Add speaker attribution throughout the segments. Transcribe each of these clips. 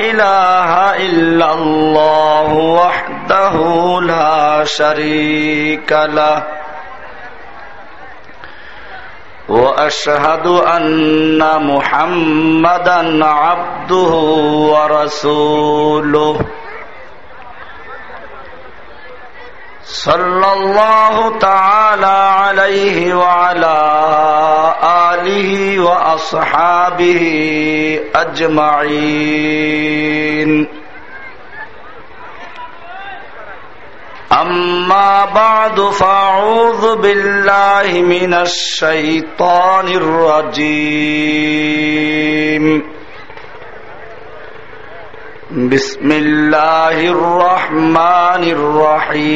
Speaker 1: إله إلا الله وحده لا شريك له. وأشهد أن محمدا عبده ورسوله. صلى الله تعالى عليه وعلى آله وأصحابه أجمعين. أما بعد فأعوذ بالله من الشيطان الرجيم. بسم الله الرحمن الرحيم.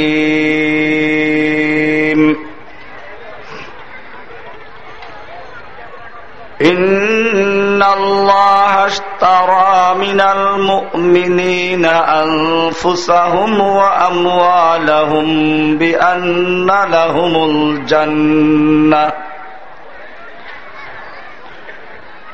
Speaker 1: إن الله اشترى من المؤمنين أنفسهم وأموالهم بأن لهم الجنة.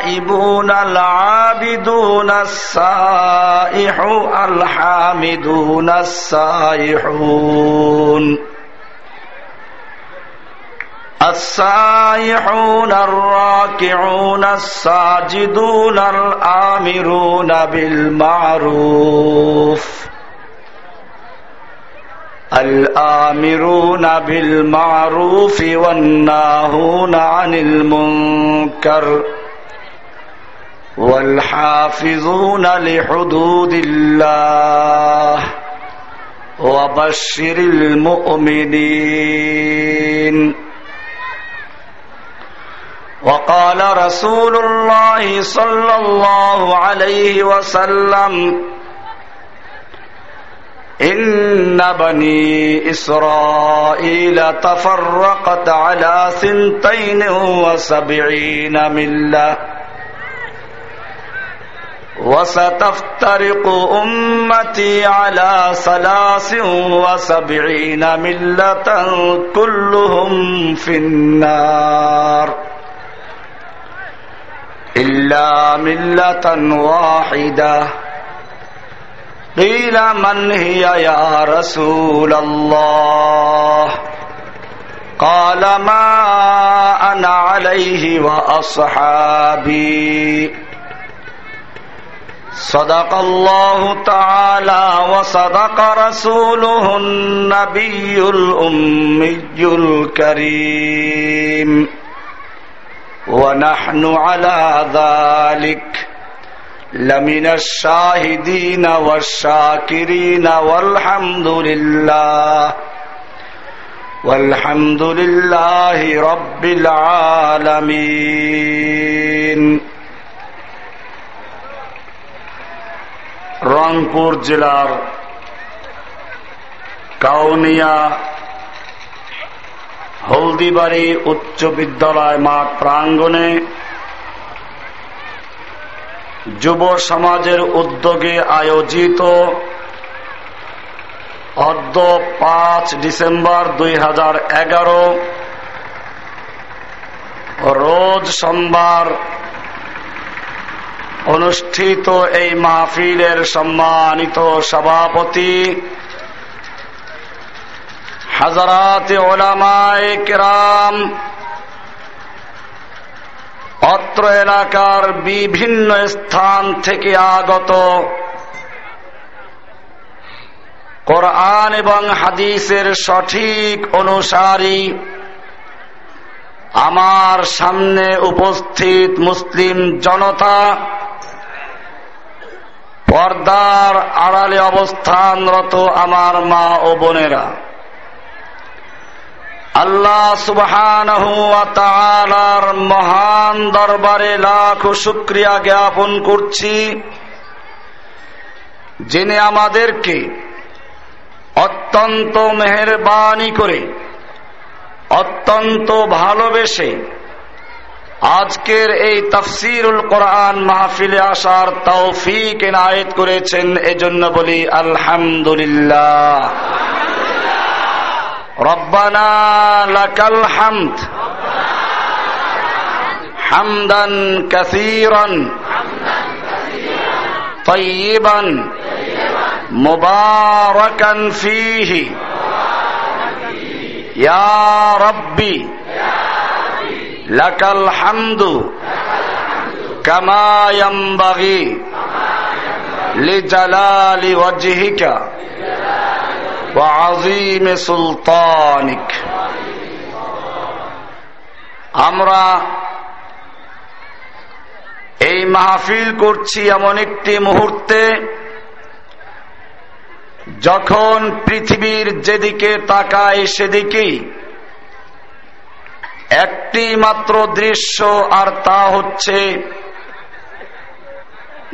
Speaker 1: التائبون العابدون السائح الحامدون السائحون السائحون الراكعون الساجدون الآمرون بالمعروف الآمرون بالمعروف والناهون عن المنكر والحافظون لحدود الله وبشر المؤمنين. وقال رسول الله صلى الله عليه وسلم إن بني إسرائيل تفرقت على سنتين وسبعين ملة. وستفترق أمتي على ثلاث وسبعين ملة كلهم في النار. إلا ملة واحدة. قيل من هي يا رسول الله؟ قال ما أنا عليه وأصحابي. صدق الله تعالى وصدق رسوله النبي الأمي الكريم ونحن على ذلك لمن الشاهدين والشاكرين والحمد لله والحمد لله رب العالمين রংপুর জেলার কাউনিয়া হলদিবাড়ি উচ্চ বিদ্যালয় মাঠ প্রাঙ্গণে যুব সমাজের উদ্যোগে আয়োজিত অদ্য পাঁচ ডিসেম্বর দুই হাজার এগারো রোজ সোমবার অনুষ্ঠিত এই মাহফিলের সম্মানিত সভাপতি হাজারাত ওলামায় কেরাম, অত্র এলাকার বিভিন্ন স্থান থেকে আগত কোরআন এবং হাদিসের সঠিক অনুসারী আমার সামনে উপস্থিত মুসলিম জনতা পর্দার আড়ালে অবস্থানরত আমার মা ও বোনেরা। আল্লাহ সুবহান মহান দরবারে লাখ শুক্রিয়া জ্ঞাপন করছি। যিনি আমাদেরকে অত্যন্ত মেহরবানি করে, অত্যন্ত ভালোবেসে আজকের এই তফসিরুল কোরআন মাহফিলে আসার তৌফিক এনায়েত করেছেন এজন্য বলি আলহামদুলিল্লাহ রব্বানা লাকাল হামদ হামদান কাসীরান طيبا مباركا فيه يا ربي লাকাল হামদু কামায়ম্বাগি লি জালালি ওয়াজহিকা ওয়া আযীম সুলতানিক। আমরা এই মাহফিল করছি এমন একটি মুহূর্তে যখন পৃথিবীর যেদিকে তাকায় সেদিকেই একটি মাত্র দৃশ্য আর তা হচ্ছে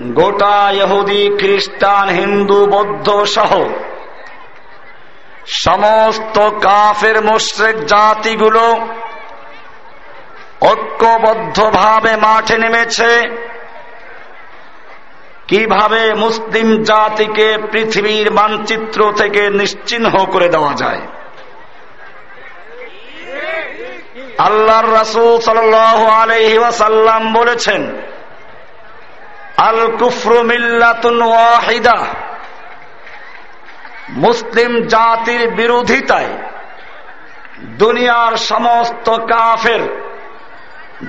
Speaker 1: গোটা ইহুদি, খ্রিস্টান, হিন্দু, বৌদ্ধ সহ সমস্ত কাফের মোশ্রেক জাতিগুলো ঐক্যবদ্ধভাবে মাঠে নেমেছে। কীভাবে মুসলিম জাতিকে পৃথিবীর মানচিত্র থেকে নিশ্চিহ্ন করে দেওয়া যায়? আল্লাহর রাসুল সাল আলহি ওয়াসাল্লাম বলেছেন আল কুফরু মিল্লাতুন ওয়াহিদা। মুসলিম জাতির বিরোধিতায় দুনিয়ার সমস্ত কাফের,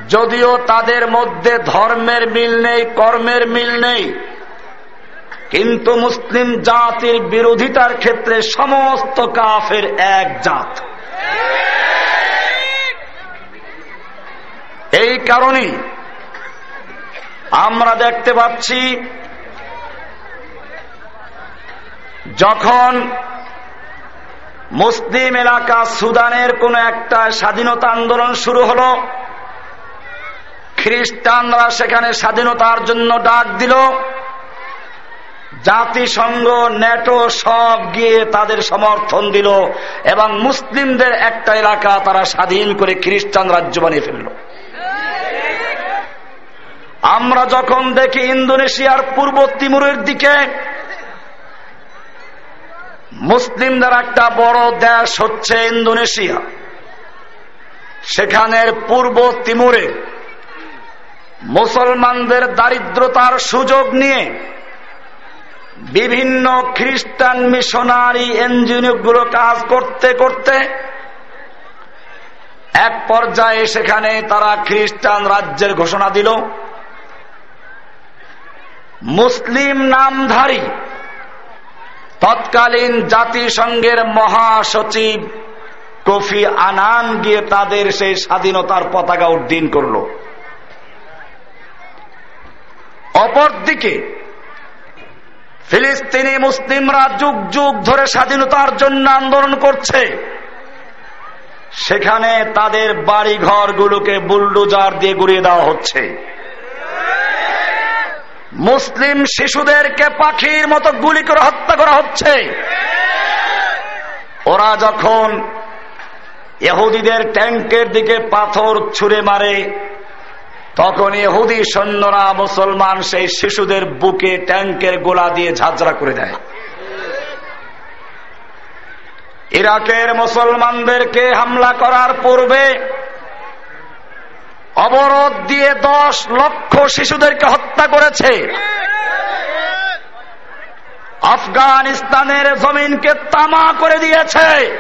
Speaker 1: যদিও তাদের মধ্যে ধর্মের মিল নেই, কর্মের মিল নেই, কিন্তু মুসলিম জাতির বিরোধিতার ক্ষেত্রে সমস্ত কাফের এক জাত। এই কারণে আমরা দেখতে পাচ্ছি, যখন মুসলিম এলাকা সুদানের কোন একটা স্বাধীনতা আন্দোলন শুরু হল, খ্রিস্টানরা সেখানে স্বাধীনতার জন্য ডাক দিল, জাতিসংঘ নেটো সব গিয়ে তাদের সমর্থন দিল এবং মুসলিমদের একটা এলাকা তারা স্বাধীন করে খ্রিস্টান রাজ্য বানিয়ে ফেলল। আমরা যখন দেখি ইন্দোনেশিয়ার পূর্ব তিমুরের দিকে, মুসলিমদের একটা বড় দেশ হচ্ছে ইন্দোনেশিয়া। সেখানের পূর্ব তিমুরে মুসলমানদের দারিদ্রতার সুযোগ নিয়ে বিভিন্ন খ্রিস্টান মিশনারি এনজিওগুলো কাজ করতে করতে এক পর্যায়ে সেখানে তারা খ্রিস্টান রাজ্যের ঘোষণা দিল। মুসলিম নামধারী, তৎকালীন জাতিসংঘের মহাসচিব কফি আনান গিয়ে তাদের সেই স্বাধীনতার পতাকা উড্ডীন করল। অপরদিকে, ফিলিস্তিনি মুসলিমরা যুগ যুগ ধরে স্বাধীনতার জন্য আন্দোলন করছে। সেখানে তাদের বাড়ি ঘরগুলোকে বুলডোজার দিয়ে গুড়িয়ে দেওয়া হচ্ছে। মুসলিম শিশুদেরকে পাখির মতো গুলি করে হত্যা করা হচ্ছে। ওরা যখন এহুদিদের ট্যাঙ্কের দিকে পাথর ছুঁড়ে মারে, তখন এহুদি সৈন্যরা মুসলমান সেই শিশুদের বুকে ট্যাঙ্কের গোলা দিয়ে ঝাঁঝরা করে দেয়। ইরাকের মুসলমানদেরকে হামলা করার পূর্বে অবরোধ দিয়ে দশ লক্ষ শিশুদেরকে হত্যা করেছে। আফগানিস্তানের জমিনকে তামা করে দিয়েছে।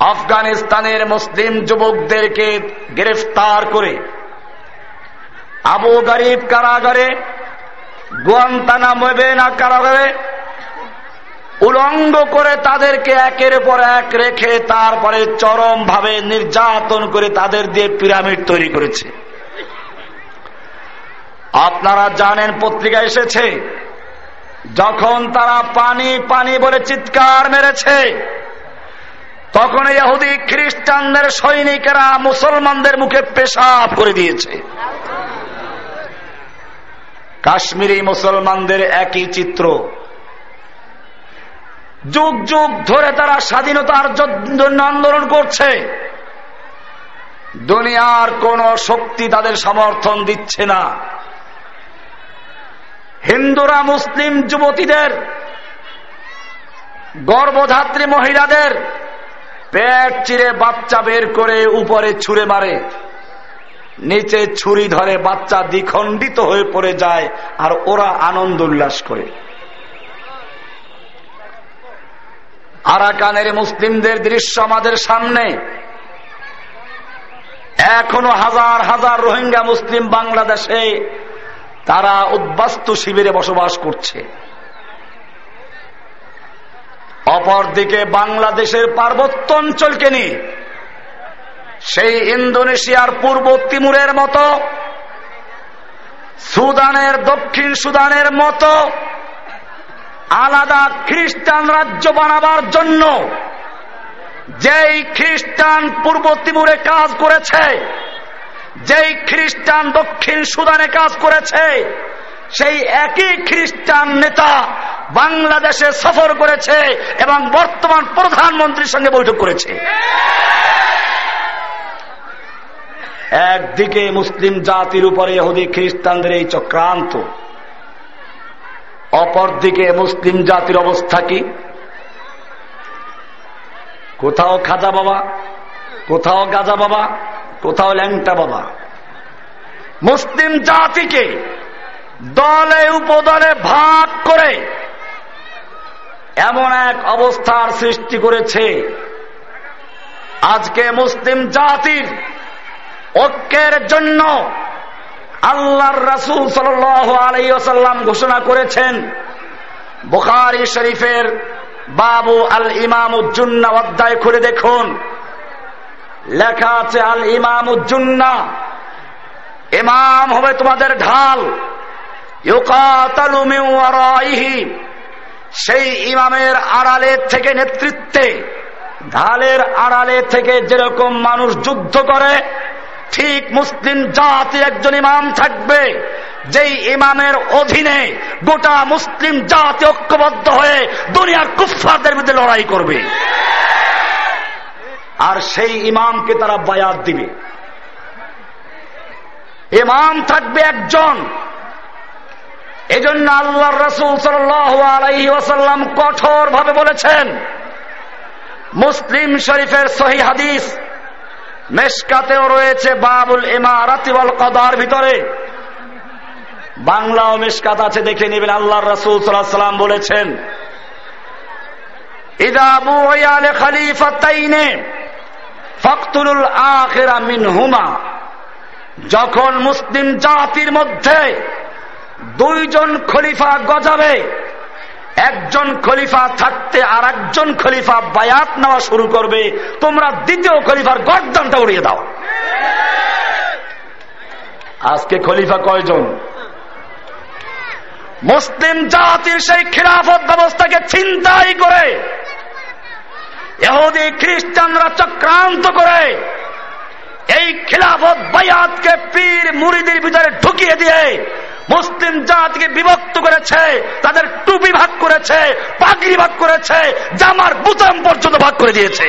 Speaker 1: আফগানিস্তানের মুসলিম যুবকদেরকে গ্রেফতার করে আবু গরিব কারাগারে গোয়ান্তানা মেবেনা কারাগারে উলঙ্গ করে তাদেরকে একের পর এক রেখে তারপরে চরম ভাবে নির্যাতন করে তাদের দিয়ে পিরামিড তৈরি করেছে। আপনারা জানেন পত্রিকা এসেছে, যখন তারা পানি পানি বলে চিৎকার মেরেছে, তখন ইহুদি খ্রিস্টানদের সৈনিকেরা মুসলমানদের মুখে পেশাব করে দিয়েছে। কাশ্মীরি মুসলমানদের একই চিত্র। যুগ যুগ ধরে তারা স্বাধীনতার জন্য আন্দোলন করছে। দুনিয়ার কোন শক্তি তাদের সমর্থন দিচ্ছে না। হিন্দুরা, মুসলিম যুবতীদের, গর্ভধাত্রী মহিলাদের পেট চিরে বাচ্চা বের করে উপরে ছুঁড়ে মারে, নিচে ছুরি ধরে বাচ্চা দ্বিখণ্ডিত হয়ে পড়ে যায় আর ওরা আনন্দ উল্লাস করে। আরাকানের মুসলিমদের দৃশ্য আমাদের সামনে। এখনও হাজার হাজার রোহিঙ্গা মুসলিম বাংলাদেশে তারা উদ্বাস্তু শিবিরে বসবাস করছে। অপরদিকে বাংলাদেশের পার্বত্য অঞ্চলকে নিয়ে, সেই ইন্দোনেশিয়ার পূর্ব তিমুরের মতো, সুদানের দক্ষিণ সুদানের মতো আলাদা খ্রিস্টান রাজ্য বানাবার জন্য যেই খ্রিস্টান পূর্ব তিমুরে কাজ করেছে, যেই খ্রিস্টান দক্ষিণ সুদানে কাজ করেছে, সেই একই খ্রিস্টান নেতা বাংলাদেশে সফর করেছে এবং বর্তমান প্রধানমন্ত্রীর সঙ্গে বৈঠক করেছে। একদিকে মুসলিম জাতির উপরে হদি খ্রিস্টানদের এই চক্রান্ত অপরদিকে মুসলিম জাতির অবস্থা কি? কোথাও খাজা বাবা, কোথাও গাজা বাবা, কোথাও ল্যাংটা বাবা। মুসলিম জাতিকে দলে উপদলে ভাগ করে এমন এক অবস্থার সৃষ্টি করেছে। আজকে মুসলিম জাতির ঐক্যের জন্য আল্লাহর রাসুল সাল আলাইসাল্লাম ঘোষণা করেছেন, বুখারি শরীফের বাবু আল ইমাম উজ্জুন্না অধ্যায় খুলে দেখুন। লেখা আছে আল ইমাম উজ্জুন্না ইমাম হবে তোমাদের ঢাল। সেই ইমামের আড়ালে থেকে নেতৃত্বে, ঢালের আড়ালে থেকে যেরকম মানুষ যুদ্ধ করে ঠিক মুসলিম জাতি একজন ইমাম থাকবে, যেই ইমামের অধীনে গোটা মুসলিম জাতি ঐক্যবদ্ধ হয়ে দুনিয়ার কুফারদের মধ্যে লড়াই করবে। আর সেই ইমামকে তারা বায়াত দিবে। ইমাম থাকবে একজন। এজন্য আল্লাহ রসুল সাল্লাম কঠোর ভাবে বলেছেন, মুসলিম শরীফের সহি হাদিস মেসকাতেও রয়েছে বাবুল ইমারাতিবল কদার ভিতরে। বাংলা ও মেসকাত আছে, দেখে নেবেন আল্লাহ রসুল সাল্লাম বলেছেন ইদাবু মিন হুমা যখন মুসলিম জাতির মধ্যে দুইজন খলিফা গজাবে একজন খলিফা থাকতে আর একজন খলিফা বায়াত নেওয়া শুরু করবে। তোমরা দ্বিতীয় খলিফার গর্দানটা উড়িয়ে দাও। আজকে খলিফা কয়জন? মুসলিম জাতির সেই খিলাফত ব্যবস্থাকে চিন্তাই করে এহুদি খ্রিস্টানরা চক্রান্ত করে, এই খিলাফত বায়াতকে পীর মুড়িদের ভিতরে ঢুকিয়ে দিয়ে মুসলিম জাতিকে বিভক্ত করেছে, তাদের টুপি ভাগ করেছে, পাগড়ি ভাগ করেছে, জামার বুতাম পর্যন্ত ভাগ করে দিয়েছে।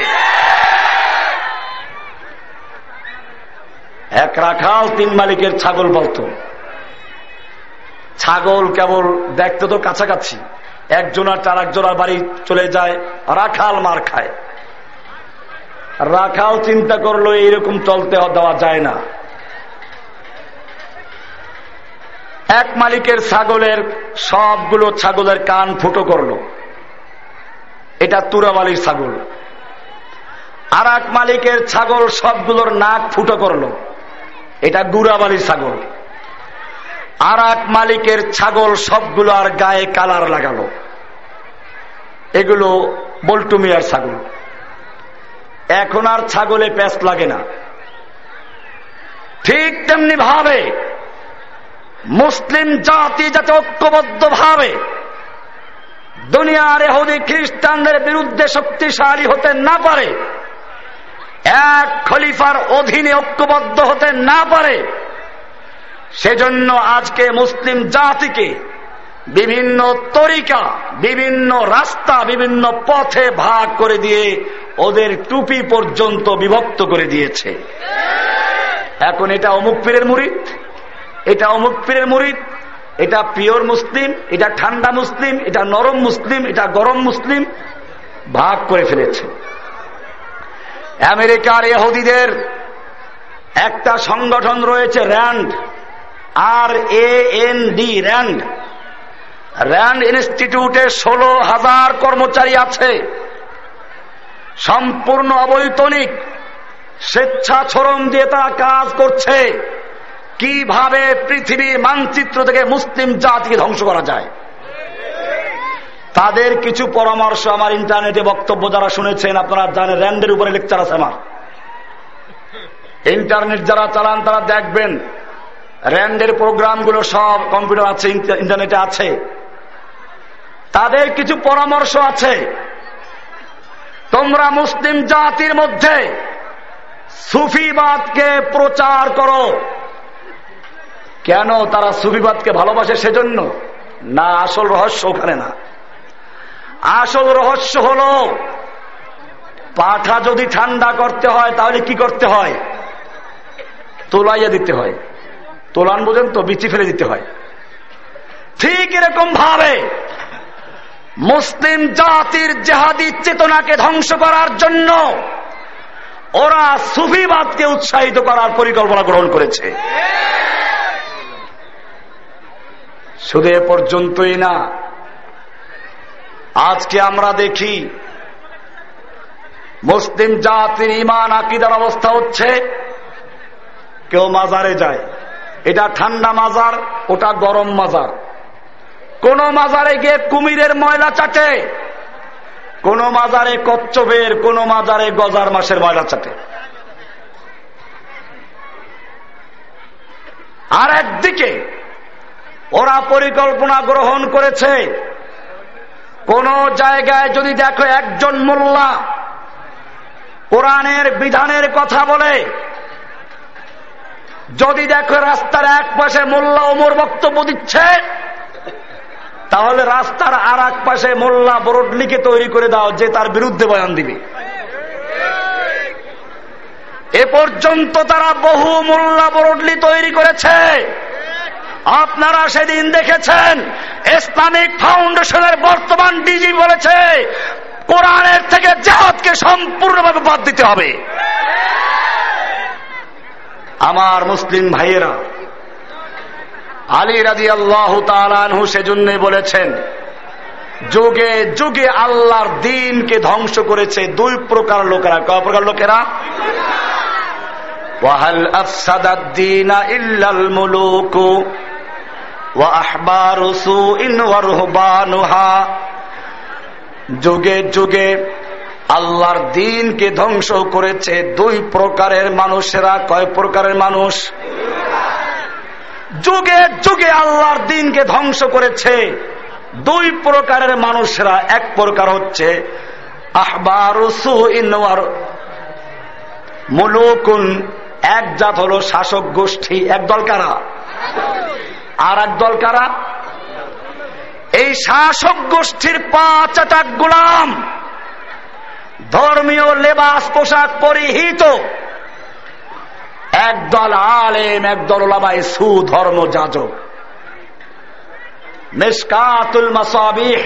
Speaker 1: এক রাখাল তিন মালিকের ছাগল বলত। ছাগল কেবল দেখতে তো কাছাকাছি একজনের চার একজনের বাড়ি চলে যায়, রাখাল মার খায়। রাখাল চিন্তা করল, এইরকম চলতে দেওয়া যায় না। এক মালিকের ছাগলের সবগুলো ছাগলের কান ফুটো করল। এটা তুরাবালির ছাগল। আর এক মালিকের ছাগল সবগুলোর নাক ফুটো করল। এটা গুড়াবালির ছাগল। আর এক মালিকের ছাগল সবগুলো আর গায়ে কালার লাগালো। এগুলো বল্টুমিয়ার ছাগল। এখন আর ছাগলে প্যাস লাগে না। ঠিক তেমনি ভাবে মুসলিম জাতি যাতে ঐক্যবদ্ধ ভাবে দুনিয়ার এহুদি খ্রিস্টানদের বিরুদ্ধে শক্তিশালী হতে না পারে, এক খলিফার অধীনে ঐক্যবদ্ধ হতে না পারে, সেজন্য আজকে মুসলিম জাতিকে বিভিন্ন তরিকা, বিভিন্ন রাস্তা, বিভিন্ন পথে ভাগ করে দিয়ে ওদের টুপি পর্যন্ত বিভক্ত করে দিয়েছে। এখন এটা অমুক পীরের মুরিদ এটা অমুক পীরের মুরিদ, এটা পিওর মুসলিম, এটা ঠান্ডা মুসলিম, এটা নরম মুসলিম, এটা গরম মুসলিম, ভাগ করে ফেলেছে। আমেরিকার এহুদিদের একটা সংগঠন রয়েছে, Rand, R A N D, Rand. Rand ইনস্টিটিউটে ষোলো হাজার কর্মচারী আছে। সম্পূর্ণ অবৈতনিক স্বেচ্ছাছরম দিয়ে তারা কাজ করছে। কীভাবে পৃথিবীর মানচিত্র থেকে মুসলিম জাতিকে ধ্বংস করা যায়? তাদের কিছু পরামর্শ আমার ইন্টারনেটে বক্তব্য যারা শুনেছেন, আপনারা জানেন, র্যান্ডের উপরে লেকচার আছে আমার। ইন্টারনেট যারা চালান, তারা দেখবেন, র্যান্ডের প্রোগ্রামগুলো সব কম্পিউটার আছে ইন্টারনেটে আছে। তাদের কিছু পরামর্শ আছে। তোমরা মুসলিম জাতির মধ্যে সুফিবাদকে প্রচার করো। কেন তারা সুফিবাদকে ভালোবাসে সেজন্য? না, আসল রহস্য ওখানে না। আসল রহস্য হল, পাঠা যদি ঠান্ডা করতে হয়, তাহলে কি করতে হয়? তোলাইয়া দিতে হয়। তোলান বোঝেন তো, বিচি ফেলে দিতে হয়। ঠিক এরকম ভাবে মুসলিম জাতির জেহাদি চেতনাকে ধ্বংস করার জন্য ওরা সুফিবাদকে উৎসাহিত করার পরিকল্পনা গ্রহণ করেছে। শুধু এ পর্যন্তই না। আজকে আমরা দেখি, মুসলিম জাতির ইমান আকিদার অবস্থা হচ্ছে, কেউ মাজারে যায়। এটা ঠান্ডা মাজার, ওটা গরম মাজার। কোন মাজারে গিয়ে কুমিরের ময়লা চাটে, কোন মাজারে কচ্চবের কোন মাজারে গজার মাসের ময়লা চাটে। আর একদিকে ওরা পরিকল্পনা গ্রহণ করেছে। কোন জায়গায় যদি দেখো একজন মোল্লা কোরআনের বিধানের কথা বলে, যদি দেখো রাস্তার এক পাশে মোল্লা ওমর বক্তব্য দিচ্ছে, তাহলে রাস্তার আর এক পাশে মোল্লা বরডলিকে তৈরি করে দাও যে তার বিরুদ্ধে বয়ান দিবে। এ পর্যন্ত তারা বহু মোল্লা বরডলি তৈরি করেছে। আপনারা সেদিন দেখেছেন, ইসলামিক ফাউন্ডেশনের বর্তমান ডিজি বলেছে, কোরআনের থেকে জাহাজকে সম্পূর্ণভাবে বাদ দিতে হবে। আমার মুসলিম ভাইয়েরা, আলী রাজি আল্লাহ তালু সেজন্যই বলেছেন, যুগে যুগে আল্লাহর দিনকে ধ্বংস করেছে দুই প্রকার লোকেরা। কয় প্রকার লোকেরা? ওয়াহাল আফসাদাদ্দিন ইল্লাল মুলুকু যুগে যুগে আল্লাহর দিনকে ধ্বংস করেছে দুই প্রকারের মানুষেরা। কয় প্রকারের মানুষ? যুগে যুগে আল্লাহর দিনকে ধ্বংস করেছে দুই প্রকারের মানুষরা। এক প্রকার হচ্ছে মুলুকুন। এক জাত হলো শাসক গোষ্ঠী। একদল কারা? আর একদল কারা? এই শাসক গোষ্ঠীর পাঁচ আটাক গুলাম। ধর্মীয় লেবাস পোশাক পরিহিত। একদল আলেম একদল ওলামাই সুধর্ম যাজক। মেসকাতুল মাসাবিহ।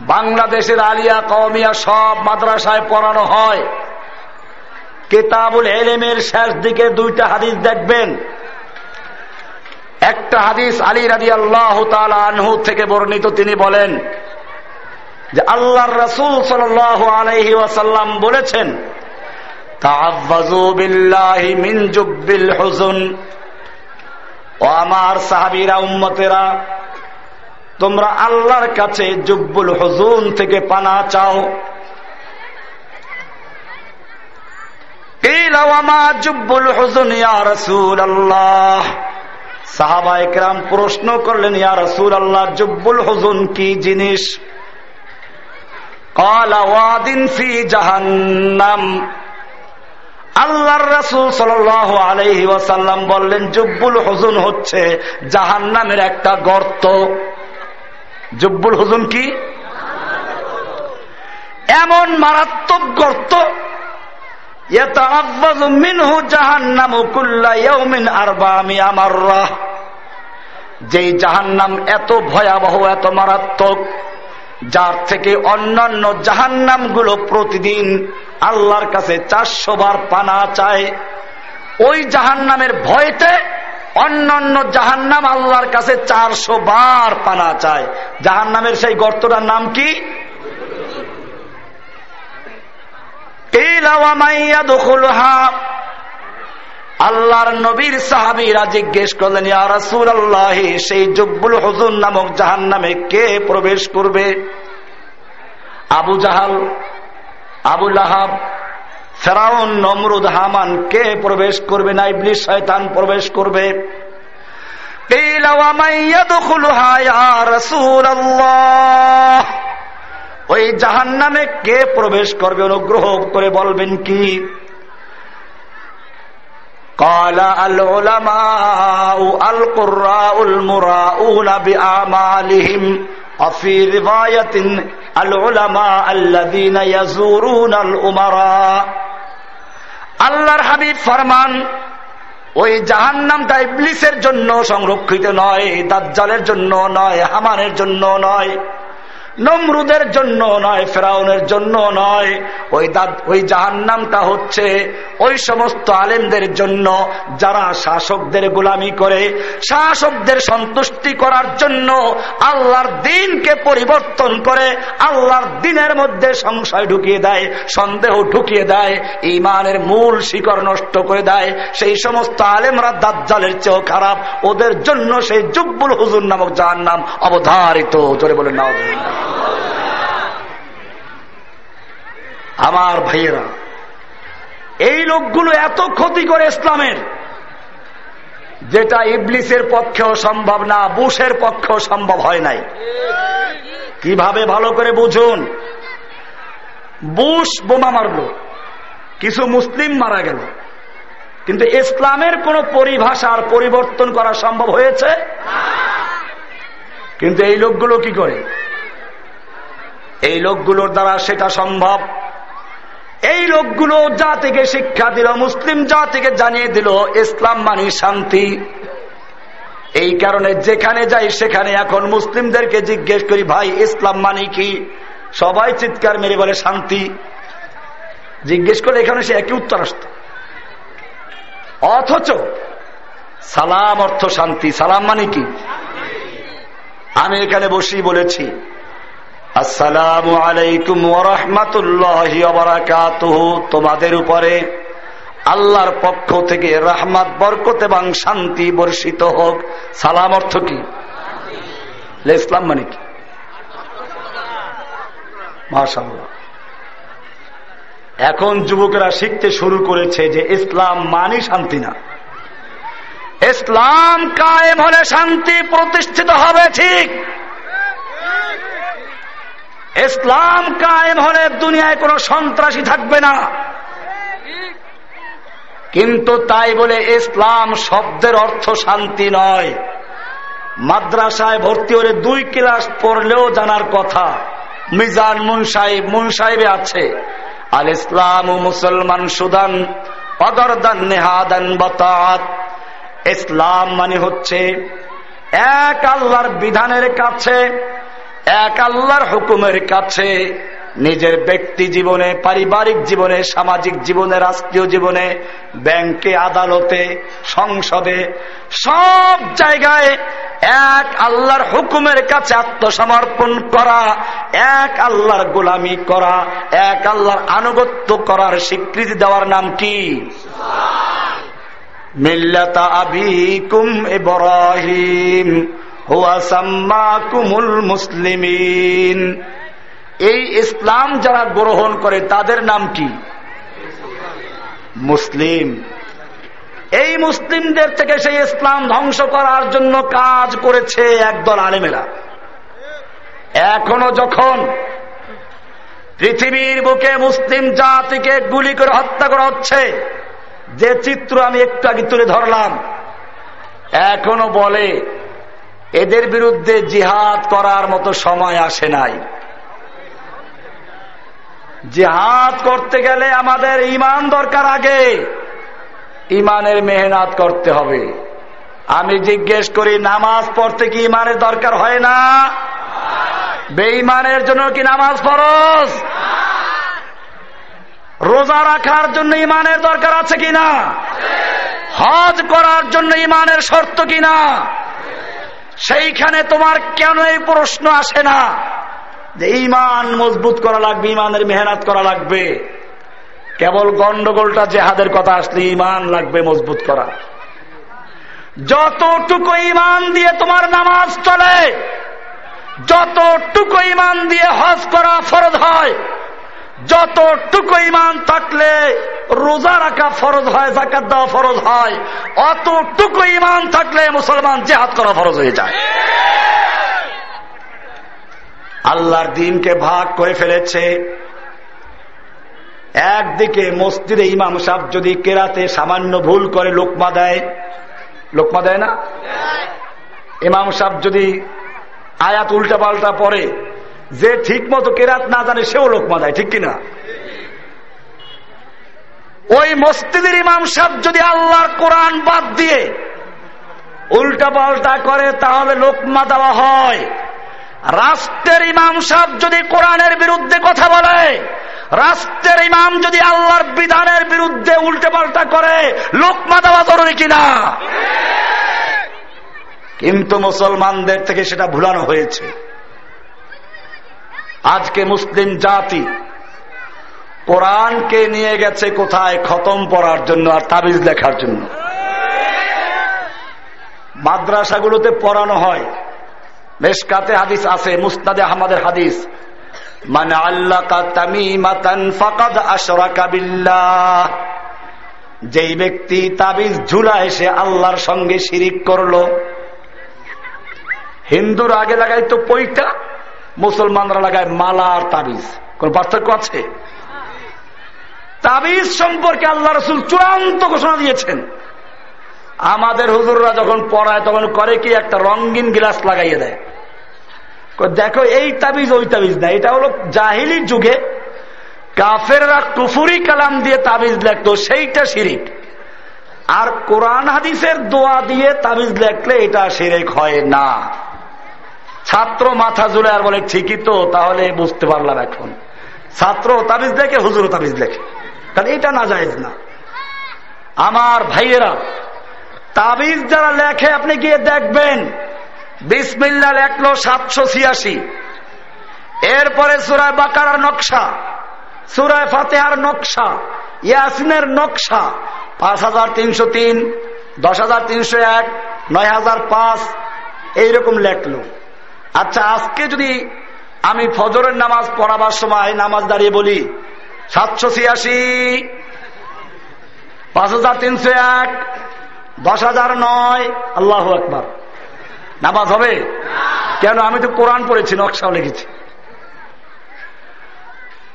Speaker 1: বাংলাদেশের আলিয়া কমিয়া সব মাদ্রাসায় পড়ানো হয়। কেতাবুল এলেমের শেষ দিকে দুইটা হাদিস দেখবেন। একটা হাদিস আলী রাজি আল্লাহ আনহু থেকে বর্ণিত, তিনি বলেন যে আল্লাহর রসুল সাল আলহি ওয়াসাল্লাম বলেছেন ও আমার সাহাবিরা, উম্মতেরা, তোমরা আল্লাহর কাছে জুব্বুল থেকে পানা চাও। জুব্বুল হজুন ইয়া রসুল আল্লাহ সাহাবা একরাম প্রশ্ন করলেন, ইয়া রসুল আল্লাহ জুব্বুল হজুন কি জিনিস? আল্লাহর রসুল সাল আলহি ওয়াসাল্লাম বললেন, জুব্বুল হজুন হচ্ছে জাহান্নামের একটা গর্ত। জব্বুল হুজুন কি? এমন মারাত্মক গর্ত যেই জাহান্নাম এত ভয়াবহ, এত মারাত্মক, যার থেকে অন্যান্য জাহান্নামগুলো প্রতিদিন আল্লাহর কাছে চারশো বার পানা চায়, ওই জাহান্নামের ভয়তে অন্যান্য জাহান্নাম আল্লাহর কাছে চারশো বার পানা চায়। জাহান্নামের সেই গর্তটার নাম কি? আল্লাহর নবীর সাহাবিরা জিজ্ঞেস করলেন ইয়ারাসুল আল্লাহ সেই জব্বুল হজুন নামক জাহান নামে কে প্রবেশ করবে? আবু জাহাল আবুল আহাব ফেরাউন, নমরুদ, হামান, কে প্রবেশ করবে না ইবলিশ শয়তান প্রবেশ করবে? ওই জাহান নামে কে প্রবেশ করবে অনুগ্রহ করে বলবেন কি قال العلماء القراء المراؤون بأعمالهم وفي رواية العلماء الذين يزورون الأمراء আল্লাহর হাবিব ফরমান ওই জাহান নামটা ইবলিসের জন্য সংরক্ষিত নয় দাজ্জালের জন্য নয় হামানের জন্য নয় নমরুদের জন্য নয়, ফেরাউনের জন্য নয়। ওই ওই জাহান নামটা হচ্ছে ওই সমস্ত আলেমদের জন্য যারা শাসকদের গোলামি করে, শাসকদের সন্তুষ্টি করার জন্য আল্লাহর দিনকে পরিবর্তন করে, আল্লাহর দিনের মধ্যে সংশয় ঢুকিয়ে দেয়, সন্দেহ ঢুকিয়ে দেয় ইমানের মূল শিকড় নষ্ট করে দেয়। সেই সমস্ত আলেমরা দাজ্জালের চেয়েও খারাপ। ওদের জন্য সেই জুব্বুল হুজুর নামক যার নাম অবধারিত। জোরে বলে না আমার ভাইয়েরা, এই লোকগুলো এত ক্ষতি করে ইসলামের, যেটা ইবলিসের পক্ষেও সম্ভব না, বুশের পক্ষেও সম্ভব হয় নাই। কীভাবে ভালো করে বুঝুন? বুশ বোমা মারল, কিছু মুসলিম মারা গেল। কিন্তু ইসলামের কোন পরিভাষার পরিবর্তন করা সম্ভব হয়েছে? কিন্তু এই লোকগুলো কি করে? এই লোকগুলোর দ্বারা সেটা সম্ভব। এই লোকগুলো জাতিকে শিক্ষা দিল, মুসলিম জাতিকে জানিয়ে দিল, ইসলাম মানি শান্তি। এই কারণে যেখানে যাই সেখানে এখন মুসলিমদেরকে জিজ্ঞেস করি, ভাই, ইসলাম মানি কি? সবাই চিৎকার মেরে বলে, শান্তি। জিজ্ঞেস করলে এখানে সে একই উত্তর আসত। অথচ সালাম অর্থ শান্তি। সালাম মানে কি? আমি এখানে বসেই বলেছি আসসালামু আলাইকুম ওরহমাতুল্লাহ তোমাদের উপরে আল্লাহর পক্ষ থেকে রাহমাত, বরকত এবং শান্তি বর্ষিত হোক। সালাম অর্থ কি? ইসলাম মানে কি? এখন যুবকেরা শিখতে শুরু করেছে যে ইসলাম মানি শান্তি না। ইসলাম কায়েম হলে শান্তি প্রতিষ্ঠিত হবে, ঠিক। ইসলাম কায়েম হলে দুনিয়ায় কোনো সন্ত্রাসী থাকবে না। কিন্তু তাই বলে ইসলাম শব্দের অর্থ শান্তি নয়। মাদ্রাসায় ভর্তি হলে দুই ক্লাস পড়লেও জানার কথা। মিজান মুন সাহেব মুন সাহেবে আছে। আল ইসলাম ও মুসলমান সুদান অগরদান নেহাদান বতাত। ইসলাম মানে হচ্ছে এক আল্লাহর বিধানের কাছে এক আল্লাহর হুকুমের কাছে নিজের ব্যক্তি জীবনে, পারিবারিক জীবনে, সামাজিক জীবনে, রাষ্ট্রীয় জীবনে, ব্যাংকে, আদালতে, সংসদে, সব জায়গায় এক আল্লাহর হুকুমের কাছে আত্মসমর্পণ করা, এক আল্লাহর গোলামি করা, এক আল্লাহর আনুগত্য করার স্বীকৃতি দেওয়ার নাম কি? মিল্লাতা আবিকুম ইব্রাহিম। মুসলিমিন। এই ইসলাম যারা গ্রহণ করে, তাদের নাম কি? মুসলিম। এই মুসলিমদের থেকে সেই ইসলাম ধ্বংস করার জন্য কাজ করেছে একদল আলেমেরা। এখনও যখন পৃথিবীর বুকে মুসলিম জাতিকে গুলি করে হত্যা করা হচ্ছে, যে চিত্র আমি একটু আগে তুলে ধরলাম, এখনও বলে এদের বিরুদ্ধে জিহাদ করার মতো সময় আসে নাই। জিহাদ করতে গেলে আমাদের ইমান দরকার আগে। ইমানের মেহনত করতে হবে। আমি জিজ্ঞেস করি, নামাজ পড়তে কি ইমানের দরকার হয় না? বেঈমানের জন্য কি নামাজ ফরজ? রোজা রাখার জন্য ইমানের দরকার আছে কিনা? হজ করার জন্য ইমানের শর্ত কিনা? সেইখানে তোমার কেন এই প্রশ্ন আসে না? যে ইমান মজবুত করা লাগবে ইমানের মেহনত করা লাগবে। কেবল গন্ডগোলটা জেহাদের কথা আসলে ইমান লাগবে মজবুত করা। যতটুকু ইমান দিয়ে তোমার নামাজ চলে, যতটুকু ইমান দিয়ে হজ করা ফরজ হয় যতটুকু ইমান থাকলে রোজা রাখা ফরজ হয় জাকাত দেওয়া ফরজ হয়, অতটুকু ইমান থাকলে মুসলমান জেহাদ করা ফরজ হয়ে যায়। আল্লাহর দিনকে ভাগ করে ফেলেছে। একদিকে মসজিদে ইমাম সাহ যদি কেরাতে সামান্য ভুল করে লোকমা দেয় লোকমা দেয় না? ইমাম সাহ যদি আয়াত উল্টা পাল্টা পরে যে ঠিক মতো কেরাত না জানে সেও লোকমা দেয় ঠিক কিনা? ওই মসজিদের ইমাম সাহ যদি আল্লাহর কোরআন বাদ দিয়ে উল্টা পাল্টা করে তাহলে লোকমা দেওয়া হয়। রাষ্ট্রের ইমাম সাহ যদি কোরআনের বিরুদ্ধে কথা বলে রাষ্ট্রের ইমাম যদি আল্লাহর বিধানের বিরুদ্ধে উল্টে পাল্টা করে লোকমা দেওয়া জরুরি কিনা? কিন্তু মুসলমানদের থেকে সেটা ভুলানো হয়েছে। আজকে মুসলিম জাতি কোরআনকে নিয়ে গেছে কোথায় খতম পড়ার জন্য আর তাবিজ লেখার জন্য। মাদ্রাসাগুলোতে পড়ানো হয়। মেশকাতে হাদিস আছে মুস্তাদে আহমদের হাদিস। মানে আল্লাহ যেই ব্যক্তি তাবিজ ঝুলা এসে আল্লাহর সঙ্গে শিরিক করল। হিন্দুর আগে লাগাইতো পৈটা মুসলমানরা লাগায় মালা আর তাবিজ। কোন পার্থক্য আছে? তাবিজ সম্পর্কে আল্লাহ রসুল চূড়ান্ত ঘোষণা দিয়েছেন। আমাদের হুজুররা যখন পড়ায় তখন করে কি, একটা রঙিন গ্লাস লাগাইয়ে দেয়। দেখো, এই তাবিজ ওই তাবিজ না, এটা হলো জাহিলি যুগে কাফেররা কুফুরি কালাম দিয়ে তাবিজ লেখতো, সেইটা শিরিক। আর কোরআন হাদিসের দোয়া দিয়ে তাবিজ লেখলে এটা শিরিক হয় না। ছাত্র মাথা জুড়ে আর বলে, ঠিকই তো, তাহলে বুঝতে পারলাম এখন। ছাত্র তাবিজ দেখে, হুজুর তাবিজ লেখে তাহলে এটা না যায় না। আমার ভাইয়েরা, তাবিজ যারা লেখে, আপনি গিয়ে দেখবেন বিসমিল্লা লেখলো সাতশো ছিয়াশি। এরপরে সুরায় বাকার নকশা সুরায় ফাতেহার নকশা, ইয়াসিনের নকশা, পাঁচ হাজার তিনশো তিন, দশ হাজার তিনশো এক, নয় হাজার পাঁচ, এইরকম লেখলো। আচ্ছা আজকে যদি আমি ফজরের নামাজ পড়াবার সময় নামাজ দাঁড়িয়ে বলি, সাতশো ছিয়াশি, পাঁচ হাজার তিনশো এক, দশ হাজার নয়, আল্লাহ একবার নামাজ হবে? কেন? আমি তো কোরআন পড়েছি, নকশাও লিখেছি।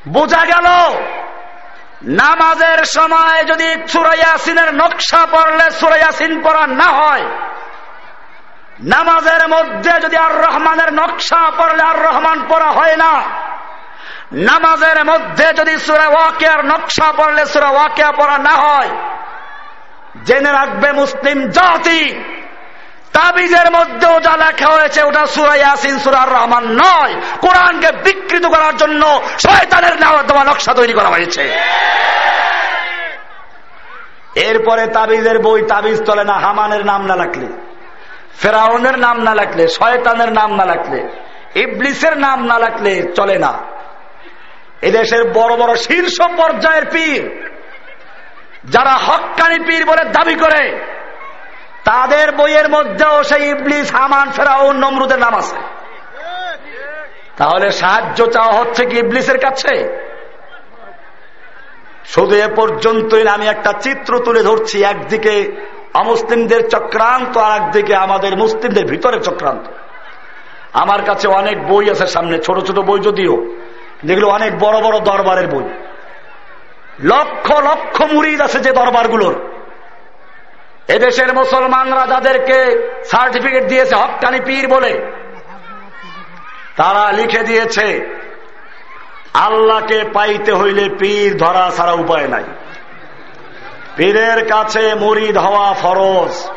Speaker 1: বোঝা গেল, নামাজের সময় যদি সুরাইয়াসিনের নকশা পড়লে সুরাইয়াসিন পড়া না হয় নামাজের মধ্যে যদি আর রহমানের নকশা পড়লে আর রহমান পড়া হয় না। নামাজের মধ্যে যদি সুরা ওয়াকিয়ার নকশা পড়লে সুরা ওয়াকিয়া পড়া না হয়। জেনে রাখবে মুসলিম জাতি, তাবিজের মধ্যেও যা লেখা হয়েছে ওটা সুরাই আসিন সুরার রহমান নয়। কোরআনকে বিকৃত করার জন্য শয়তানের নেওয়া দেওয়া নকশা তৈরি করা হয়েছে। এরপরে তাবিজের বই তাবিজ চলে না, হামানের নাম না লাগলে ফেরাউনের নাম না লাগলে, শয়তানের নাম না লাগলে, ইবলিসের নাম না লাগলে চলে না। এদেশের বড় বড় শীর্ষ পর্যায়ের পীর, যারা হকানি পীর বলে দাবি করে, তাদের বইয়ের মধ্যেও সেই ইবলিস, হামান, ফেরাউন, নমরুদের নাম আছে। তাহলে সাহায্য চাওয়া হচ্ছে কি ইবলিসের কাছে? শুধু এ পর্যন্তই আমি একটা চিত্র তুলে ধরছি, একদিকে অমুসলিমদের চক্রান্ত আর একদিকে আমাদের মুসলিমদের ভিতরে চক্রান্ত। আমার কাছে অনেক বই আছে সামনে, ছোট ছোট বই যদিও যেগুলো অনেক বড় বড় দরবারের বই। লক্ষ লক্ষ মুরিদ আছে যে দরবারগুলোর। এদেশের মুসলমানরা যাদেরকে সার্টিফিকেট দিয়েছে হকানি পীর বলে, তারা লিখে দিয়েছে, আল্লাহকে পাইতে হইলে পীর ধরা ছাড়া উপায় নাই। পীরের কাছে মুরিদ হওয়া ফরজ।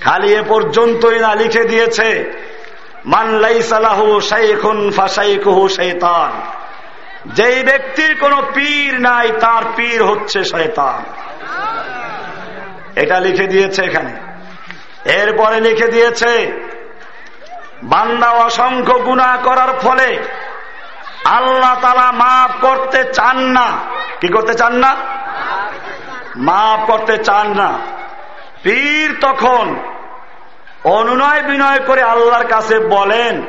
Speaker 1: খালি এ পর্যন্তই না লিখে দিয়েছে মানলাই সালাহু শাইখুন ফাশাইকুহু শৈতান যেই ব্যক্তির কোনো পীর নাই, তার পীর হচ্ছে শয়তান। এটা লিখে দিয়েছে এখানে। এরপরে লিখে দিয়েছে, বান্দা অসংখ্য গুণা করার ফলে আল্লাহ তালা মাফ করতে চান না। কি করতে চান না? মাফ করতে চান না। পীর তখন অনুনয় বিনয় করে আল্লাহর কাছে বলেন,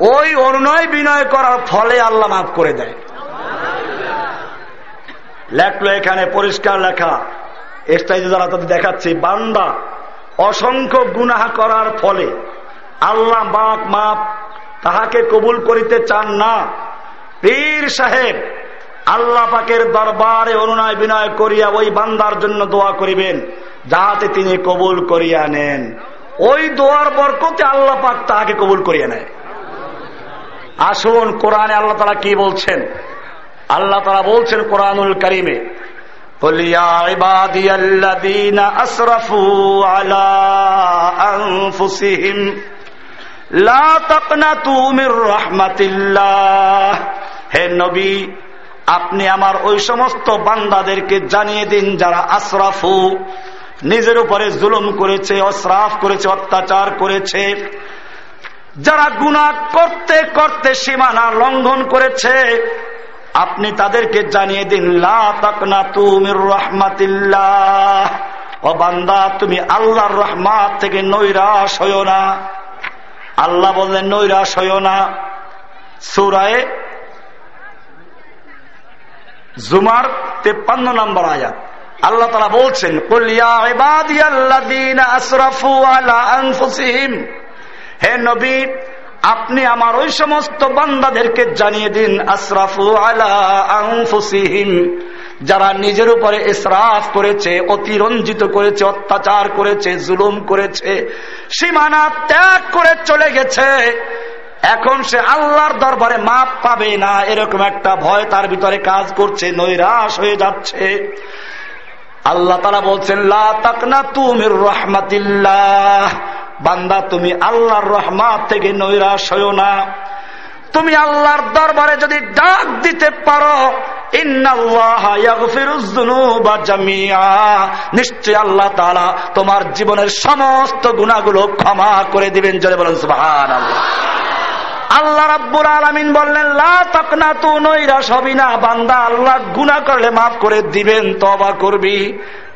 Speaker 1: ওই অনুনয় বিনয় করার ফলে আল্লাহ মাফ করে দেয়। লেখলো এখানে পরিষ্কার লেখা। এক্সটাইজে যারা তাদের দেখাচ্ছি, বান্দা অসংখ্য গুনাহ করার ফলে আল্লাহ বাক মাপ তাহাকে কবুল করিতে চান না। পীর সাহেব আল্লাহ পাকের দরবারে অনুনয় বিনয় করিয়া ওই বান্দার জন্য দোয়া করিবেন, যাহাতে তিনি কবুল করিয়া নেন। ওই দোয়ার বরকতে আল্লাহ পাক তাহাকে কবুল করিয়া নেয়। আসুন, কোরআনে আল্লাহ তারা কি বলছেন? আল্লাহ তারা বলছেন কোরআনুল করিমে হে নবী আপনি আমার ওই সমস্ত বান্দাদেরকে জানিয়ে দিন যারা আশরাফু, নিজের উপরে জুলুম করেছে, অশ্রাফ করেছে, অত্যাচার করেছে, যারা গুণা করতে করতে সীমানা লঙ্ঘন করেছে, আপনি তাদেরকে জানিয়ে দিন লাকনা তুমির রহমাতিল্লাহ। ও বান্দা, তুমি আল্লাহর রহমাত থেকে নৈরাশ হইও না। আল্লাহ বললেন, নৈরাশ হইও না। সুরায় জুমার তেপ্পান্ন নম্বর আয়াত। আল্লাহ তারা বলছেন হে নবী, আপনি আমার ওই সমস্ত বান্দাদেরকে জানিয়ে দিন আশরাফু আলা আনফুসিহিম, যারা নিজের উপরে ইসরাফ করেছে, অতিরঞ্জিত করেছে, অত্যাচার করেছে, জুলুম করেছে, সীমানা ত্যাগ করে চলে গেছে। এখন সে আল্লাহর দরবারে মাপ পাবে না। এরকম একটা ভয় তার ভিতরে কাজ করছে, নৈরাশ হয়ে যাচ্ছে। আল্লাহ তারা বলছেন, লা তাকনা তুমির রহমাতিল্লাহ। বান্দা, তুমি আল্লাহর রহমাত থেকে নৈরাশ হইও না। তুমি আল্লাহর দরবারে যদি ডাক দিতে পারো নিশ্চয় আল্লাহ তালা তোমার জীবনের সমস্ত গুণাগুলো ক্ষমা করে দিবেন। জলে বলেন সুহান আল্লাহ আল্লাহ রাব্বুল আলমিন বললেন লাকনা তু নৈরাশ হবি না বান্দা আল্লাহ গুণা করলে মাফ করে দিবেন তবা করবি।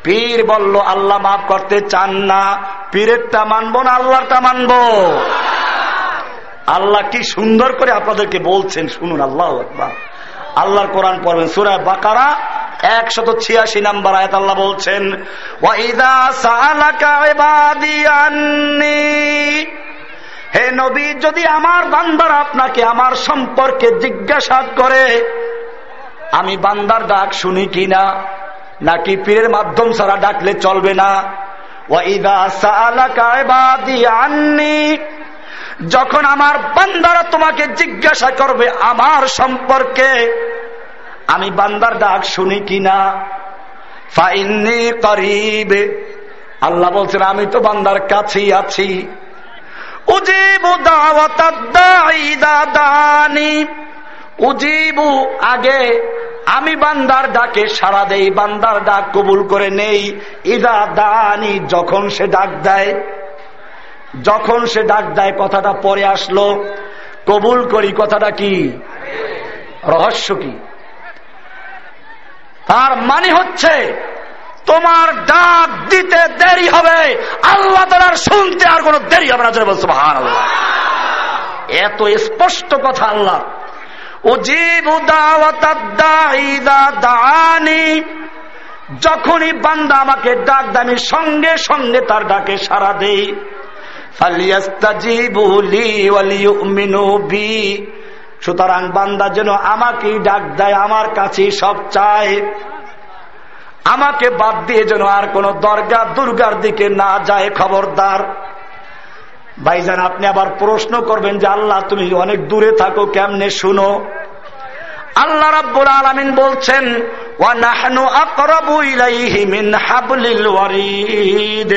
Speaker 1: পীর বলল, আল্লাহ মাফ করতে চান না, পীরেরটা মানবো না, আল্লাহরটা মানবো। আল্লাহ কি সুন্দর করে আপনাদেরকে বলছেন, শুনুন, আল্লাহ আল্লাহর কোরআন পড়বেন সুরায় বাকারা, একশত ছিয়াশি নাম্বার আয়াত আল্লাহ বলছেন হে নবী, যদি আমার বান্দার আপনাকে আমার সম্পর্কে জিজ্ঞাসা করে, আমি বান্দার ডাক শুনি কিনা নাকি পীরের মাধ্যম ছাড়া ডাকলে চলবে না? যখন আমার বান্দারা তোমাকে জিজ্ঞাসা করবে আমার সম্পর্কে, আমি বান্দার ডাক শুনি কিনা ফাইন্নি করিব। আল্লাহ বলছেন, আমি তো বান্দার কাছেই আছি। উজিবু আগে আমি বান্দার ডাকে সারা দেই, বান্দার ডাক কবুল করে নেই। ইদা দানি, যখন সে ডাক দেয়, যখন সে ডাক দেয়, কথাটা পরে আসলো। কবুল করি, কথাটা কি? রহস্য কি? তার মানে হচ্ছে তোমার ডাক দিতে দেরি হবে। আল্লাহ তালার শুনতে আর কোন দেরি হবে না। বলছো ভান এত স্পষ্ট কথা আল্লাহ। যখনই বান্দা আমাকে ডাক দামি সঙ্গে সঙ্গে তার ডাকে সারা দেই। সুতরাং বান্দা যেন আমাকেই ডাক দেয়, আমার কাছে সব চায়। আমাকে বাদ দিয়ে যেন আর কোন দরগা দুর্গার দিকে না যায়, খবরদার। ভাইজান, আপনি আবার প্রশ্ন করবেন যে, আল্লাহ, তুমি অনেক দূরে থাকো, কেমনে শুনো? আল্লাহ রাব্বুল আলামিন বলছেন ওয়ানাহনু আকরাবু ইলাইহি মিন হাবলিল ওয়ারিদ।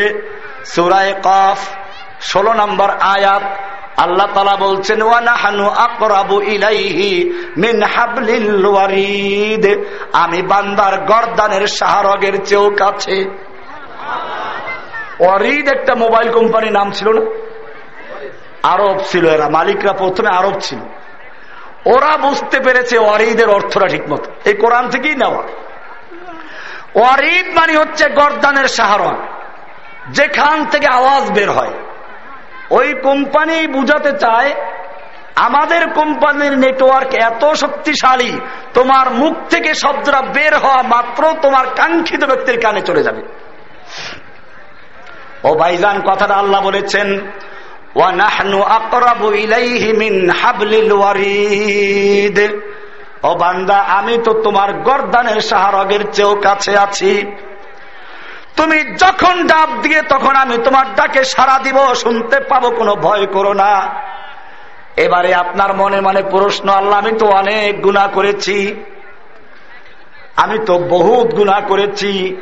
Speaker 1: সূরা কফ 16 নম্বর আয়াত। আল্লাহ তালা বলছেন ওয়ানাহানু আকরাবু ইলাইহি মিন হাবলিল ওয়ারিদ। আমি বান্দার গর্দানের শাহরগের চেয়েও কাছে। ওয়ারিদ একটা মোবাইল কোম্পানি নাম ছিল না? আরব ছিল এরা, মালিকরা প্রথমে আরব ছিল। ওরা বুঝতে পেরেছে ওয়ারিদের অর্থটা ঠিক মতো এই কোরআন থেকেই নেওয়া। ওয়ারিদ মানে হচ্ছে গর্দানের সাহারা যেখান থেকে আওয়াজ বের হয়। ওই কোম্পানি বুঝাতে চায়, আমাদের কোম্পানির নেটওয়ার্ক এত শক্তিশালী, তোমার মুখ থেকে শব্দটা বের হওয়া মাত্র তোমার কাঙ্ক্ষিত ব্যক্তির কানে চলে যাবে। ও ভাইজান, কথাটা আল্লাহ বলেছেন ও বান্দা, আমি তো তোমার গর্দানের সাহারগের চেয়েও কাছে আছি। তুমি যখন ডাব দিয়ে তখন আমি তোমার ডাকে সারা দিব, শুনতে পাবো, কোনো ভয় করো না। এবারে আপনার মনে মনে প্রশ্ন, আল্লাহ, আমি তো অনেক গুণা করেছি। আমি তো বহুত গুণা করেছি,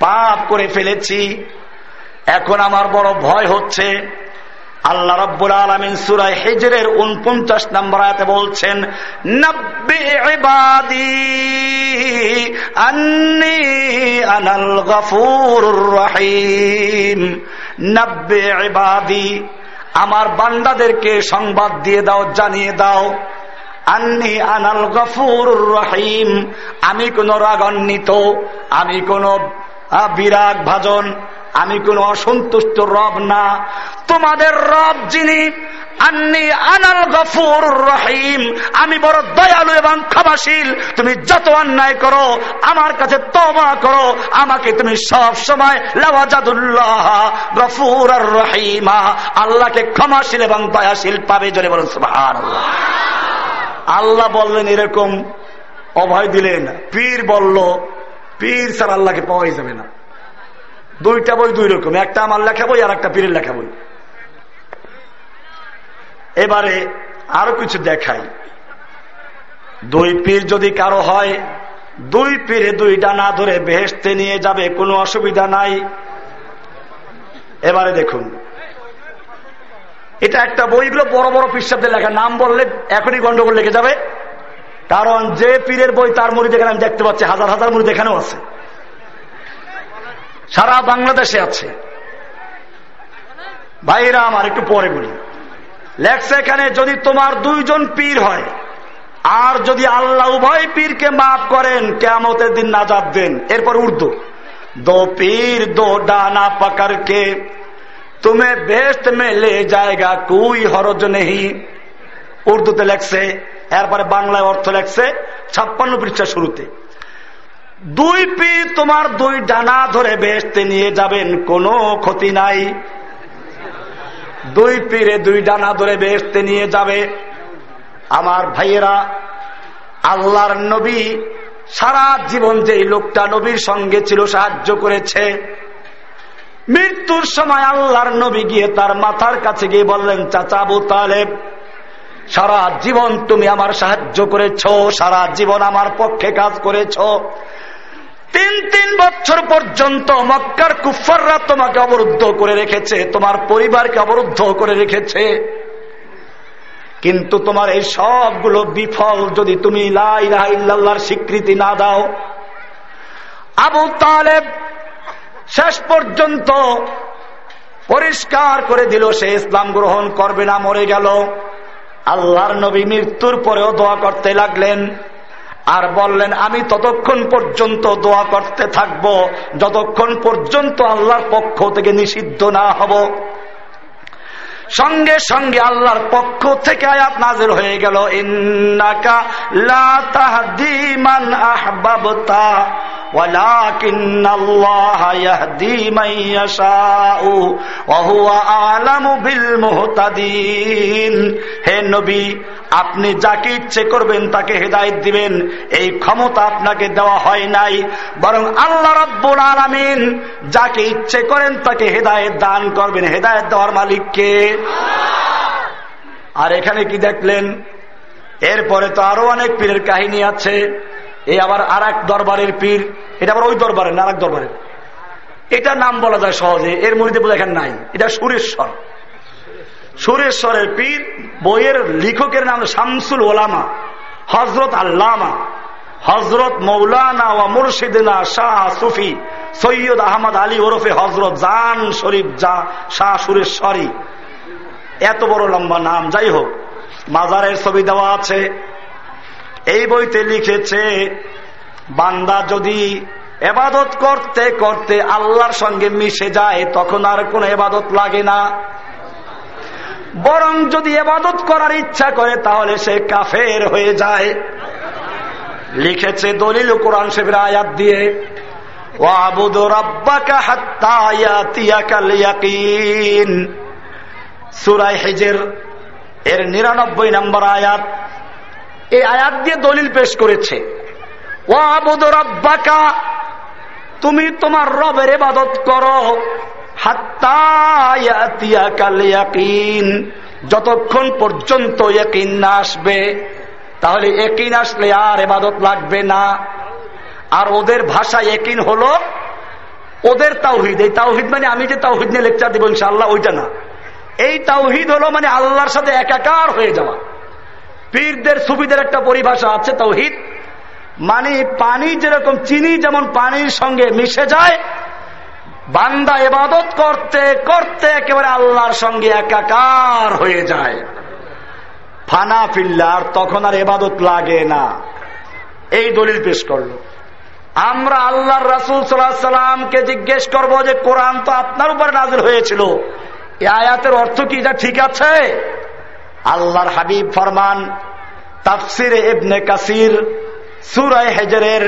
Speaker 1: পাপ করে ফেলেছি। এখন আমার বড় ভয় হচ্ছে। আল্লাহ রব্বুল আলমিন সুরাই হেজরের উনপঞ্চাশ নম্বর আয়াতে বলছেন আনাল গফুর রহিম। নব্বে আমার বান্দাদেরকে সংবাদ দিয়ে দাও, জানিয়ে দাও। আন্নি আনাল গফুর রহিম, আমি কোন রাগান্বিত, আমি কোন বিরাগ ভাজন আমি কোন অসন্তুষ্ট রব না। তোমাদের রব যিনি, আন্নি আনাল গফুর রহিম। আমি বড় দয়ালু এবং ক্ষমাশীল। তুমি যত অন্যায় করো, আমার কাছে তবা করো। আমাকে তুমি সব সময় লাওয়াজাদুল্লাহ গফুর আর রহিমা। আল্লাহকে ক্ষমাশীল এবং দয়াশীল পাবে, জোরে বলুন সুবহানাল্লাহ। আল্লাহ বললেন এরকম, অভয় দিলেন, পীর বলল, পীর স্যার আল্লাহকে পাওয়াই যাবে না। দুইটা বই দুই রকম, একটা আমার লেখা বই আর একটা পীরের লেখা বই। এবারে আরও কিছু দেখাই। দুই পীর যদি কারও হয়, দুই পীরে দুই ডানা ধরে বেহেস্তে নিয়ে যাবে, কোনো অসুবিধা নাই। এবারে দেখুন। এটা একটা বইগুলো বড় বড় পিসাবদের লেখা। নাম বললে এখনই গন্ডগোল লেগে যাবে। কারণ যে পীরের বই তার মুড়ি দেখেন আমি দেখতে পাচ্ছি, হাজার হাজার মুড়ি দেখানো আছে। সারা বাংলাদেশে আছে। ভাইরা আমার, একটু পরে বলি। লেখছে এখানে, যদি তোমার দুইজন পীর হয়, আর যদি আল্লাহ উভয় পীরকে মাফ করেন কেমতের দিন নাজাদ দেন। এরপর উর্দু। দো পীর, দো ডানা পাকার কে? তুমি বেস্ট মে লে জায়গা, কুই হরজ নেহি। উর্দুতে লেখছে, এরপরে বাংলায় অর্থ লেখছে, ছাপ্পান্ন পৃষ্ঠা শুরুতে। দুই পীর তোমার দুই ডানা ধরে বেসতে নিয়ে যাবেন, কোনো ক্ষতি নাই। দুই পীরে দুই ডানা ধরে বেসতে নিয়ে যাবে। আমার ভাইয়েরা, আল্লাহর নবী সারা জীবন যে লোকটা নবীর সঙ্গে ছিল সাহায্য করেছে, মৃত্যুর সময় আল্লাহর নবী গিয়ে তার মাথার কাছে গিয়ে বললেন, চাচা আবু তালেব, সারা জীবন তুমি আমার সাহায্য করেছ, সারা জীবন আমার পক্ষে কাজ করেছ তিন তিন বছর পর্যন্ত মক্কার কুফাররা তোমাকে অবরুদ্ধ করে রেখেছে, তোমার পরিবারকে অবরুদ্ধ করে রেখেছে। কিন্তু তোমার এই সবগুলো বিফল যদি তুমি লাইলাহার স্বীকৃতি না দাও, আবু তালেব শেষ পর্যন্ত পরিষ্কার করে দিল, সে ইসলাম গ্রহণ করবে না, মরে গেল। আল্লাহর নবী মৃত্যুর পরেও দোয়া করতে লাগলেন। আর বললেন, আমি ততক্ষণ পর্যন্ত দোয়া করতে থাকব, যতক্ষণ পর্যন্ত আল্লাহর পক্ষ থেকে নিষিদ্ধ না হব। সঙ্গে সঙ্গে আল্লাহর পক্ষ থেকে আয়াত নাজির হয়ে গেল ইন্নাকা লা তাহদি মান আহবাবতা ولكن الله يهدي من يشاء وهو أعلم بالمهتدين হে নবী আপনি যাকে ইচ্ছে করবেন তাকে হেদায়ত দিবেন এই ক্ষমতা আপনাকে দেওয়া হয় নাই বরং আল্লাহ রব্বুল আলামিন যাকে ইচ্ছে করেন তাকে হেদায়ত দান করবেন হেদায়ত দেওয়ার মালিককে আর এখানে কি দেখলেন? এরপরে তো আরও অনেক পীরের কাহিনী আছে। এই আবার আর দরবারের পীর। এটা আবার ওই দরবারের না আর দরবারের? এটা নাম বলা যায় সহজে, এর মধ্যে বোঝা নাই। এটা সুরেশ্বর। সুরেশ্বরের পীর, বইয়ের লেখকের নাম শামসুল ওলামা হজরত আল্লামা হজরত মৌলানা ও মুর্শিদিনা শাহ সুফি, সৈয়দ আহমদ আলী ওরফে হজরত জান শরীফ জা, শাহ সুরেশ্বরী। এত বড় লম্বা নাম যাই হোক মাজারের ছবি দেওয়া আছে। এই বইতে লিখেছে, বান্দা যদি এবাদত করতে করতে আল্লাহর সঙ্গে মিশে যায়, তখন আর কোন এবাদত লাগে না। বরং যদি এবাদত করার ইচ্ছা করে, তাহলে সে কাফের হয়ে যায়। লিখেছে দলিল কোরআন শেফের আয়াত দিয়ে সুরাই হেজের এর নিরানব্বই নম্বর আয়াত এই আয়াত দিয়ে দলিল পেশ করেছে। তুমি তোমার রবের এবাদত করো যতক্ষণ পর্যন্ত একিন না আসবে, তাহলে একিন আসলে আর এবাদত লাগবে না। আর ওদের ভাষা একিন হলো, ওদের তাওহিদ। এই তাওহিদ মানে আমি যে তাওহিদ নিয়ে লেকচার দেবো ইনশাল্লাহ ওইটা না। এই তাওহিদ হলো মানে আল্লাহর সাথে একাকার হয়ে যাওয়া। পীরদের সুবিধের একটা পরিভাষা আছে তৌহিদ মানে পানি যেরকম চিনি, যেমন পানির সঙ্গে মিশে যায়। বান্দা এবাদত করতে করতে একেবারে আল্লাহর সঙ্গে একাকার হয়ে যায়। ফানা ফিল্লার, তখন আর এবাদত লাগে না। এই দলিল পেশ করল। আমরা আল্লাহর রাসুল সাল্লাহ সাল্লামকে জিজ্ঞেস করব যে কোরআন তো আপনার উপরে নাজিল হয়েছিল। এই আয়াতের অর্থ কি? যা ঠিক আছে? আল্লাহর হাবিব ফরমান, তাফসির এবনে কাসির, সুরায় হেজরের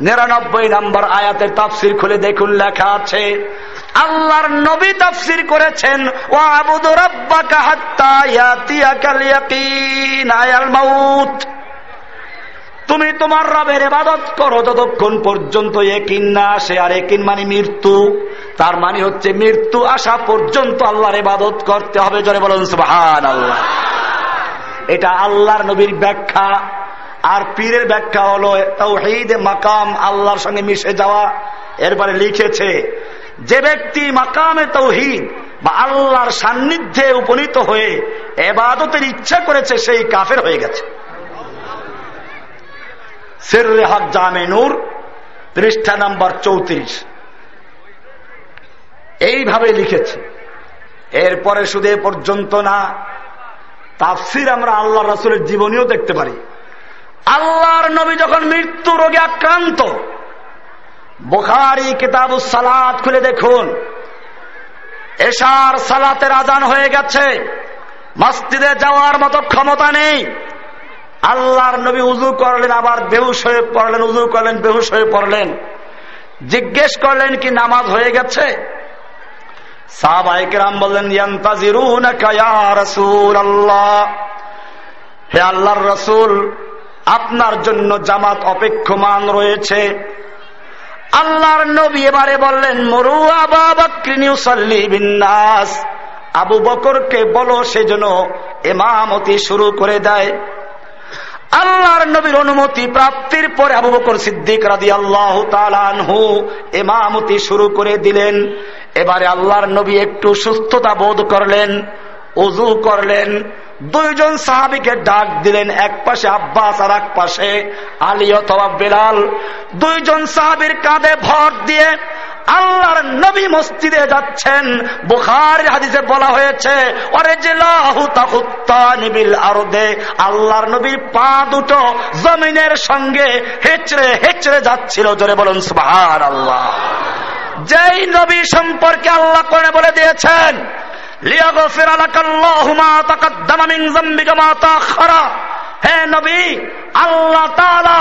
Speaker 1: নিরানব্বই নম্বর আয়াতের তাফসির খুলে দেখুন, লেখা আছে, আল্লাহর নবী তাফসির করেছেন ও রব্বাকা হাত্তা ইয়াতিয়াকাল ইয়াকিন আয়াল মাউত। তুমি তোমার রবের এবাদত করো ততক্ষণ পর্যন্ত একিন না আসে, আর একিন মানে মৃত্যু। তার মানে হচ্ছে মৃত্যু আসা পর্যন্ত আল্লাহর এবাদত করতে হবে জনে বলুন সুহান আল্লাহ এটা আল্লাহর নবীর ব্যাখ্যা। আর পীরের ব্যাখ্যা হলো তৌহিদ, মাকাম, আল্লাহর সঙ্গে মিশে যাওয়া। এরপরে লিখেছে, যে ব্যক্তি মাকামে তৌহিদ বা আল্লাহর সান্নিধ্যে উপনীত হয়ে এবাদতের ইচ্ছা করেছে, সেই কাফের হয়ে গেছে। নূর, পৃষ্ঠা নাম্বার চৌত্রিশ। এইভাবে লিখেছে। এরপরে শুধু এ পর্যন্ত না, তাফসির আমরা আল্লাহ রাসুলের জীবনীও দেখতে পারি। আল্লাহর নবী যখন মৃত্যু রোগে আক্রান্ত, বোখারি কিতাব সালাত খুলে দেখুন। এশার সালাতের আজান হয়ে গেছে। মসজিদে যাওয়ার মতো ক্ষমতা নেই। আল্লাহর নবী উজু করলেন, আবার বেহুশ হয়ে পড়লেন উজু করলেন, বেহুশ হয়ে পড়লেন। জিজ্ঞেস করলেন কি নামাজ হয়ে গেছে? সাহবাইকেরাম বললেন হে আল্লাহর রসুল, আপনার জন্য জামাত অপেক্ষমান রয়েছে। আল্লাহর নবী এবারে বললেন, মরু বিন্যাস আবু বকরকে বলো সেজন্য এমামতি শুরু করে দেয়। আল্লাহর নবীর অনুমতি প্রাপ্তির পরে আবু বকর সিদ্দিক রাদি আল্লাহ তালহু এমামতি শুরু করে দিলেন। এবারে আল্লাহর নবী একটু সুস্থতা বোধ করলেন উজু করলেন, দুইজন সাহাবিকে ডাক দিলেন, এক পাশে আব্বাস আর এক পাশে আলী অথবা বেলাল। দুইজন সাহাবির কাঁধে ভর দিয়ে আল্লাহর নবী মসজিদে যাচ্ছেন। বুখার হাদিসে বলা হয়েছে আল্লাহর নবীর পা দুটো জমিনের সঙ্গে হেচড়ে হেচড়ে যাচ্ছিল। জোরে বলুন সুবাহার আল্লাহ যেই নবী সম্পর্কে আল্লাহ করে বলে দিয়েছেন লিয়াগফির মা তাকাদ্দামা মিন যামবিকা মা তাআখারা হে নবী আল্লাহ তালা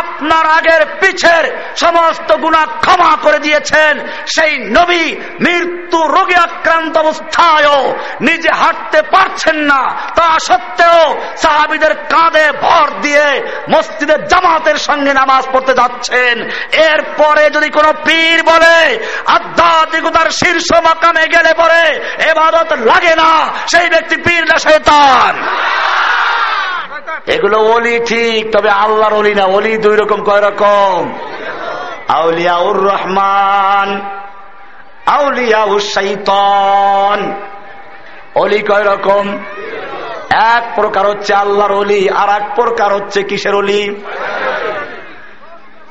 Speaker 1: আপনার আগের পিছের সমস্ত গুণা ক্ষমা করে দিয়েছেন। সেই নবী মৃত্যু রোগে আক্রান্ত অবস্থায়ও নিজে হাঁটতে পারছেন না। তা সত্ত্বেও সাহাবিদের কাঁধে ভর দিয়ে মসজিদের জামাতের সঙ্গে নামাজ পড়তে যাচ্ছেন। এরপরে যদি কোনো পীর বলে, আধ্যাত্মিকতার শীর্ষ মাকামে গেলে পরে এবাদত লাগে না, সেই ব্যক্তি পীর না শেতান এগুলো অলি ঠিক, তবে আল্লাহর অলি না অলি দুই রকম, কয় রকম? আউলিয়াউর রহমান, আউলিয়াউর শৈতন অলি কয় রকম? এক প্রকার হচ্ছে আল্লাহর অলি আর এক প্রকার হচ্ছে কিসের অলি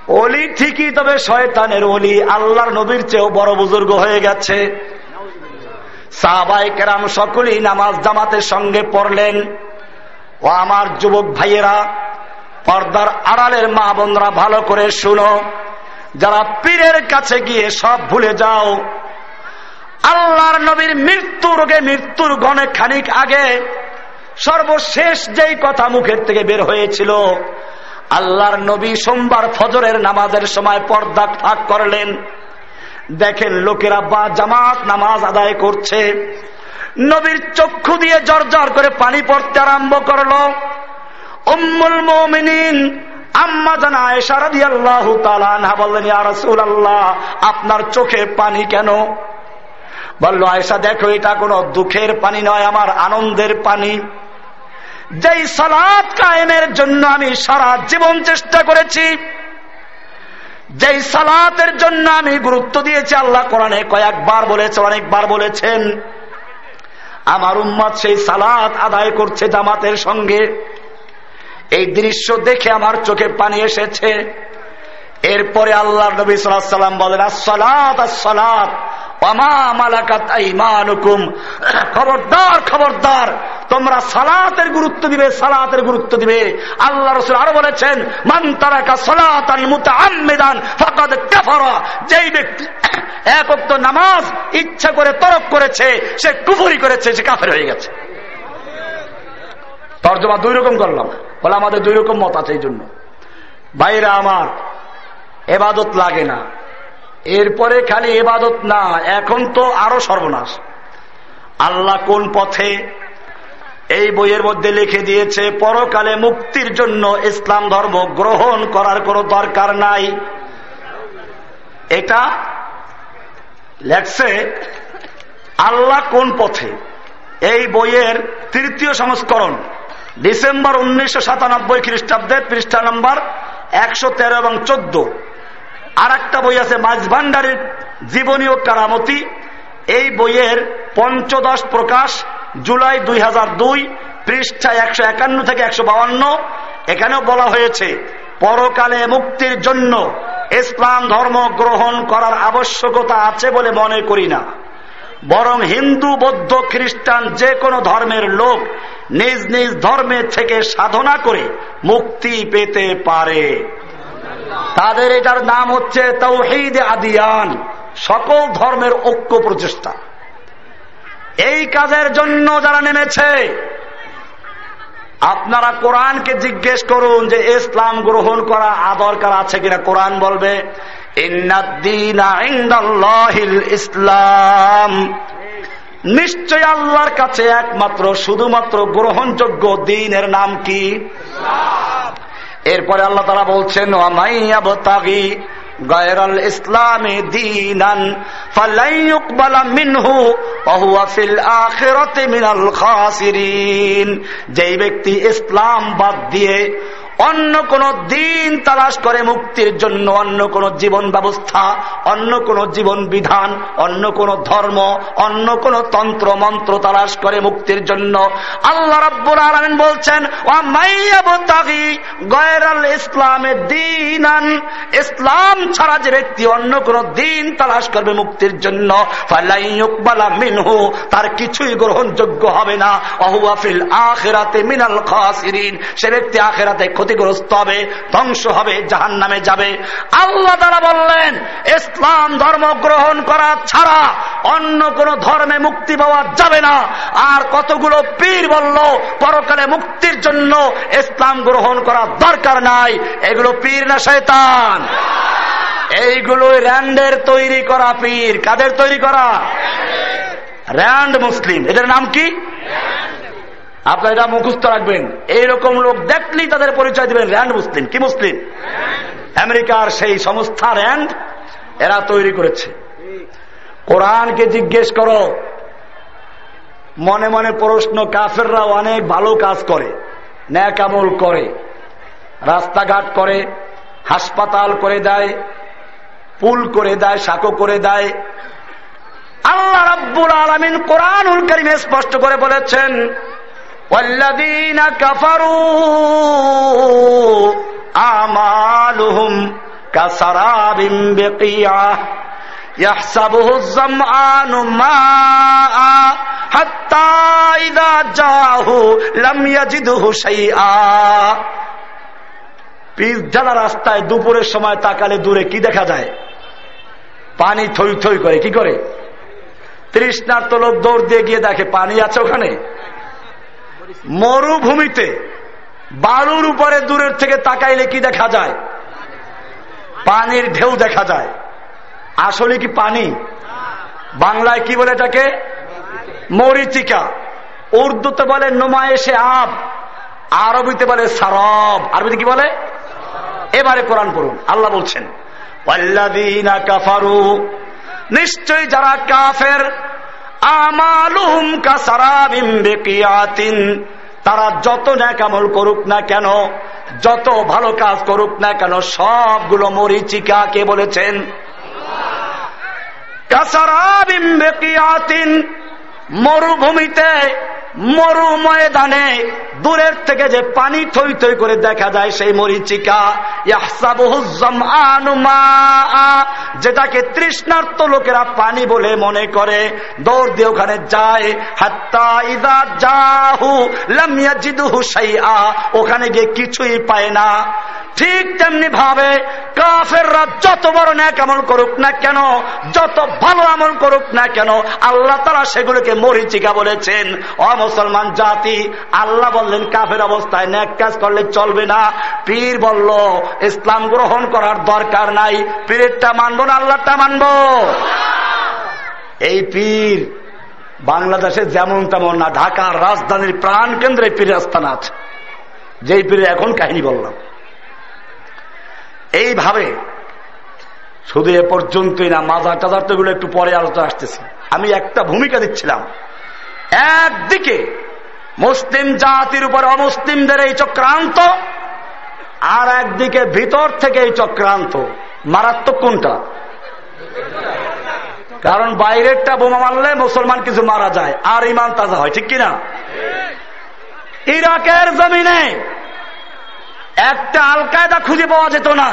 Speaker 1: অলি ঠিকই, তবে শয়তানের অলি আল্লাহর নবীর চেয়েও বড় বুজুর্গ হয়ে গেছে। সাহাবাই কেরাম সকলেই নামাজ জামাতের সঙ্গে পড়লেন। ও আমার যুবক ভাইয়েরা, পর্দার আড়ালের মা বোনরা ভালো করে শুনো। যারা পীরের কাছে গিয়ে সব ভুলে যাও, আল্লাহর নবীর মৃত্যু রোগে মৃত্যুর গণে খানিক আগে সর্বশেষ যেই কথা মুখের থেকে বের হয়েছিল, আল্লাহর নবী সোমবার ফজরের নামাজের সময় পর্দা ফাঁক করলেন। দেখেন লোকেরা বা জামাত নামাজ আদায় করছে। নবীর চক্ষু দিয়ে জর্জর করে পানি পড়তে আরম্ভ করল। উম্মুল আল্লাহ আপনার চোখে পানি কেন? বলল আয়সা দেখো, এটা কোনো দুঃখের পানি নয়, আমার আনন্দের পানি। যেই সালাদ কায়েমের জন্য আমি সারা জীবন চেষ্টা করেছি, যেই সালাতের জন্য আমি গুরুত্ব দিয়েছি, আল্লাহ কোরআনে কয়েকবার বলেছে, অনেকবার বলেছেন আমার উম্মাদ সেই সালাত আদায় করছে জামাতের সঙ্গে। এই দৃশ্য দেখে আমার চোখে পানি এসেছে। এরপরে আল্লাহ নবী সাল্লাম বলেন আসলাত আসলাত খবরদার খবরদার, তোমরা সালাতের গুরুত্ব দিবে, সালাতের গুরুত্ব দিবে। আল্লাহ রসুল আরও বলেছেন, মান তারাকা সালাতান মুতাআম্মিদান যেই ব্যক্তি একত্ব নামাজ ইচ্ছা করে তরক করেছে, সে কুফুরি করেছে, সে কাফের হয়ে গেছে। তর্জমা দুই রকম করলাম। বলে আমাদের দুই রকম মত আছে এই জন্য। বাইরে আমার এবাদত লাগে না। এরপরে খালি এবাদত না, এখন তো আরও সর্বনাশ। আল্লাহ কোন পথে? এই বইয়ের মধ্যে লিখে দিয়েছে, পরকালে মুক্তির জন্য ইসলাম ধর্ম গ্রহণ করার কোনো দরকার নাই। এটা লেখছে, আল্লাহ কোন পথে? এই বইয়ের তৃতীয় সংস্করণ, ডিসেম্বর উনিশশো সাতানব্বই খ্রিস্টাব্দে পৃষ্ঠা নম্বর একশো তেরো এবং চোদ্দ। আর একটা বই আছে মাঝভান্ডারের জীবনী ও কারামতি। এই বইয়ের পঞ্চদশ প্রকাশ জুলাই দুই হাজার দুই, পৃষ্ঠা একশো একান্ন থেকে একশো বাউান্ন। এখানেও বলা হয়েছে, পরকালে মুক্তির জন্য ইসলাম ধর্ম গ্রহণ করার আবশ্যকতা আছে বলে মনে করি না। বরং হিন্দু, বৌদ্ধ, খ্রিস্টান যে কোনো ধর্মের লোক নিজ নিজ ধর্মের থেকে সাধনা করে মুক্তি পেতে পারে। তাদের এটার নাম হচ্ছে তৌহিদ আদিয়ান, সকল ধর্মের ঐক্য প্রচেষ্টা এই কাজের জন্য যারা নেমেছে, আপনারা কোরআনকে জিজ্ঞেস করুন যে ইসলাম গ্রহণ করা আদরকার আছে কিনা। কোরআন বলবে ইসলাম। নিশ্চয় আল্লাহর কাছে একমাত্র, শুধুমাত্র গ্রহণযোগ্য দিনের নাম কি? এরপরে আল্লাহ তারা বলছেন গয়রল দিনান মিনহু ফিল আখিরাতি মিনাল যেই ব্যক্তি ইসলাম বাদ দিয়ে অন্য কোন দিন তালাশ করে মুক্তির জন্য অন্য কোন জীবন ব্যবস্থা, অন্য কোন জীবন বিধান, অন্য কোন ধর্ম, অন্য কোন তন্ত্র, মন্ত্র তালাশ করে মুক্তির জন্য। আল্লাহ রব্বুর আলমিন বলছেন ইসলামের দিন ইসলাম ছাড়া যে ব্যক্তি অন্য কোন দিন তালাশ করবে মুক্তির জন্য মিনহু, তার কিছুই গ্রহণযোগ্য হবে না। অহুয়াফিল আখেরাতে মিনাল খাসিরিন। সে ব্যক্তি আখেরাতে ক্ষতি ক্ষতিগ্রস্ত হবে, ধ্বংস হবে জাহান নামে যাবে। আল্লাহ তারা বললেন, ইসলাম ধর্ম গ্রহণ করা ছাড়া অন্য কোন ধর্মে মুক্তি পাওয়া যাবে না। আর কতগুলো পীর বলল, পরকালে মুক্তির জন্য ইসলাম গ্রহণ করা দরকার নাই। এগুলো পীর না শৈতান এইগুলো র্যান্ডের তৈরি করা পীর। কাদের তৈরি করা? Rand Muslim. এদের নাম কি? আপনার এটা মুখস্থ রাখবেন। এইরকম লোক দেখলেই তাদের পরিচয় দিবেন, র্যান্ড মুসলিম। কি মুসলিম? আমেরিকার সেই সংস্থা র্যান্ড এরা তৈরি করেছে। কোরআনকে জিজ্ঞেস করো, মনে মনে প্রশ্ন, কাফেররা অনেক ভালো কাজ করে, ন্যাকামল করে, রাস্তাঘাট করে, হাসপাতাল করে দেয়, পুল করে দেয়, সাঁকো করে দেয়। আল্লাহ রাব্বুল আলমিন কোরআনুল করিমে স্পষ্ট করে বলেছেন والذين كفروا أعمالهم كسراب بقيعة يحسبه الظمآن ماء حتى إذا جاءه لم يجده شيئا পিস ঢালা রাস্তায় দুপুরের সময় তাকালে দূরে কি দেখা যায় পানি থই থই করে কি করে তৃষ্ণার তো লোক দৌড় দিয়ে গিয়ে দেখে পানি আছে ওখানে মরুভূমিতে বালুর উপরে দূরের থেকে তাকাইলে কি দেখা যায়? পানির ঢেউ দেখা যায়। আসলে কি পানি? বাংলায় কি বলে এটাকে? মরিচিকা। উর্দুতে বলে নোমায়েশে আব। আরবিতে বলে সারব। আরবিতে কি বলে? এবারে কোরআন করুন আল্লাহ বলছেন নিশ্চয় যারা কাফের আমালুহুম কাসারাবিম বেকিয়াতিন। তারা যত ন্যাকামল করুক না কেন, যত ভালো কাজ করুক না কেন, সবগুলো মরিচিকা কে বলেছেন? কাসারাবিম বেকিয়াতিন। মরুভূমিতে মরু ময়দানে দূরের থেকে যে পানি থই থই করে দেখা যায় সেই মরিচিকা যেটাকে তৃষ্ণার্ত লোকেরা পানি বলে মনে করে। দৌড় দিয়ে ওখানে যায় ওখানে গিয়ে কিছুই পায় না। ঠিক তেমনি ভাবে কাফেররা যত বড় ন্যাক আমল করুক না কেন, যত ভালো আমল করুক না কেন, আল্লাহ তারা সেগুলোকে মরিচিকা বলেছেন। অমুসলমান জাতি, আল্লাহ বললেন, কাফের অবস্থায় ন্যাক কাজ করলে চলবে না। পীর বলল, ইসলাম গ্রহণ করার দরকার নাই। পীরেরটা মানবো না আল্লাহটা মানবো। এই পীর বাংলাদেশে যেমন তেমন না, ঢাকার রাজধানীর প্রাণ কেন্দ্রে পীরের স্থান আছে। যেই পীরে এখন কাহিনী বললাম। এইভাবে শুধু এ পর্যন্তই না মাজার টাজার তো একটু পরে আলোচনা আসতেছে। আমি একটা ভূমিকা দিচ্ছিলাম। একদিকে মুসলিম জাতির উপর অমুসলিমদের এই চক্রান্ত, আর একদিকে ভিতর থেকে এই চক্রান্ত। মারাত্মক কোনটা? কারণ বাইরেরটা বোমা মারলে মুসলমান কিছু মারা যায়, আর ইমান তাজা হয়, ঠিক কিনা? ইরাকের জমিনে একটা আল কায়দা খুঁজে পাওয়া যেত না।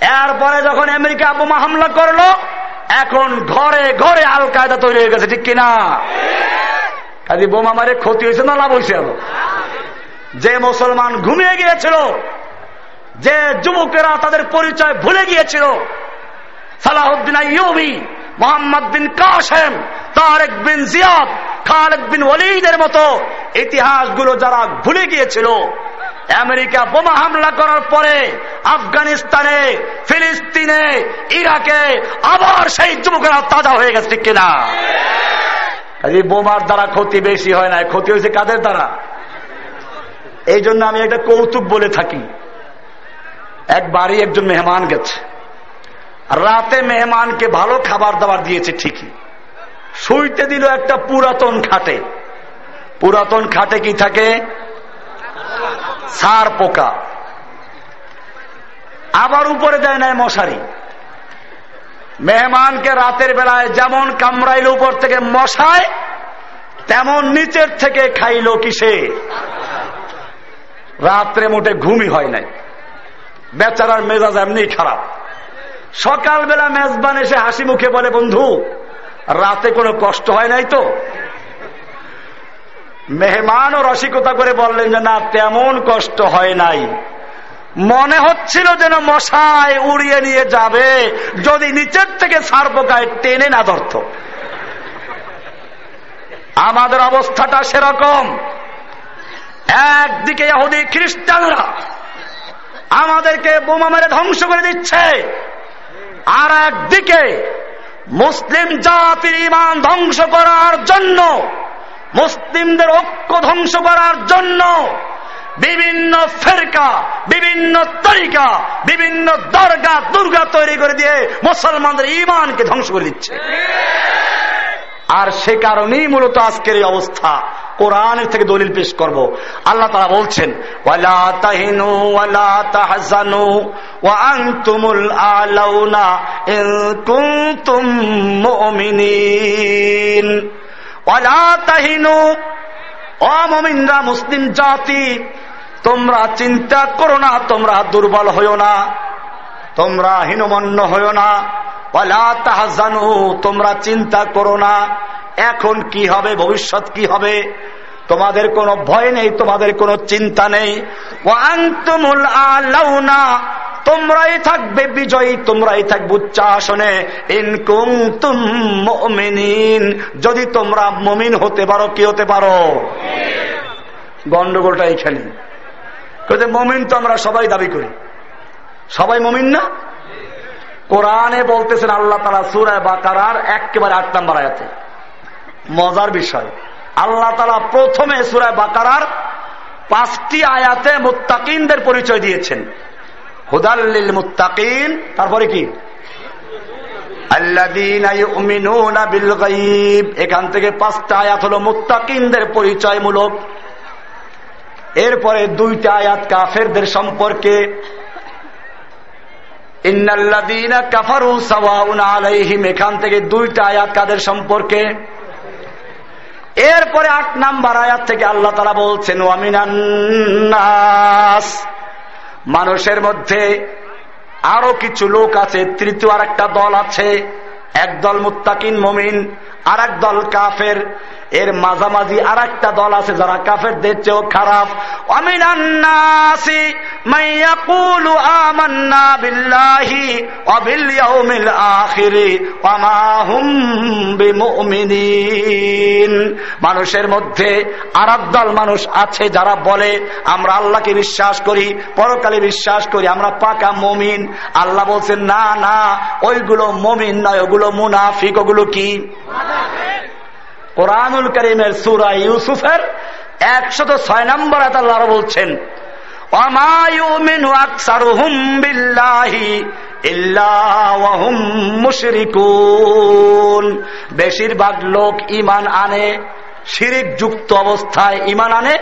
Speaker 1: এরপরে যখন আমেরিকা বোমা হামলা করল এখন ঘরে ঘরে আল কায়দা তৈরি হয়ে গেছে, ঠিক কিনা? কাজে বোমা মারে ক্ষতি হয়েছে না লাভ হয়েছে যে মুসলমান ঘুমিয়ে গিয়েছিল, যে যুবকেরা তাদের পরিচয় ভুলে গিয়েছিল, Salahuddin Ayubi Muhammad bin Qasim Tariq bin Ziyad, Khalid bin ওলিদের মতো ইতিহাসগুলো যারা ভুলে গিয়েছিল আমেরিকা বোমা হামলা করার পরে আফগানিস্তানে, ফিলিস্তিনে, ইরাকে আবার সেই যুবকেরা তাজা হয়ে গেছে, ঠিক কিনা? বোমার দ্বারা ক্ষতি বেশি হয় না ক্ষতি হয়েছে কাদের দ্বারা? এই জন্য আমি একটা কৌতুক বলে থাকি। এক বাড়ি একজন মেহমান গেছে। রাতে মেহমানকে ভালো খাবার দাবার দিয়েছে ঠিকই। শুইতে দিল একটা পুরাতন খাটে। পুরাতন খাটে কি থাকে? সার পোকা। আবার উপরে দেয় নাই মশারি। মেহমানকে রাতের বেলায় যেমন কামড়াইল উপর থেকে মশায়, তেমন নিচের থেকে খাইল কিসে? রাত্রে মোটে ঘুমই হয় নাই। বেচারার মেজাজ এমনি খারাপ। সকালবেলা মেজবান এসে হাসি মুখে বলে, বন্ধু, রাতে কোনো কষ্ট হয় নাই তো? মেহমানও রসিকতা করে বললেন যে, না, তেমন কষ্ট হয় নাই। মনে হচ্ছিল যেন মশায় উড়িয়ে নিয়ে যাবে, যদি নিচের থেকে সার পোকায় টেনে না ধরত। আমাদের অবস্থাটা সেরকম। একদিকে ইহুদি খ্রিস্টানরা আমাদেরকে বোমা মেরে ধ্বংস করে দিচ্ছে, আর একদিকে মুসলিম জাতির ইমান ধ্বংস করার জন্য মুসলিমদের ঐক্য ধ্বংস করার জন্য বিভিন্ন ফেরকা, বিভিন্ন তরিকা, বিভিন্ন দরগা, দুর্গা তৈরি করে দিয়ে মুসলমানদের ইমানকে ধ্বংস করে দিচ্ছে। আর সে কারণেই মূলত আজকের এই অবস্থা। কোরআনের থেকে দলিল পেশ করব। আল্লাহ তারা বলছেন, ওয়ালা তাহিনু ওয়ালা তাহজানু ওয়া আনতুমুল আলাউনা ইন কুনতুম মুমিনিন। তাহিনু ও মুসলিম জাতি, তোমরা চিন্তা করো না, তোমরা দুর্বল হইও না, তোমরা হীনমন্য হইও না ওয়ালা তাহজানু তোমরা চিন্তা করো না, এখন কি হবে, ভবিষ্যৎ কি হবে, তোমাদের কোনো ভয় নেই, তোমাদের কোনো চিন্তা নেই তোমরাই থাকবে বিজয়ী, তোমরাই থাকবে উচ্চ আসনে ইনকুম তুম যদি তোমরা মমিন হতে পারো, কি হতে পারো? গন্ডগোলটা এইখানে। মমিন তো আমরা সবাই দাবি করি। সবাই মমিন না? কোরআনে বলতেছেন আল্লাহ তালা সুরায় বাকার একেবারে আট নাম্বার আয়াতে। মজার বিষয়। আল্লাহ তালা প্রথমে সুরায় বাকার পাঁচটি আয়াতে মুত্তাকিনদের পরিচয় দিয়েছেন। হুদাল্লিল মুত্তাকিন, তারপরে কি? এখান থেকে পাঁচটা আয়াত হলো মুত্তাকিনদের পরিচয়মূলক। এরপরে দুইটা আয়াত কাফেরদের সম্পর্কে। এখান থেকে দুইটা আয়াত কাদের সম্পর্কে? এরপরে আট নাম্বার আয়াত থেকে আল্লাহ তারা বলছেন মানুষের মধ্যে আরও কিছু লোক আছে তৃতীয় আর একটা দল আছে একদল মুত্তাকিন মমিন আর দল কাফের। এর মাঝামাঝি আর একটা দল আছে যারা কাফেরদের চেয়েও খারাপ। মানুষের মধ্যে আর দল মানুষ আছে যারা বলে, আমরা আল্লাহকে বিশ্বাস করি, পরকালে বিশ্বাস করি, আমরা পাকা মমিন। আল্লাহ বলছেন, না না, ওইগুলো মমিন নয়, ওগুলো মুনাফিক, ওগুলো কি? কোরআনুল করিমের সুরা ইউসুফের একশত ছয় নম্বর আল্লাহ বলছেন বেশিরভাগ লোক ইমান আনে শিরিক যুক্ত অবস্থায় ইমান আনে।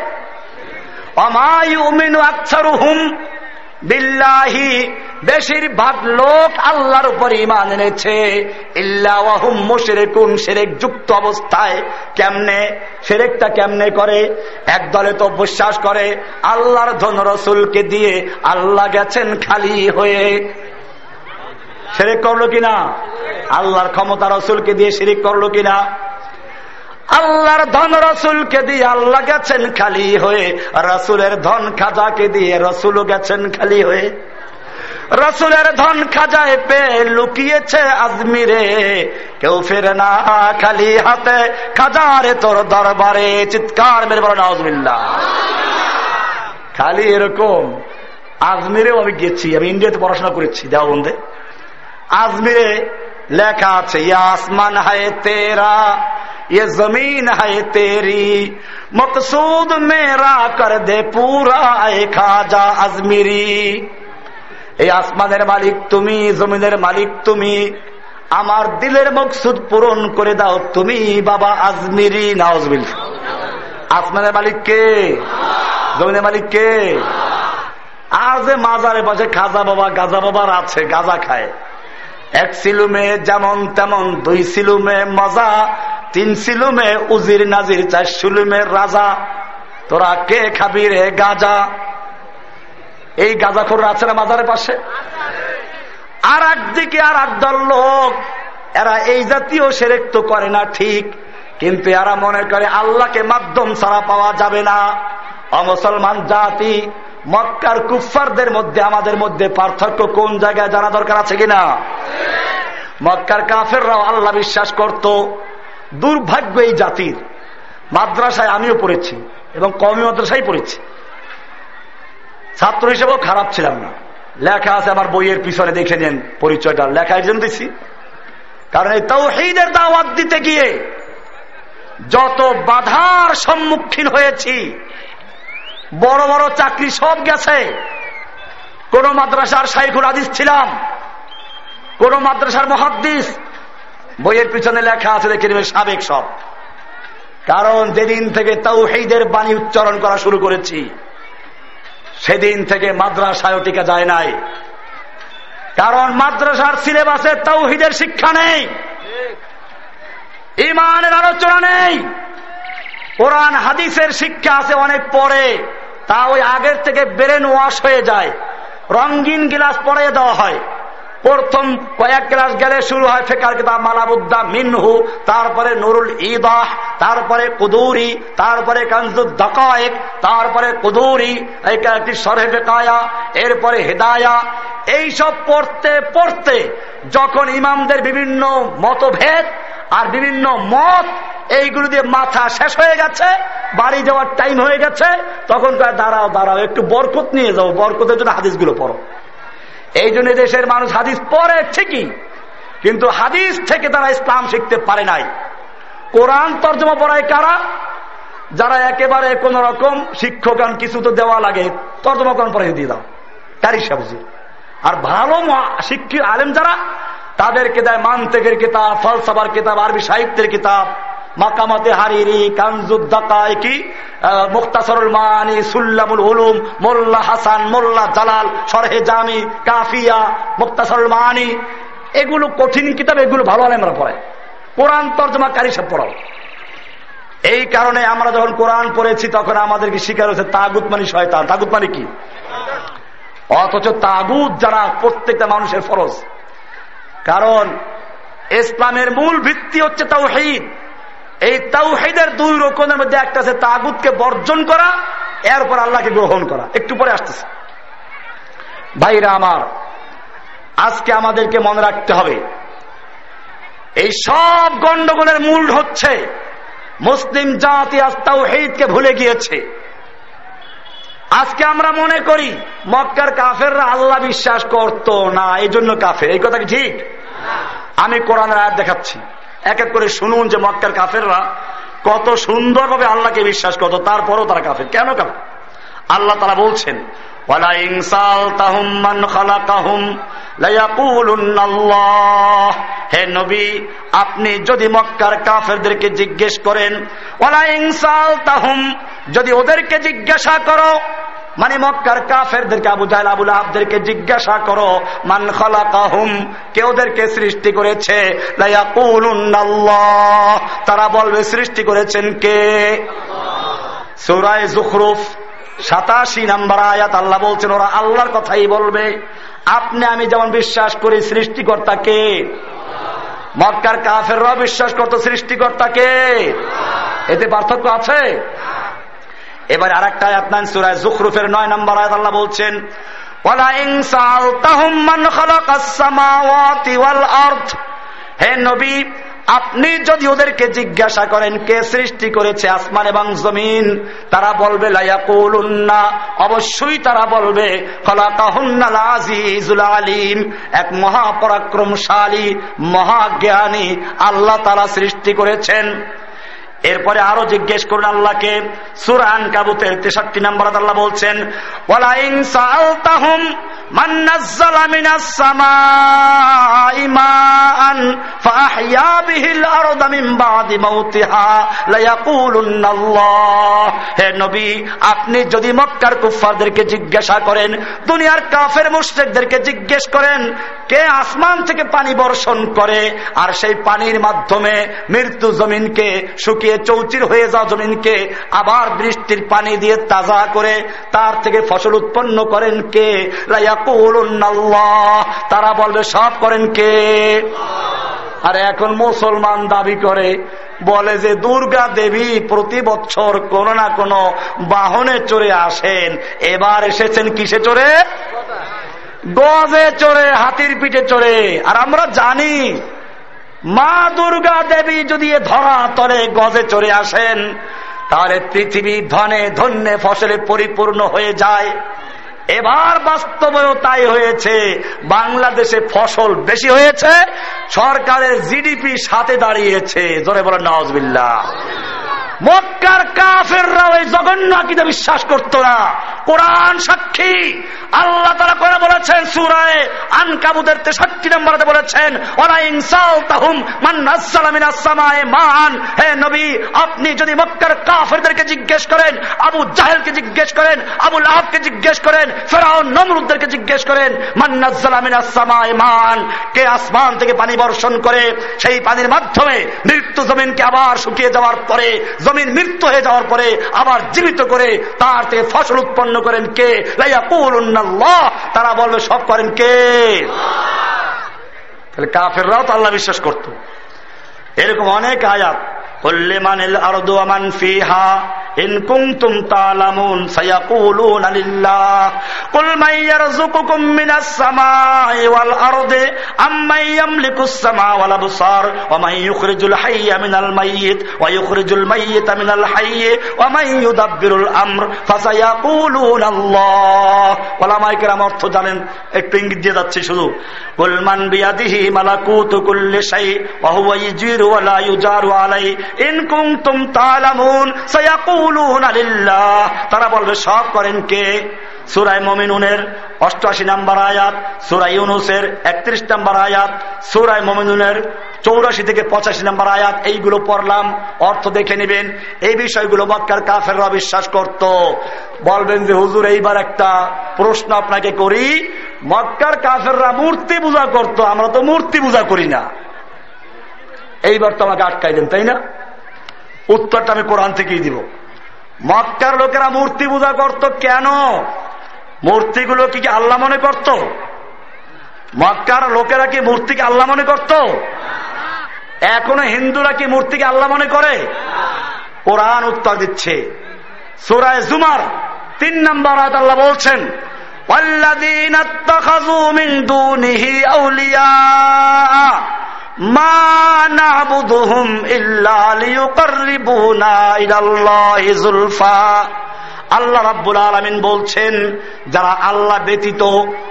Speaker 1: অমায়ু অমায়ুমিনু আকসারুহুম বিল্লাহি, বেশিরভাগ লোক আল্লাহর উপর ইমান এনেছে। সেরেক যুক্ত অবস্থায়। কেমনে? সেরেকটা কেমনে করে? এক দলে তো বিশ্বাস করে, আল্লাহর ধন রসুলকে দিয়ে আল্লাহ গেছেন খালি হয়ে। সেরেক করল কিনা? আল্লাহর ক্ষমতা রসুলকে দিয়ে শিরিক করল কিনা? আল্লাহর ধন রসুলকে দিয়ে আল্লাহ গেছেন খালি হয়ে, রসুলের ধন খাজাকে দিয়ে রসুলও গেছেন খালি হয়ে। রসুলের ধন খাজায় পে লুকিয়েছে আজমিরে, কেউ ফেরে না খালি হাতে, খাজারে তোর দরবারে চিৎকার মেরে বলো নজমিল্লা খালি এরকম, আজমিরেও আমি গেছি, আমি ইন্ডিয়াতে পড়াশোনা করেছি, দেওবন্দে। আজমিরে লেখা আছে আসমান হায় তেরা ये जमीन है तेरी मकसूद मेरा कर दे पूरा ए खाजा আজমিরি এই আসমানের মালিক তুমি জমিনের মালিক তুমি আমার দিলের মকসুদ পূরণ করে দাও তুমি বাবা আজমিরি নাওজবিল আসমানের মালিক কে জমিনের মালিক কে আর যে মাজারে বসে খাজা বাবা গাজা বাবার আছে গাজা খায় এক সিলুমে যেমন তেমন দুই সিলুমে মজা তিন সিলুমে উজির নাজির, চার সিলুমে রাজা। তোরা কে খাবি রে গাজা? এই গাজাখোর আছে না মাজারের পাশে? আর একদিকে আর একদল লোক, এরা এই জাতীয় সেরেক তো করে না ঠিক, কিন্তু এরা মনে করে আল্লাহকে মাধ্যম ছাড়া পাওয়া যাবে না। অমুসলমান জাতি, মক্কার কুফারদের মধ্যে, আমাদের মধ্যে পার্থক্য কোন জায়গায় জানা দরকার আছে কিনা? মক্কার কাফেররাও আল্লাহ বিশ্বাস করত দুর্ভাগ্য এই জাতির। মাদ্রাসায় আমিও পড়েছি এবং কমি মাদ্রাসায় পড়েছি। ছাত্র হিসেবেও খারাপ ছিলাম না। লেখা আছে আমার বইয়ের পিছনে, দেখে নেন পরিচয়টা। লেখা একজন দিছি। কারণ এই তৌহিদের দাওয়াত দিতে গিয়ে যত বাধার সম্মুখীন হয়েছি, বড় বড় চাকরি সব গেছে। কোন মাদ্রাসার সাইকুল আদিস ছিলাম, কোন মাদ্রাসার মহাদ্দিস বইয়ের পিছনে লেখা আছে, দেখে নেবে সাবেক সব। কারণ যেদিন থেকে তাও তৌহিদের বাণী উচ্চারণ করা শুরু করেছি, সেদিন থেকে মাদ্রাসায় টিকা যায় নাই। কারণ মাদ্রাসার সিলেবাসে তৌহিদের শিক্ষা নেই, ইমানের আলোচনা নেই, কোরআন, হাদিসের শিক্ষা আছে অনেক পরে, তা ওই আগের থেকে ব্রেন ওয়াশ হয়ে যায় রঙ্গিন গিলাস পরে দেওয়া হয়। প্রথম কয়েক ক্লাস গেলে শুরু হয় ফেকার কিতাব মালাবুদ্দা মিনহু, তারপরে নুরুল ইদাহ তারপরে কুদুরি, তারপরে কানজুদ দকায়েক, তারপরে কুদুরি, এই একটি সরহে ফেকায়া, এরপরে হেদায়া। এইসব পড়তে পড়তে যখন ইমামদের বিভিন্ন মতভেদ আর বিভিন্ন মত এইগুলো দিয়ে মাথা শেষ হয়ে গেছে, বাড়ি যাওয়ার টাইম হয়ে গেছে, তখন দাঁড়াও দাঁড়াও, একটু বরকত নিয়ে যাও, বরকতের জন্য হাদিসগুলো পড়ো। এই জন্য দেশের মানুষ হাদিস পড়ে ঠিকই, কিন্তু হাদিস থেকে তারা ইসলাম শিখতে পারে নাই। কোরআন তর্জমা পড়ায় কারা? যারা একেবারে কোন রকম শিক্ষকান কিছু তো দেওয়া লাগে, তর্জমা কোরআন পড়াই দিয়ে দাও। তারই সাবজি আর ভালো শিক্ষিত আলেম যারা তাদেরকে দেয় মানতেকের কিতাব ফলসাবার কিতাব, আরবি সাহিত্যের কিতাব মাকামাতে হারিরি কানজুদ্দাকি মুক্তাসরুল মানি, সুল্লামুল উলুম, মোল্লা হাসান, মোল্লা জালাল সরহে জামি, কাফিয়া মুক্তাসরুল মানি। এগুলো কঠিন কিতাব, এগুলো ভালো আলেমরা পড়ে। কোরআন তর্জমাকারী সব পড়াও। এই কারণে আমরা যখন কোরআন পড়েছি, তখন আমাদেরকে শিকার হচ্ছে তাগুত মানে শয়তান। তাগুত মানে কি? অথচ তাগুত যারা প্রত্যেকটা মানুষের ফরজ। কারণ ইসলামের মূল ভিত্তি হচ্ছে তাও তাওহিদ। এই তাওহিদের দুই রকমের মধ্যে একটা আছে তাগুতকে বর্জন করা, এরপর আল্লাহকে গ্রহণ করা। একটু পরে আসতেছে। ভাইরা আমার, আজকে আমাদেরকে মনে রাখতে হবে, এই সব গন্ডগোলের মূল হচ্ছে, মুসলিম জাতি আজ তাওহিদকে ভুলে গিয়েছে। আজকে আমরা মনে করি, মক্কার কাফেররা আল্লাহ বিশ্বাস করত না এই জন্য কাফের। এই কথা কি ঠিক? আমি কোরআনের আয়াত দেখাচ্ছি। এক এক করে শুনুন যে মক্কার কাফেররা কত সুন্দরভাবে আল্লাহকে বিশ্বাস করত, তারপরও তারা কাফের। কেন কাফের আল্লাহ তারা বলছেন হে নবী, আপনি যদি মক্কার কাফেরদেরকে জিজ্ঞেস করেন ওলা ইনসাল তাহুম যদি ওদেরকে জিজ্ঞাসা করো মানে মক্কার কাফেরদেরকে আবু জাহেল, আবুল আবদেরকে জিজ্ঞাসা করো, মান খালাকাহুম? কে ওদেরকে সৃষ্টি করেছে। তারা বলবে, সৃষ্টি করেছেন কে? সুরায় জুখরুফ, সাতাশি নাম্বার আয়াত আল্লাহ বলছেন, ওরা আল্লাহর কথাই বলবে। আপনি, আমি যেমন বিশ্বাস করি সৃষ্টিকর্তাকে মক্কার কাফেররা বিশ্বাস করত সৃষ্টিকর্তাকে এতে পার্থক্য আছে? এবার আর একটা আয়াত সুরায় জুখরুফের নয় নম্বর আয়াত আল্লাহ বলছেন হে নবী, আপনি যদি ওদেরকে জিজ্ঞাসা করেন, কে সৃষ্টি করেছে আসমান এবং জমিন, তারা বলবে অবশ্যই তারা বলবে এক মহাপরাক্রমশালী, মহাজ্ঞানী আল্লাহ তারা সৃষ্টি করেছেন। এরপরে আরও জিজ্ঞেস করুন আল্লাহকে। সুরান কাবুতের তেষট্টি নম্বর আল্লাহ বলছেন আপনি যদি মক্কার কুফারদেরকে জিজ্ঞাসা করেন, দুনিয়ার কাফের মুশ্রেকদেরকে জিজ্ঞেস করেন, কে আসমান থেকে পানি বর্ষণ করে, আর সেই পানির মাধ্যমে মৃত্যু জমিনকে শুকিয়ে চৌচির হয়ে যাওয়া জমিনকে, আবার বৃষ্টির পানি দিয়ে তাজা করে তার থেকে ফসল উৎপন্ন করেন কে? তারা বলবে, সব করেন কে? আর এখন মুসলমান দাবি করে, বলে যে দুর্গা দেবী প্রতি বছর কোন না কোন বাহনে চড়ে আসেন। এবার এসেছেন কিসে চড়ে? গজে চড়ে, হাতির পিঠে চড়ে। আর আমরা জানি মা দুর্গা দেবী যদি ধরা তরে গজে চড়ে আসেন, তাহলে পৃথিবী ধনে ধন্যে ফসলে পরিপূর্ণ হয়ে যায়। এবার বাস্তবেও তাই হয়েছে। বাংলাদেশে ফসল বেশি হয়েছে, সরকারের জিডিপি সাথে দাঁড়িয়েছে। জোরে বলেন নওয়াজ মক্কার কাফেররা ওই জঘন্য আকিদা বিশ্বাস করত না। কোরআন সাক্ষী। আল্লাহ তারা করে বলেছেন, সুরায় আনকাবুদের তেষট্টি নম্বরে বলেছেন মান হে নবী, আপনি যদি মক্কার কাফেরদেরকে জিজ্ঞেস করেন, আবু জাহেলকে জিজ্ঞেস করেন, আবু লাহবকে জিজ্ঞেস করেন, ফেরাউন, নমরুদ্দেরকে জিজ্ঞেস করেন মান্নাসালামিনাসামায় মান কে আসমান থেকে পানি বর্ষণ করে, সেই পানির মাধ্যমে মৃত্যু জমিনকে আবার শুকিয়ে যাওয়ার পরে জমিন মৃত্যু হয়ে যাওয়ার পরে আবার জীবিত করে তার থেকে ফসল উৎপন্ন করেন কে? তারা বলবে, সব করেন কে? তাহলে কাফেররাও তো আল্লাহ বিশ্বাস করত। এরকম অনেক আয়াত, হল্লে মানিল আরদু আমান ফিহা? إن كنتم تعلمون سيقولون لله قل من يرزقكم من السماء والأرض أم من يملك السماء والأبصار ومن يخرج الحي من الميت ويخرج الميت من الحي ومن يدبر الأمر فسيقولون الله ولا কেরাম অর্থ জানেন একটু ইঙ্গিত দিয়ে যাচ্ছে শুধু কুলমান বিয়াদিহি মালাকুত কুল্লি শাই ওয়া হুয়া ইউজিরু ওয়া লা ইউজারু আলাই তারা বলবে, সব করেন কে? সুরাই মমিনুনের অষ্টআশি নাম্বার আয়াত সুরাই ইউনুসের একত্রিশ নাম্বার আয়াত সুরাই মমিনুনের চৌরাশি থেকে পঁচাশি নাম্বার আয়াত, এইগুলো পড়লাম, অর্থ দেখে নেবেন। এই বিষয়গুলো মক্কার কাফেররা বিশ্বাস করত। বলবেন যে, হুজুর, এইবার একটা প্রশ্ন আপনাকে করি। মক্কার কাফেররা মূর্তি পূজা করত, আমরা তো মূর্তি পূজা করি না। এইবার তো আমাকে আটকাই আটকাইলেন তাই না? উত্তরটা আমি কোরআন থেকেই দিব। মক্কার লোকেরা মূর্তি পূজা করত কেন মূর্তিগুলো কি কি আল্লাহ মনে করত মক্কার লোকেরা কি মূর্তিকে আল্লাহ মনে করত এখনো হিন্দুরা কি মূর্তিকে আল্লাহ মনে করে কোরআন উত্তর দিচ্ছে সুরায় জুমার তিন নম্বর আল্লাহ বলছেন والذين اتخذوا من دونه أولياء আল্লাহ রাব্বুল আলমিন বলছেন, যারা আল্লাহ ব্যতীত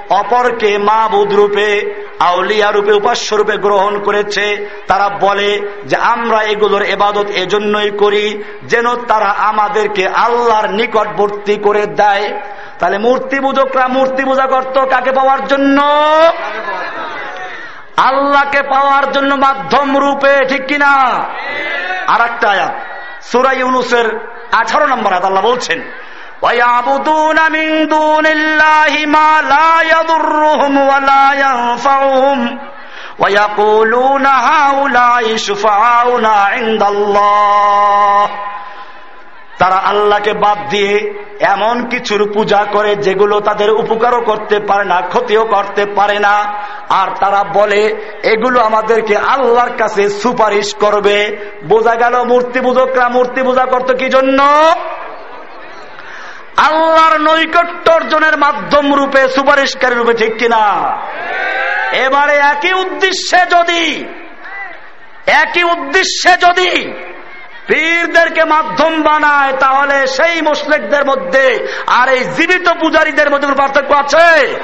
Speaker 1: অপরকে মাবুদ রূপে, আউলিয়া রূপে, উপাস্য রূপে গ্রহণ করেছে, তারা বলে যে আমরা এগুলোর এবাদত এজন্যই করি যেন তারা আমাদেরকে আল্লাহর নিকটবর্তী করে দেয়। তাহলে মূর্তি পূজকরা মূর্তি পূজা করত কাকে পাওয়ার জন্য? আল্লাহকে পাওয়ার জন্য মাধ্যম রূপে ঠিক কিনা আর একটা আয়াত সুরাই ইউনুসের আঠারো নম্বর আয়াত আল্লাহ বলছেন ويعبدون من دون الله ما لا يضرهم ولا ينفعهم ويقولون هؤلاء شفعاؤنا عند الله তারা আল্লাহকে বাদ দিয়ে এমন কিছুর পূজা করে যেগুলো তাদের উপকারও করতে পারে না, ক্ষতিও করতে পারে না। আর তারা বলে, এগুলো আমাদেরকে আল্লাহর কাছে সুপারিশ করবে। বোঝা গেল মূর্তি পূজকরা মূর্তি পূজা করত কি জন্য? আল্লাহর নৈকট্য অর্জনের মাধ্যম রূপে, সুপারিশকারী রূপে, ঠিক কিনা? এবারে একই উদ্দেশ্যে যদি, একই উদ্দেশ্যে যদি পীরদেরকে মাধ্যম বানায়, তাহলে সেই মুসলিকদের মধ্যে আর এই জীবিত পূজারীদের মধ্যে পার্থক্য আছে?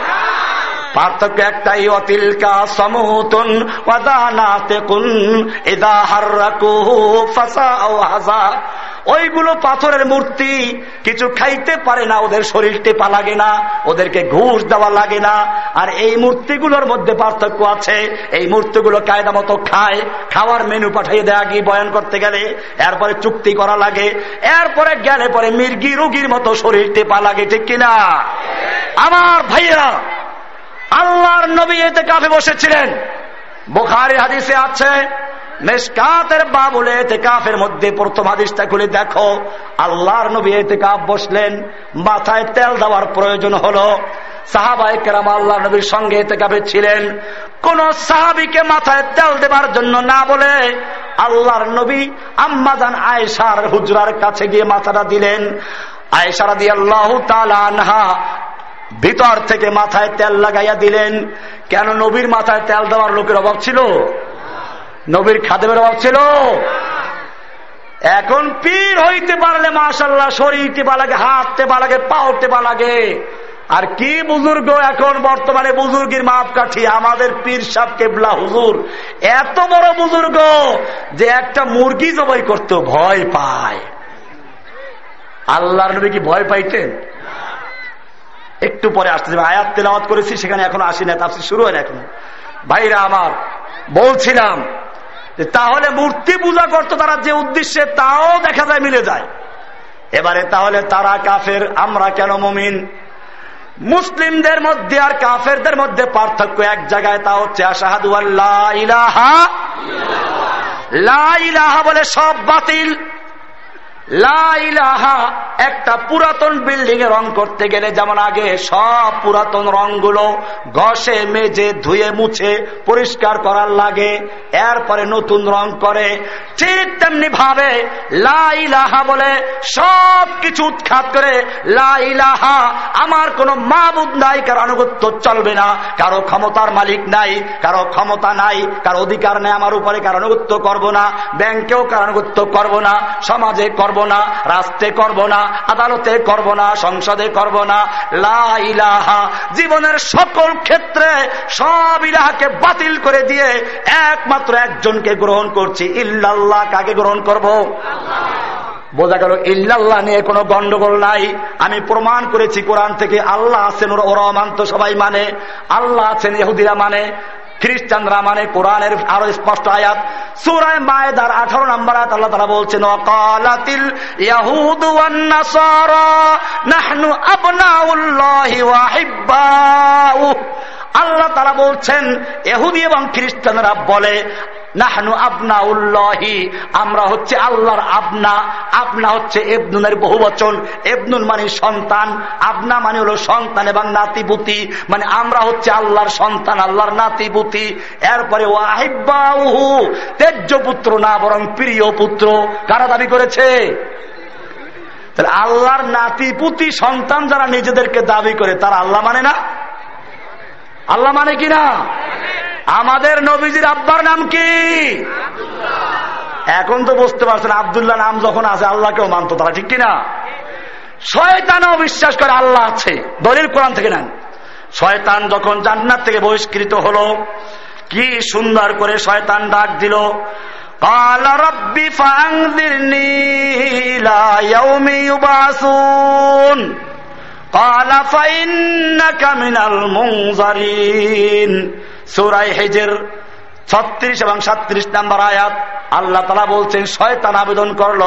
Speaker 1: পার্থক্য একটাই, অতিলকা সমুতুন ওইগুলো পাথরের মূর্তি, কিছু খাইতে পারে না, ওদের শরীর টেপা লাগে না, ওদেরকে ঘুষ দেওয়া লাগে না। আর এই মূর্তিগুলোর মধ্যে পার্থক্য আছে, এই মূর্তিগুলো কায়দা মতো খায়, খাওয়ার মেনু পাঠিয়ে দেয়া গিয়ে বয়ান করতে গেলে, এরপরে চুক্তি করা লাগে, এরপরে গেলে পরে মির্গি রুগীর মতো শরীর টেপা লাগে, ঠিক কিনা? আমার ভাইয়েরা, আল্লাহর নবী এতে কাফে বসেছিলেন। বোখারি হাদিসে আছে মেসকাতের বাবুলে এতে কাফের মধ্যে প্রথম হাদিসটা খুলে দেখো। আল্লাহর নবী এতে কাপ বসলেন, মাথায় তেল দেওয়ার প্রয়োজন হলো। সাহাবাই কেরাম আল্লাহ নবীর সঙ্গে এতে কাপে ছিলেন। কোন সাহাবিকে মাথায় তেল দেবার জন্য না বলে আল্লাহর নবী আম্মাজান আয়েশার হুজরার কাছে গিয়ে মাথাটা দিলেন। আয়েশারা দিয়ে আল্লাহ আনহা ভিতর থেকে মাথায় তেল লাগাইয়া দিলেন। কেন নবীর মাথায় তেল দেওয়ার লোকের অভাব ছিল? নবীর খাদেমের অভাব ছিল। এখন পীর হইতে পারলে মাসাল্লাহ শরীরতে পা লাগে হাঁটতে পা লাগে পা উঠতে পা লাগে। আর কি বুজুর্গ এখন বর্তমানে বুজুর্গের মাপ কাঠি আমাদের পীর সাহ কেবলা হুজুর। এত বড় বুজুর্গ যে একটা মুরগি জবাই করতে ভয় পায়। আল্লাহর নবী কি ভয় পাইতেন? একটু পরে আসতে যাবে আয়াত তেলাওয়াত করেছি, সেখানে এখন আসি না তাপসি শুরু হয় না এখন। ভাইরা আমার, বলছিলাম তাহলে মূর্তি পূজা করতো তারা যে উদ্দেশ্যে, তাও দেখা যায় মিলে যায়। এবারে তাহলে তারা কাফের, আমরা কেন মমিন? মুসলিমদের মধ্যে আর কাফেরদের মধ্যে পার্থক্য এক জায়গায়, তা হচ্ছে আশাহাদু আল্লাহ ইলাহা ইলাহা বলে সব বাতিল। লাইলাহা একটা পুরাতন বিল্ডিং এ রং করতে গেলে যেমন আগে সব পুরাতন রংগুলো ঘষে, মেজে, ধুয়ে, মুছে, পরিষ্কার করার লাগে, এরপরে নতুন রং করে, ঠিক তেমনি ভাবে লাইলাহা বলে সব কিছু উৎখাত করে লাইলাহা আমার কোনো মাবুদ নাই, কারও আনুগত্য চলবে না, কারও ক্ষমতার মালিক নাই, কারও ক্ষমতা নাই, কারও অধিকার নেই আমার উপরে, কারও আনুগত্য করব না, ব্যাংকেও কারও আনুগত্য করব না, সমাজে করব না, রাষ্ট্রে করব না, আদালতে করব না, সংসদে করব না লাহা জীবনের সকল ক্ষেত্রে সব ইলাহাকে বাতিল করে দিয়ে একমাত্র একজনকে গ্রহণ করছি। ইল্লাল্লাহ, কাকে গ্রহণ করব? বোঝা গেল ইল্লাল্লাহ নিয়ে কোনো গন্ডগোল নাই। আমি প্রমাণ করেছি কোরআন থেকে, আল্লাহ আছেন, ওরা মানত সবাই মানে। আল্লাহ আছেন, ইহুদিরা মানে খ্রিস্টানরা মানে কোরআনের আরও স্পষ্ট আয়াত। সুরায় মায়েদার আঠারো নম্বর আল্লাহ তারা বলছেন অকালাতিল ইয়াহুদ নাহনু আবনাউল্লাহি ওয়াহিব্বাউ আল্লাহ তারা বলছেন এহুদি এবং খ্রিস্টানরা বলে, নাহনু আবনা উল্লাহি আমরা হচ্ছে আল্লাহর আবনা আপনা হচ্ছে এবনুনের বহু বচন এবনুন মানে সন্তান আপনা মানে হলো সন্তান এবং নাতিপুতি মানে আমরা হচ্ছে আল্লাহর সন্তান, আল্লাহর নাতিপুতি, এরপরে ও আহিবাহু তেজ্য পুত্র না বরং প্রিয় পুত্র, কারা দাবি করেছে? তাহলে আল্লাহর নাতিপুতি সন্তান যারা নিজেদেরকে দাবি করে, তারা আল্লাহ মানে না? আল্লাহ মানে কি না আমাদের নবীজির আব্বার নাম কি? এখন তো বুঝতে পারছেন, আবদুল্লাহ নাম যখন আছে, আল্লাহকেও মানত তারা, ঠিক কিনা? শয়তানও বিশ্বাস করে আল্লাহ আছে। দলিল কোরআন থেকে নেন। শয়তান যখন জান্নাত থেকে বহিষ্কৃত হলো, কি সুন্দর করে শয়তান ডাক দিল, কালা ছত্রিশ এবং আয়াত, আল্লাহ তালা বলছেন আবেদন করল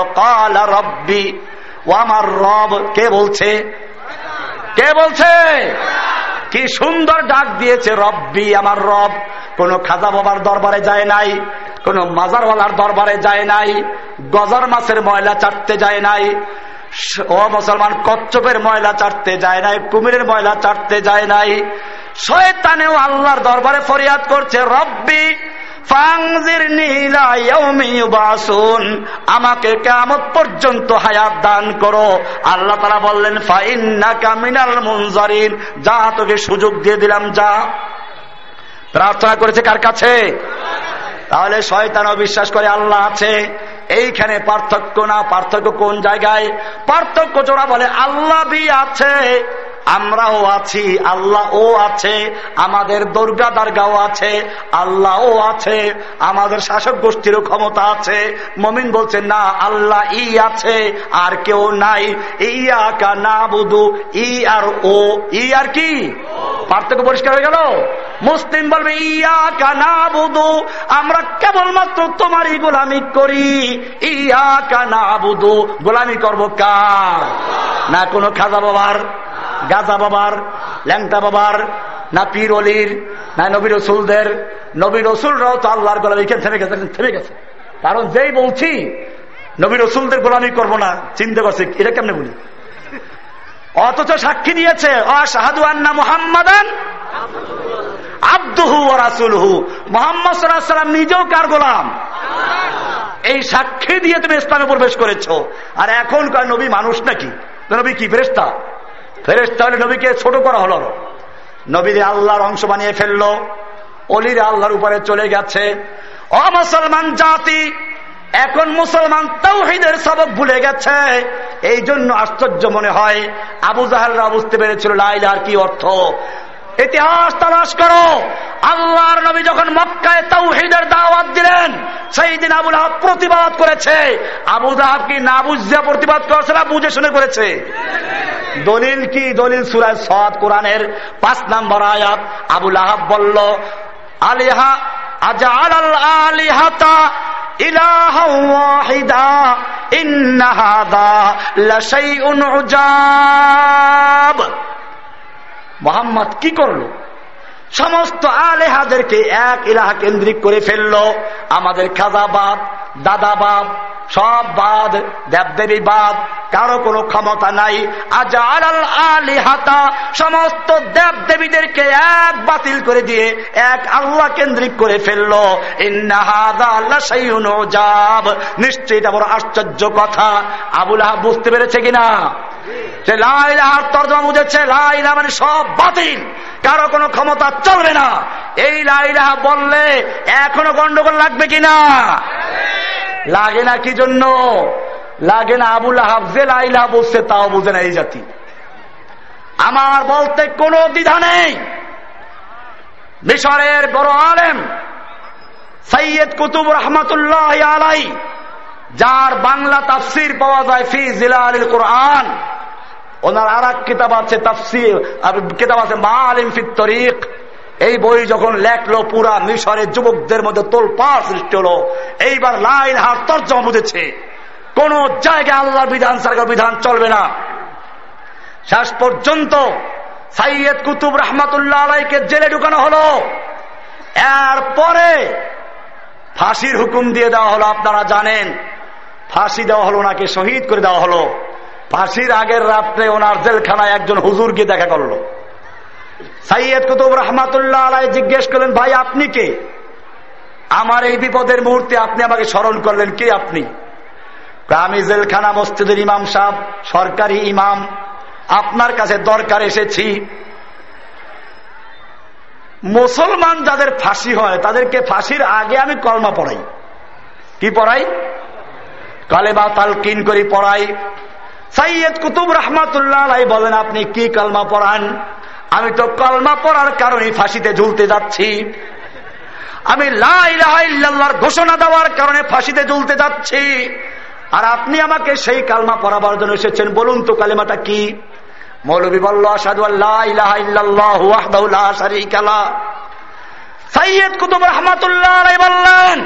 Speaker 1: ও আমার রব কে বলছে? কে বলছে? কি সুন্দর ডাক দিয়েছে, রব্বি, আমার রব কোন খাজা বাবার দরবারে যায় নাই, কোন মাজারওয়ালার দরবারে যায় নাই, গজার মাছের ময়লা চাটতে যায় নাই ও মুসলমান, কচ্ছপের ময়লা চাটতে যায় নাই, কুমিরের ময়লা চাটতে যায় নাই। শয়তানেও আল্লাহর দরবারে ফরিয়াদ করছে, রব্বি আমাকে কেমন পর্যন্ত হায়াত দান করো। আল্লাহ তারা বললেন ফাইন্না কামিনাল মুনজারিন যা তোকে সুযোগ দিয়ে দিলাম, যা। প্রার্থনা করেছে কার কাছে? তাহলে শয়তানও বিশ্বাস করে আল্লাহ আছে। এইখানে পার্থক্য না পার্থক্য কোন জায়গায়? পার্থক্য জোড়া বলে আল্লাহ বি আছে। আমরাও আছি আল্লাহ ও আছে, আমাদের দুর্গা দার্গাও আছে আল্লাহ ও আছে, আমাদের শাসক গোষ্ঠীরও ক্ষমতা আছে। মমিন বলছে, না আল্লাহ ই আছে, আর কেউ নাই। ইয়া কা না বুধু ই আর ও, ই আর কি? পার্থক্য পরিষ্কার হয়ে গেল। মুসলিম বলবে ইয়া কা না বুধু আমরা কেবলমাত্র তোমারই গোলামি করি। ইয়া কা না বুধু গোলামি করব কার? না কোনো খাজা বাবার গাজা বাবার, ল্যাংটা বাবার, না পীর অলির, না নবী রসুলদের। নবী রসুলরাও তো আল্লাহর গোলামি থেমে গেছে থেমে গেছে। কারণ যেই বলছি, নবী রসুলদের গোলামি করব না, চিন্তা করছে এটা কেমনে বলি? অথচ সাক্ষী দিয়েছে নিজেও কার গোলাম? এই সাক্ষী দিয়ে তুমি ইসলামে প্রবেশ করেছ। আর এখন কয়, নবী মানুষ নাকি? নবী কি ফেরেস্তা ফেরেস্তা হলে নবীকে ছোট করা হলো। নবীরে আল্লাহর অংশ বানিয়ে ফেলল। অলিরে আল্লাহর উপরে চলে গেছে। অমুসলমান জাতি, এখন মুসলমান তৌহিদের সবক ভুলে গেছে। এই জন্য আশ্চর্য মনে হয়, আবু জাহালরা বুঝতে পেরেছিল লাইলার কি অর্থ। ইতিহাস তালাশ করো। আল্লাহর নবী যখন মক্কায় তৌহিদের দাওয়াত দিলেন সেই দিন আবুল আহাব প্রতিবাদ করেছে। আবু জাহাব কি না বুঝে প্রতিবাদ করেছে না বুঝে শুনে করেছে? দলিল কি? দলিল সুরায় সদ কোরআনের পাঁচ নম্বর আয়াত। আবুল আহাব বলল, আলিহা আজা আল আলিহাতা ইলাহা ওয়াহিদা, ইন্না হাদা লাশাইউন উজাব। মোহাম্মদ কি করল? সমস্ত আলেহাদেরকে এক ইলাহা কেন্দ্রিক করে ফেলল। আমাদের খাজাবাদ দাদাবাদ সব বাদ, দেবদেবী বাদ, কারও কোনো ক্ষমতা নাই। আজাল আলিহাতা, সমস্ত দেব দেবীদেরকে এক বাতিল করে দিয়ে, এক আল্লাহ কেন্দ্রিক করে ফেলল। যাব নিশ্চয়ই এটা আশ্চর্য কথা। আবুল আহাব বুঝতে পেরেছে কিনা? যে লাইলাহার তর্জমা বুঝেছে লাইলা মানে সব বাতিল। কারও কোনো ক্ষমতা চলবে না। এই লাইলাহা বললে এখনও গন্ডগোল লাগবে কিনা? লাগে না কি জন্য? লাগে না আবুল যে লাইলা বলছে তাও বুঝে না এই জাতি। আমার বলতে কোনো দ্বিধা নেই। মিশরের বড় আলেম সৈয়দ কুতুব রহমতুল্লাহ আলাই, যার বাংলা তাফসির পাওয়া যায় ফি জিলাল কোরআন, ওনার আর এক কিতাব আছে তাফসির কিতাব আছে মা আলিম ফিত তরিক এই বই যখন লেখলো পুরা মিশরের যুবকদের মধ্যে তোলপাড় সৃষ্টি হলো, এইবার লাইন হার তর্জমা বুঝেছে। কোন জায়গায় আল্লাহর বিধান সরকার বিধান চলবে না। শেষ পর্যন্ত সাইয়দ কুতুব রহমতুল্লাহ আলাইকে জেলে ঢুকানো হলো। এরপরে ফাঁসির হুকুম দিয়ে দেওয়া হলো, আপনারা জানেন, ফাঁসি দেওয়া হলো, ওনাকে শহীদ করে দেওয়া হলো। ফাঁসির আগের রাত্রে ওনার জেলখানায় একজন হুজুরকে দেখা করল। সাইয়দ কুতুব রহমাতুল্লাহ আলাই জিজ্ঞেস করলেন, ভাই, আপনি কে? আমার এই বিপদের মুহূর্তে আপনি আমাকে স্মরণ করলেন, কে আপনি? আমি জেলখানা মসজিদের ইমাম সাহ সরকারি ইমাম। আপনার কাছে দরকার এসেছি। মুসলমান যাদের ফাঁসি হয়, তাদেরকে ফাঁসির আগে আমি কলমা পড়াই। কি পড়াই? কালেবা তালকিন করি, পড়াই। সাইয়দ কুতুব রহমাতুল্লাহ বলেন, আপনি কি কলমা পড়ান? আমি তো কলমা পড়ার কারণে ফাঁসিতে ঝুলতে যাচ্ছি। আমি লাইলাহার ঘোষণা দেওয়ার কারণে ফাঁসিতে ঝুলতে যাচ্ছি। আর আপনি আমাকে সেই কালমা পড়াবার জন্য এসেছেন। বলুন তো কালিমাটা কি? মৌলবী বল্ল আসাদু আল্লাহ সৈয়দ কুতুব রহমতুল্লাহ বললেন,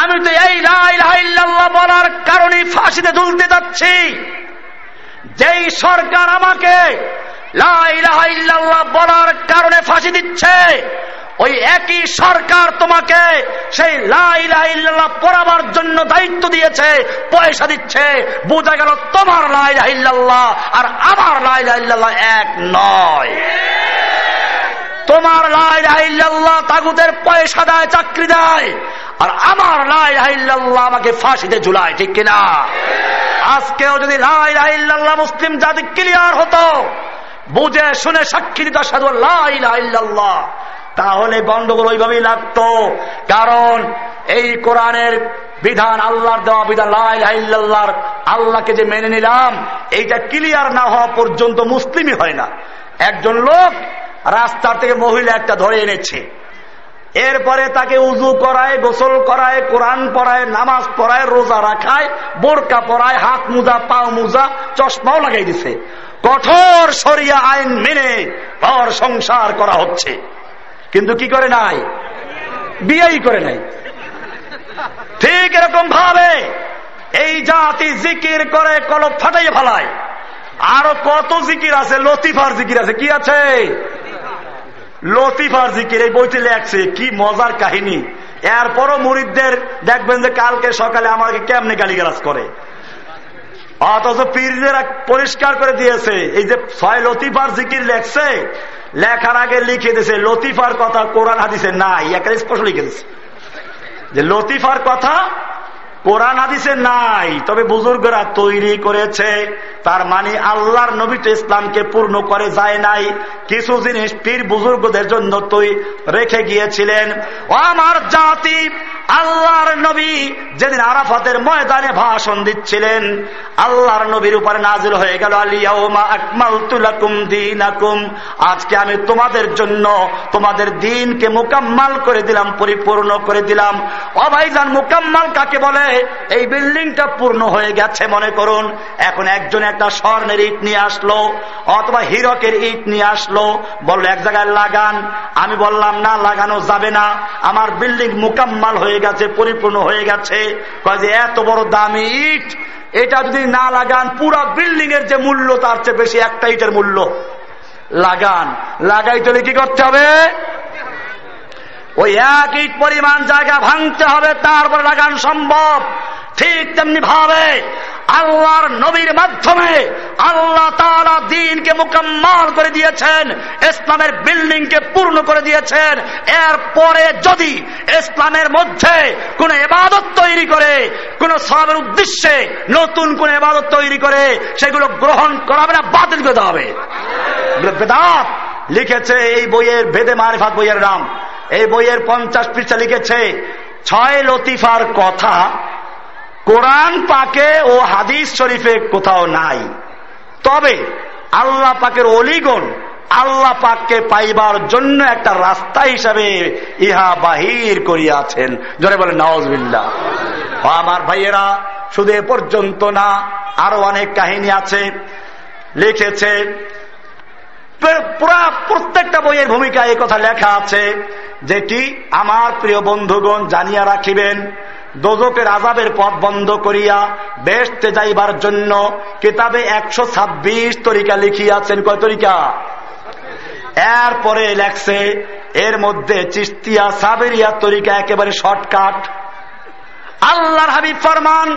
Speaker 1: আমি তো এই লাইল্লাহ বলার কারণে ফাঁসিতে ঝুলতে যাচ্ছি। যেই সরকার আমাকে বলার কারণে ফাঁসি দিচ্ছে। ওই একই সরকার তোমাকে সেই লাইল্লাহ পড়াবার জন্য দায়িত্ব দিয়েছে, পয়সা দিচ্ছে। বোঝা গেল তোমার লাইল্লাহ আর আমার লাইল্লাহ এক নয়। তোমার লাইল্লাহ তাগুদের পয়সা দেয়, চাকরি দেয়। আর আমার লাইল্লাহ আমাকে ফাঁসিতে ঝুলায়, ঠিক কিনা? আজকেও যদি লাইল্লাহ মুসলিম জাতি ক্লিয়ার হতো বুঝে শুনে সাক্ষী দিত সাধু লাইল্লাহ তাহলে গন্ডগোল ওইভাবেই লাগতো। কারণ এই কোরআনের বিধান, আল্লাহর দেওয়া বিধান লাইল্লাহর আল্লাহকে যে মেনে নিলাম, এইটা ক্লিয়ার না হওয়া পর্যন্ত মুসলিমই হয় না। একজন লোক রাস্তার থেকে মহিলা একটা ধরে এনেছে। এরপরে তাকে উজু করায়, গোসল করায়, কোরআন পড়ায়, নামাজ পড়ায়, রোজা রাখায়, বোরকা পড়ায় হাত মুজা, পাও মুজা, চশমাও লাগাই দিছে। কঠোর সরিয়া আইন মেনে ঘর সংসার করা হচ্ছে। কিন্তু কি করে নাই? বিয়েই করে নাই। ঠিক এরকম ভাবে এই জাতি জিকির করে, কলপ ফাটাইয়ে ফেলায়। আরও কত জিকির আছে? লতিফার জিকির আছে। কি আছে? লতিফার জিকির, এই বইটি লেখছে। কি মজার কাহিনী। এরপরও মুরিদদের দেখবেন যে কালকে সকালে আমাকে কেমনে গালিগালাজ করে। অথচ পীরদের পরিষ্কার করে দিয়েছে। এই যে ছয় লতিফার জিকির লেখছে, লেখার আগে লিখে দিয়েছে, লতিফার কথা কোরআন হাদিসে নাই একটা স্পষ্ট লিখে দিয়েছে। যে লতিফার কথা কোরআন হাদিসে নাই, তবে বুজুর্গরা তৈরি করেছে। তার মানে আল্লাহর নবী তো ইসলামকে পূর্ণ করে যায় নাই। কিছু জিনিস পীর বুজুর্গদের জন্য তুই রেখে গিয়েছিলেন। আমার জাতি, আল্লাহর নবী যেদিন আরাফাতের ময়দানে ভাষণ দিচ্ছিলেন, আল্লাহর নবীর উপরে নাজিল হয়ে গেল আজকে আমি তোমাদের জন্য তোমাদের দিনকে মোকাম্মাল করে দিলাম, পরিপূর্ণ করে দিলাম। অভাইজান মোকাম্মাল কাকে বলে? এই বিল্ডিংটা পূর্ণ হয়ে গেছে, মনে করুন। এখন একজন একটা স্বর্ণের ইট নিয়ে আসলো, অথবা হিরকের ইট নিয়ে আসলো। বলল, এক জায়গায় লাগান। আমি বললাম, না, লাগানো যাবে না। আমার বিল্ডিং মোকাম্মাল হয়ে গেছে, পরিপূর্ণ হয়ে গেছে। যে, এত বড় দামি ইট। এটা যদি না লাগান, পুরো বিল্ডিং এর যে মূল্য, তার চেয়ে বেশি একটা ইটের মূল্য। লাগান। লাগাই চলে কি করতে হবে? ওই এক ইট পরিমাণ জায়গা ভাঙতে হবে, তারপর লাগান সম্ভব। ঠিক তেমনি ভাবে আল্লাহর নবীর মাধ্যমে আল্লাহ তালা দিনকে মোকাম্মাল করে দিয়েছেন, ইসলামের বিল্ডিংকে পূর্ণ করে দিয়েছেন। এরপরে যদি ইসলামের মধ্যে কোন এবাদত তৈরি করে, কোন সবের উদ্দেশ্যে নতুন কোন এবাদত তৈরি করে, সেগুলো গ্রহণ করাবে না, বাতিল করে হবে। বেদাত লিখেছে এই বইয়ের ভেদে মারিফাত বইয়ের নাম। এই বইয়ের পঞ্চাশ পৃষ্ঠা লিখেছে, ছয় লতিফার কথা কোরআন পাকে ও হাদিস শরীফে কোথাও নাই। তবে আল্লাহ পাকের অলিগণ আল্লাহ পাককে পাইবার জন্য একটা রাস্তা হিসাবে ইহা বাহির করিয়াছেন। জোরে বলে নওয়াজবিল্লা আমার ভাইয়েরা, শুধু এ পর্যন্ত না, আরও অনেক কাহিনী আছে। লিখেছে পুরা প্রত্যেকটা বইয়ের ভূমিকা এই কথা লেখা আছে, যেটি আমার প্রিয় বন্ধুগণ জানিয়া রাখিবেন দোজকের আজাবের পথ বন্ধ করিয়া বেসতে যাইবার জন্য কিতাবে একশো ছাব্বিশ তরিকা লিখিয়াছেন। কয় তরিকা? এরপরে লেখছে, এর মধ্যে চিস্তিয়া সাবেরিয়া তরিকা একেবারে শর্টকাট। আল্লাহর হাবিব ফরমান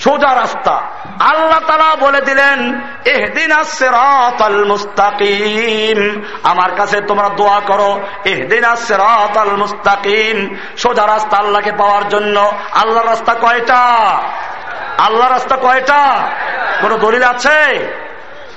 Speaker 1: সোজা রাস্তা। আল্লাহ তালা বলে দিলেন এহদিন মুস্তাকিম। আমার কাছে তোমরা দোয়া করো এহদিন মুস্তাকিম। সোজা রাস্তা আল্লাহকে পাওয়ার জন্য। আল্লাহ রাস্তা কয়টা? আল্লাহ রাস্তা কয়টা? কোন দলিল আছে?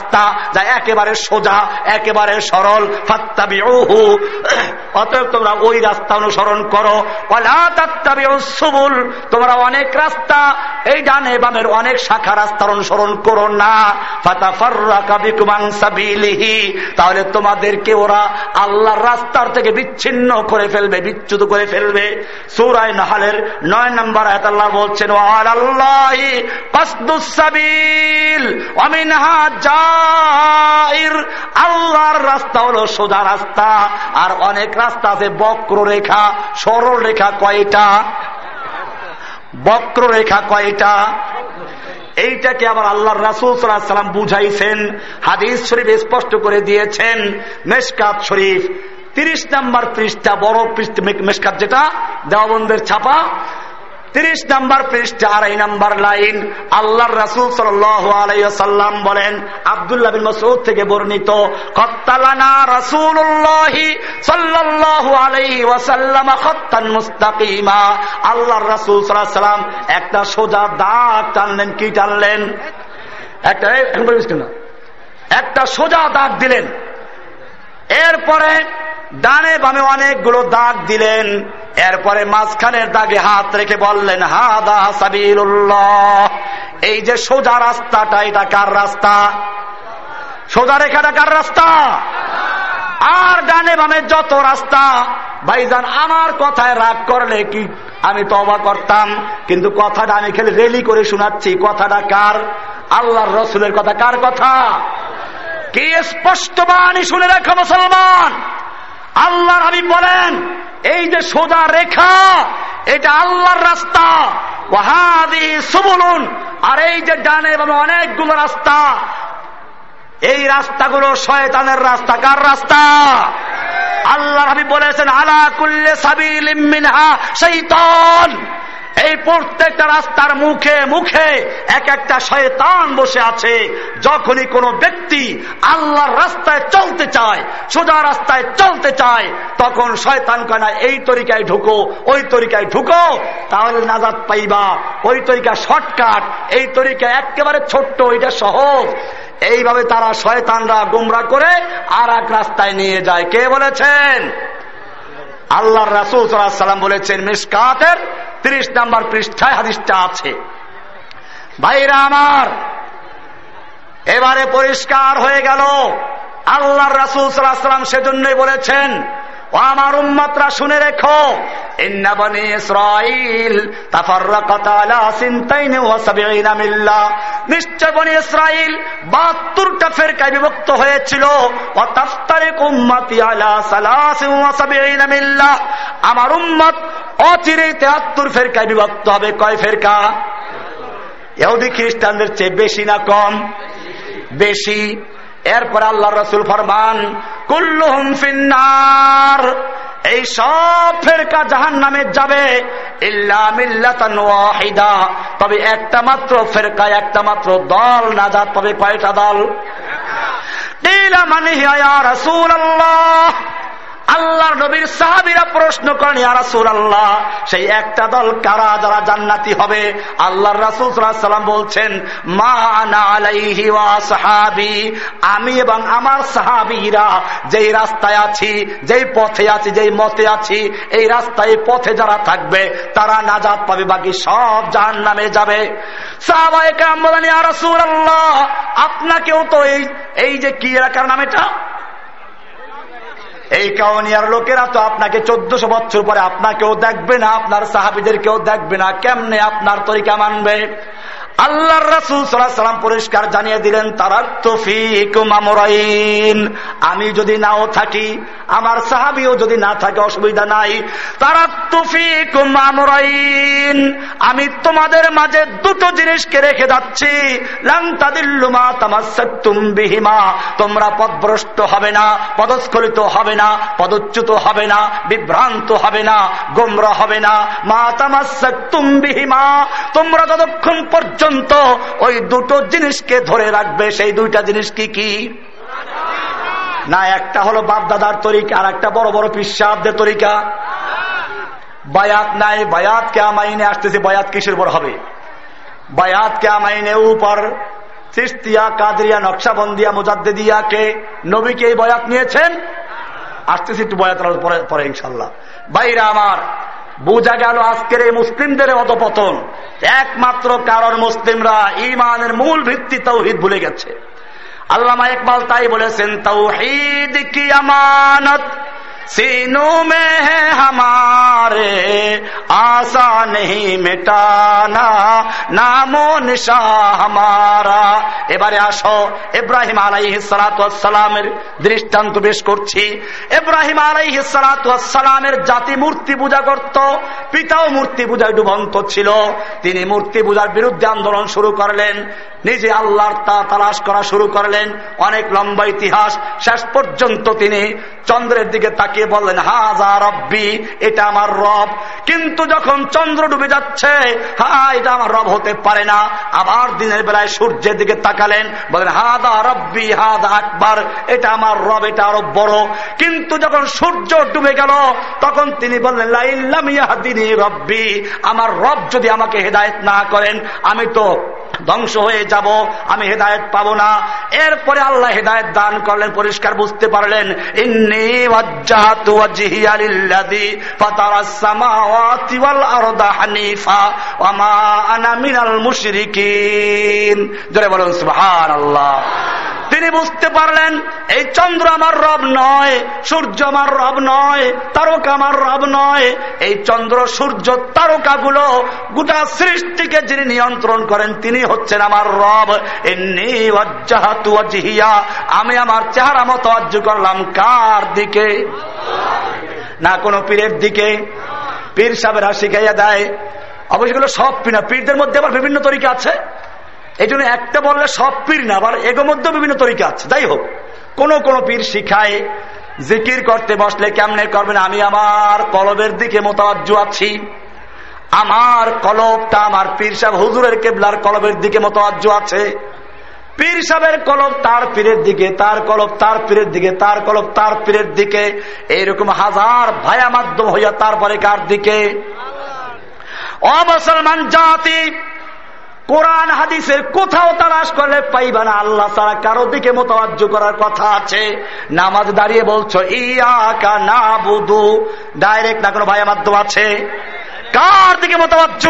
Speaker 1: রাস্তা যা একেবারে সোজা, একেবারে সরল। অতএব তোমরা ওই রাস্তা অনুসরণ করো। সুবুল। তোমরা অনেক রাস্তা, এই ডানে বামের অনেক শাখা রাস্তার অনুসরণ করো না। তাহলে তোমাদেরকে ওরা আল্লাহর রাস্তার থেকে বিচ্ছিন্ন করে ফেলবে, বিচ্যুত করে ফেলবে। সুরায় নাহালের নয় নম্বর আয়াত আল্লাহ বলছেন আল্লাহি আল্লাহর রাস্তা হলো সোজা রাস্তা, আর অনেক রাস্তা আছে বক্র রেখা সরল রেখা কয়টা? বক্র রেখা কয়টা? এইটাকে আবার আল্লাহ রাসুল সাল্লাম বুঝাইছেন, হাদিস শরীফ স্পষ্ট করে দিয়েছেন মেসকাত শরীফ। তিরিশ নাম্বার পৃষ্ঠা, বড় পৃষ্ঠা মেসকাত যেটা দেওয়াবন্দের ছাপা। তিরিশ নাম্বার পৃষ্ঠা আড়াই নাম্বার লাইন আল্লাহ রাসুল সাল্লাম বলেন, আবদুল্লাহ বিন মসুদ থেকে বর্ণিত, কত্তালানা রাসুল্লাহি সাল্লাল্লাহু আলাইহি ওয়াসাল্লাম খত্তান মুস্তাকিমা। আল্লাহর রাসূল সাল্লাম একটা সোজা দাগ টানলেন, কি টানলেন? একটা একটা সোজা দাগ দিলেন। এরপরে ডানে বামে অনেকগুলো দাগ দিলেন। এরপরে মাঝখানের দাগে হাত রেখে বললেন, হাদা সাবিরুল্লাহ এই যে সোজা রাস্তাটা, এটা কার রাস্তা? সোজা রেখাটা কার রাস্তা? আর ডানে বামে যত রাস্তা, ভাইজান, আমার কথায় রাগ করলে কি আমি তবা করতাম? কিন্তু কথাটা আমি খেলে রেলি করে শোনাচ্ছি। কথাটা কার? আল্লাহর রসুলের কথা। কার কথা? কি স্পষ্ট বাণী শুনে রাখো মুসলমান! আল্লাহর আমি বলেন, এই যে সোজা রেখা, এটা আল্লাহর রাস্তা। আর এই যে ডানে অনেকগুলো রাস্তা। এই রাস্তাগুলো শয়তানের রাস্তা। কার রাস্তা? আল্লাহ বলেছেন, আলা কুল্লে সাবিল মিনহা শৈতন এই প্রত্যেকটা রাস্তার মুখে মুখে এক একটা শয়তান বসে আছে। যখনই কোনো ব্যক্তি আল্লাহর রাস্তায় চলতে চায়, সোজা রাস্তায় চলতে চায়, তখন শয়তান কয় এই তরিকায় ঢুকো, ওই তরিকায় ঢুকো, তাহলে নাজাদ পাইবা। ওই তরিকা শর্টকাট, এই তরিকা একেবারে ছোট্ট, ওইটা সহজ। এইভাবে তারা শয়তানরা গুমরা করে আর এক রাস্তায় নিয়ে যায়। কে বলেছেন? আল্লাহ রাসুল সাল্লাম বলেছেন, মিসকাতের তিরিশ নাম্বার পৃষ্ঠায় হাদিসটা আছে। ভাইরা আমার, এবারে পরিষ্কার হয়ে গেল। আল্লাহ রাসুল সাল্লাম সেজন্যই বলেছেন ও আমার উম্মাত্রা, শুনে রেখো। ইসরাইল ইসরাইল 72টা ফিরকায় বিভক্ত হয়েছিল। আলা আমার উম্মত অচিরে 73 ফিরকায় বিভক্ত হবে। কয় ফিরকা? ইহুদি খ্রিস্টানদের চেয়ে বেশি না কম? বেশি। এরপর আল্লাহ রসুল ফরমান কুল্লুহম ফিন্নার এই সব ফেরকা জাহান নামে যাবে ওয়াহিদা তবে একটা মাত্র ফেরকা একটা মাত্র দল না যা তবে কয়টা দল? মানে রসুল আল্লাহ আল্লাহর নবীর সাহাবিরা প্রশ্ন করেন রাসুল আল্লাহ সেই একটা দল কারা যারা জান্নাতি হবে? আল্লাহর রাসুল সাল্লাম বলছেন, মা আলাইহি সাহাবি আমি এবং আমার সাহাবিরা যেই রাস্তায় আছি, যেই পথে আছি, যেই মতে আছি, এই রাস্তায় পথে যারা থাকবে, তারা নাজাদ পাবে, বাকি সব জাহান নামে যাবে আপনাকেও তো এই এই যে কি এলাকার নাম এটা? এই কাউনিয়ার লোকেরা তো আপনাকে চোদ্দশো বছর পরে আপনাকেও দেখবে না, আপনার সাহাবিদের কেউ দেখবে না। কেমনে আপনার তরিকা মানবে? আল্লাহর রাসুল সাল্লাহ সাল্লাম পরিষ্কার জানিয়ে দিলেন তারার তফিকুমামরাইন আমি যদি নাও থাকি, আমার সাহাবিও যদি না থাকে, অসুবিধা নাই। তারা তফিকুমামরাইন আমি তোমাদের মাঝে দুটো জিনিসকে রেখে যাচ্ছি। লাংতাদিল্লুমা তামাসুম বিহিমা। তোমরা পদভ্রষ্ট হবে না, পদস্খলিত হবে না, পদচ্যুত হবে না, বিভ্রান্ত হবে না, গোমরা হবে না। মা তামাসুম বিহিমা। তোমরা ততক্ষণ পর্যন্ত পর্যন্ত ওই দুটো জিনিসকে ধরে রাখবে, সেই দুইটা জিনিস কি কি? না, একটা হলো বাপদাদার তরিকা, আর একটা বড় বড় পিসাবদের তরিকা। বায়াত নাই, বায়াত কে আমাইনে আসতেছে, বায়াত কিসের বড় হবে? বায়াত কে আমাইনে উপর? চিস্তিয়া, কাদরিয়া, নকশাবন্দিয়া মুজাদ্দিয়া কে নবীকে এই বয়াত নিয়েছেন? আসতেছি একটু বয়াত পরে ইনশাল্লাহ বাইরা আমার বোঝা গেল আজকের এই মুসলিমদের অধপতন। একমাত্র কারণ মুসলিমরা ইমানের মূল ভিত্তি তৌহিদ ভুলে গেছে। আল্লামা একমাল তাই বলেছেন তৌহিদ কি আমানত? सीनों में है हमारे आशा नहीं मिटाना নামো নিশা হামারা এবারে আসো ইব্রাহিম আলাইহিসালামের দৃষ্টান্ত বেশ করছি ইব্রাহিম আলাইহিসালামের জাতি মূর্তি পূজা করত পিতাও মূর্তি পূজায় ডুবন্ত ছিল তিনি মূর্তি পূজার বিরুদ্ধে আন্দোলন শুরু করলেন নিজে আল্লাহর তা তালাশ করা শুরু করলেন অনেক লম্বা ইতিহাস শেষ পর্যন্ত তিনি চন্দ্রের দিকে তাকিয়ে বললেন, হাজা রব্বি, এটা আমার রব। কিন্তু যখন চন্দ্র ডুবে যাচ্ছে হা এটা আমার রব হতে পারে না। আবার দিনের বেলায় সূর্যের দিকে তাকালেন বলেন হাদা রব্বি হাদা আকবার, এটা আমার রব, এটা আরও বড়। কিন্তু যখন সূর্য ডুবে গেল, তখন তিনি বললেন লাইল্লামিয়াহাদিনী রব্বি, আমার রব যদি আমাকে হেদায়ত না করেন, আমি তো ধ্বংস হয়ে যাব, আমি হেদায়ত পাব না। এরপরে আল্লাহ হেদায়ত দান করলেন, পরিষ্কার বুঝতে পারলেন আল্লাহ তিনি বুঝতে পারলেন, এই চন্দ্র আমার রব নয়, সূর্য আমার রব নয়, তারকা আমার রব নয়। এই চন্দ্র, সূর্য, তারকাগুলো গোটা সৃষ্টিকে যিনি নিয়ন্ত্রণ করেন, তিনি হচ্ছেন আমার রব। জিহিয়া আমি আমার চেহারা মতো অর্জ করলাম। কার দিকে? না কোনো পীরের দিকে? পীর সাহেবেরা শিখাইয়া দেয়। অবশ্যই সব পীর পীরদের মধ্যে আবার বিভিন্ন তরিকা আছে। এই জন্য একটা বললে সব পীর না আবার এগো মধ্যে বিভিন্ন তরিকা আছে। যাই হোক কোন কোন পীর শিখায় জিকির করতে বসলে কেমনে করবেন? আমি আমার কলবের দিকে মোতাবাজ্য আছি। আমার কলবটা আমার পীর সাহেব হুজুরের কেবলার কলবের দিকে মোতাবাজ্য আছে। পীর সাহেবের কলব তার পীরের দিকে তার কলব তার পীরের দিকে তার কলব তার পীরের দিকে। এইরকম হাজার ভায়া মাধ্যম হইয়া তারপরে কার দিকে? অমুসলমান জাতি কোরআন হাদিসের কোথাও তালাশ করলে পাইবা না। আল্লাহ ছাড়া কারও দিকে মোতাবাজ্য করার কথা আছে। নামাজ দাঁড়িয়ে বলছো, ইয়াকা না বুধু ডাইরেক্ট না, কোনো ভাইয়া মাধ্যম আছে? কার দিকে মোতাবাজ্য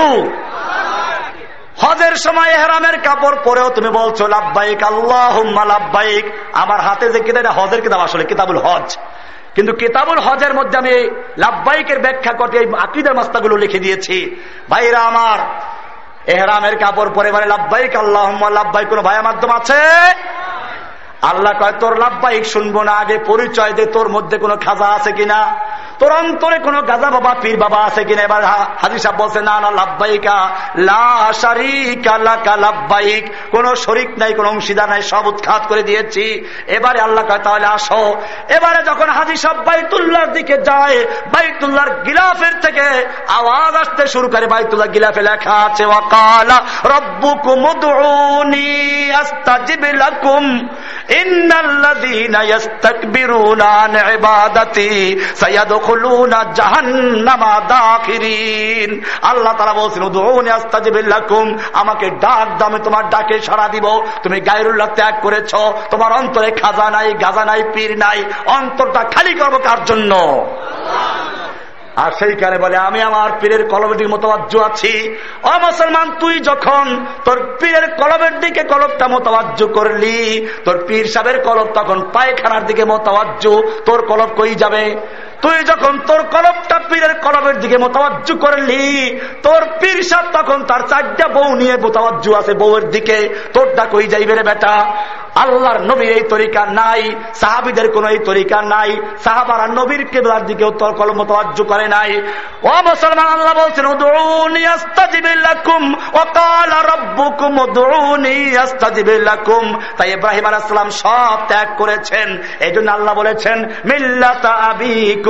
Speaker 1: হজের সময় হেরামের কাপড় পরেও তুমি বলছো লাভবাইক আল্লাহ লাভবাইক আমার হাতে যে কিতাব হজের কিতাব আসলে, কিতাবুল হজ। কিন্তু কিতাবুল হজের মধ্যে আমি লাভবাইকের ব্যাখ্যা করতে এই আকিদের মাস্তাগুলো লিখে দিয়েছি। ভাইরা আমার এহরামের কাপড় পরে মানে লাভবাইক আল্লাহ লাভবাই কোন ভাইয়া মাধ্যম আছে? আল্লাহ কয়, তোর লাভবাহিক শুনব না, আগে পরিচয় দে, তোর মধ্যে কোনো খাজা আছে কিনা? তোর অন্তরে কোন গাজা বাবা, পীর বাবা আছে কিনা? এবার হাজির সাহেব বলছে, না না লাভবাহিকা লাভবাহিক কোন শরিক নাই, কোন অংশীদার নাই, সব উৎখাত করে দিয়েছি। এবারে আল্লাহ কয়, তাহলে আসো। এবারে যখন হাজি সাহেব বাইতুল্লার দিকে যায়, বাইতুল্লাহর গিলাফের থেকে আওয়াজ আসতে শুরু করে বাইতুল্লাহ গিলাফে লেখা আছে, ওয়াকালা রব্বুকুম উদউনি আস্তাজিব লাকুম, ইন্নাল্লাযীনা ইস্তাকবিরুনা ইবাদাতি দাখিরিন আল্লাহ আস্তাজিব লাকুম। আমাকে ডাক দামে তোমার ডাকে সাড়া দিব। তুমি গায়রুল্লাহ ত্যাগ করেছ তোমার অন্তরে খাজা নাই গাজা নাই পীর নাই। অন্তরটা খালি করব কার জন্য? আর সেইখানে বলে আমি আমার পীরের কলবের মোতাবাজ্য আছি। অ মুসলমান তুই যখন তোর পীরের কলবের দিকে কলবটা মোতাবাজ্য করলি তোর পীর সাহেবের কলব তখন পায়খানার দিকে মোতাবাজ্য। তোর কলব কই যাবে? তুই যখন তোর কলবটা পীরের কলবের দিকে মোতাবাজ্য করলি, তোর পীর সাহেব তখন তার চারটা বউ নিয়ে মোতাবাজ্য আছে বউয়ের দিকে। তোরটা কই যাইবে রে বেটা। আল্লাহর নবীর এই তরিকা নাই, সাহাবিদের কোন এই তরিকা নাই, সাহাবারা নবীর কেবলার দিকে তোর কলম মোতাবাজ্য করে নাই। ও মুসলমান, আল্লাহ বলছেন তাই ইব্রাহিম আলাইহিস সালাম সব ত্যাগ করেছেন। এইজন্য আল্লাহ বলেছেন, মিল্লাতা আবিকুম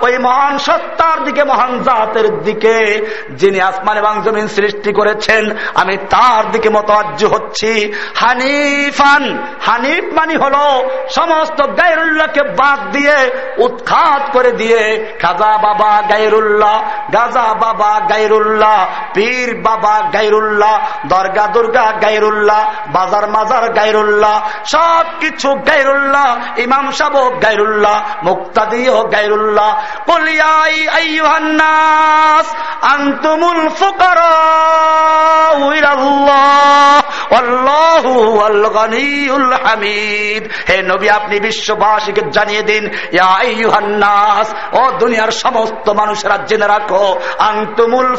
Speaker 1: ওই মহান দিকে, মহান জাতের দিকে, যিনি আসমান এবং সৃষ্টি করেছেন, আমি তার দিকে মতাজ্য হচ্ছি। হানিফান, হানিফ মানি হলো সমস্ত গায়রুল্লাহকে বাদ দিয়ে, উৎখাত করে দিয়ে খাজা বাবা গায়রুল্লাহ, গাজা বাবা গায়রুল্লাহ, পীর বাবা গায়রুল্লাহ, দরগা দুর্গা গায়রুল্লাহ, বাজার মাজার গায়রুল্লাহ সব কিছু গায়রুল্লাহ। ইমাম সাহ গায়রুল্লাহ মুক্তাদিও গায়রুল্লাহ কলিয়াই আইয়ুহান্নাস আনতুমুল ফুকারা হে নবী, আপনি বিশ্ববাসীকে জানিয়ে দিন ও দুনিয়ার সমস্ত মানুষেরা জেনে রাখো, আন্তমুল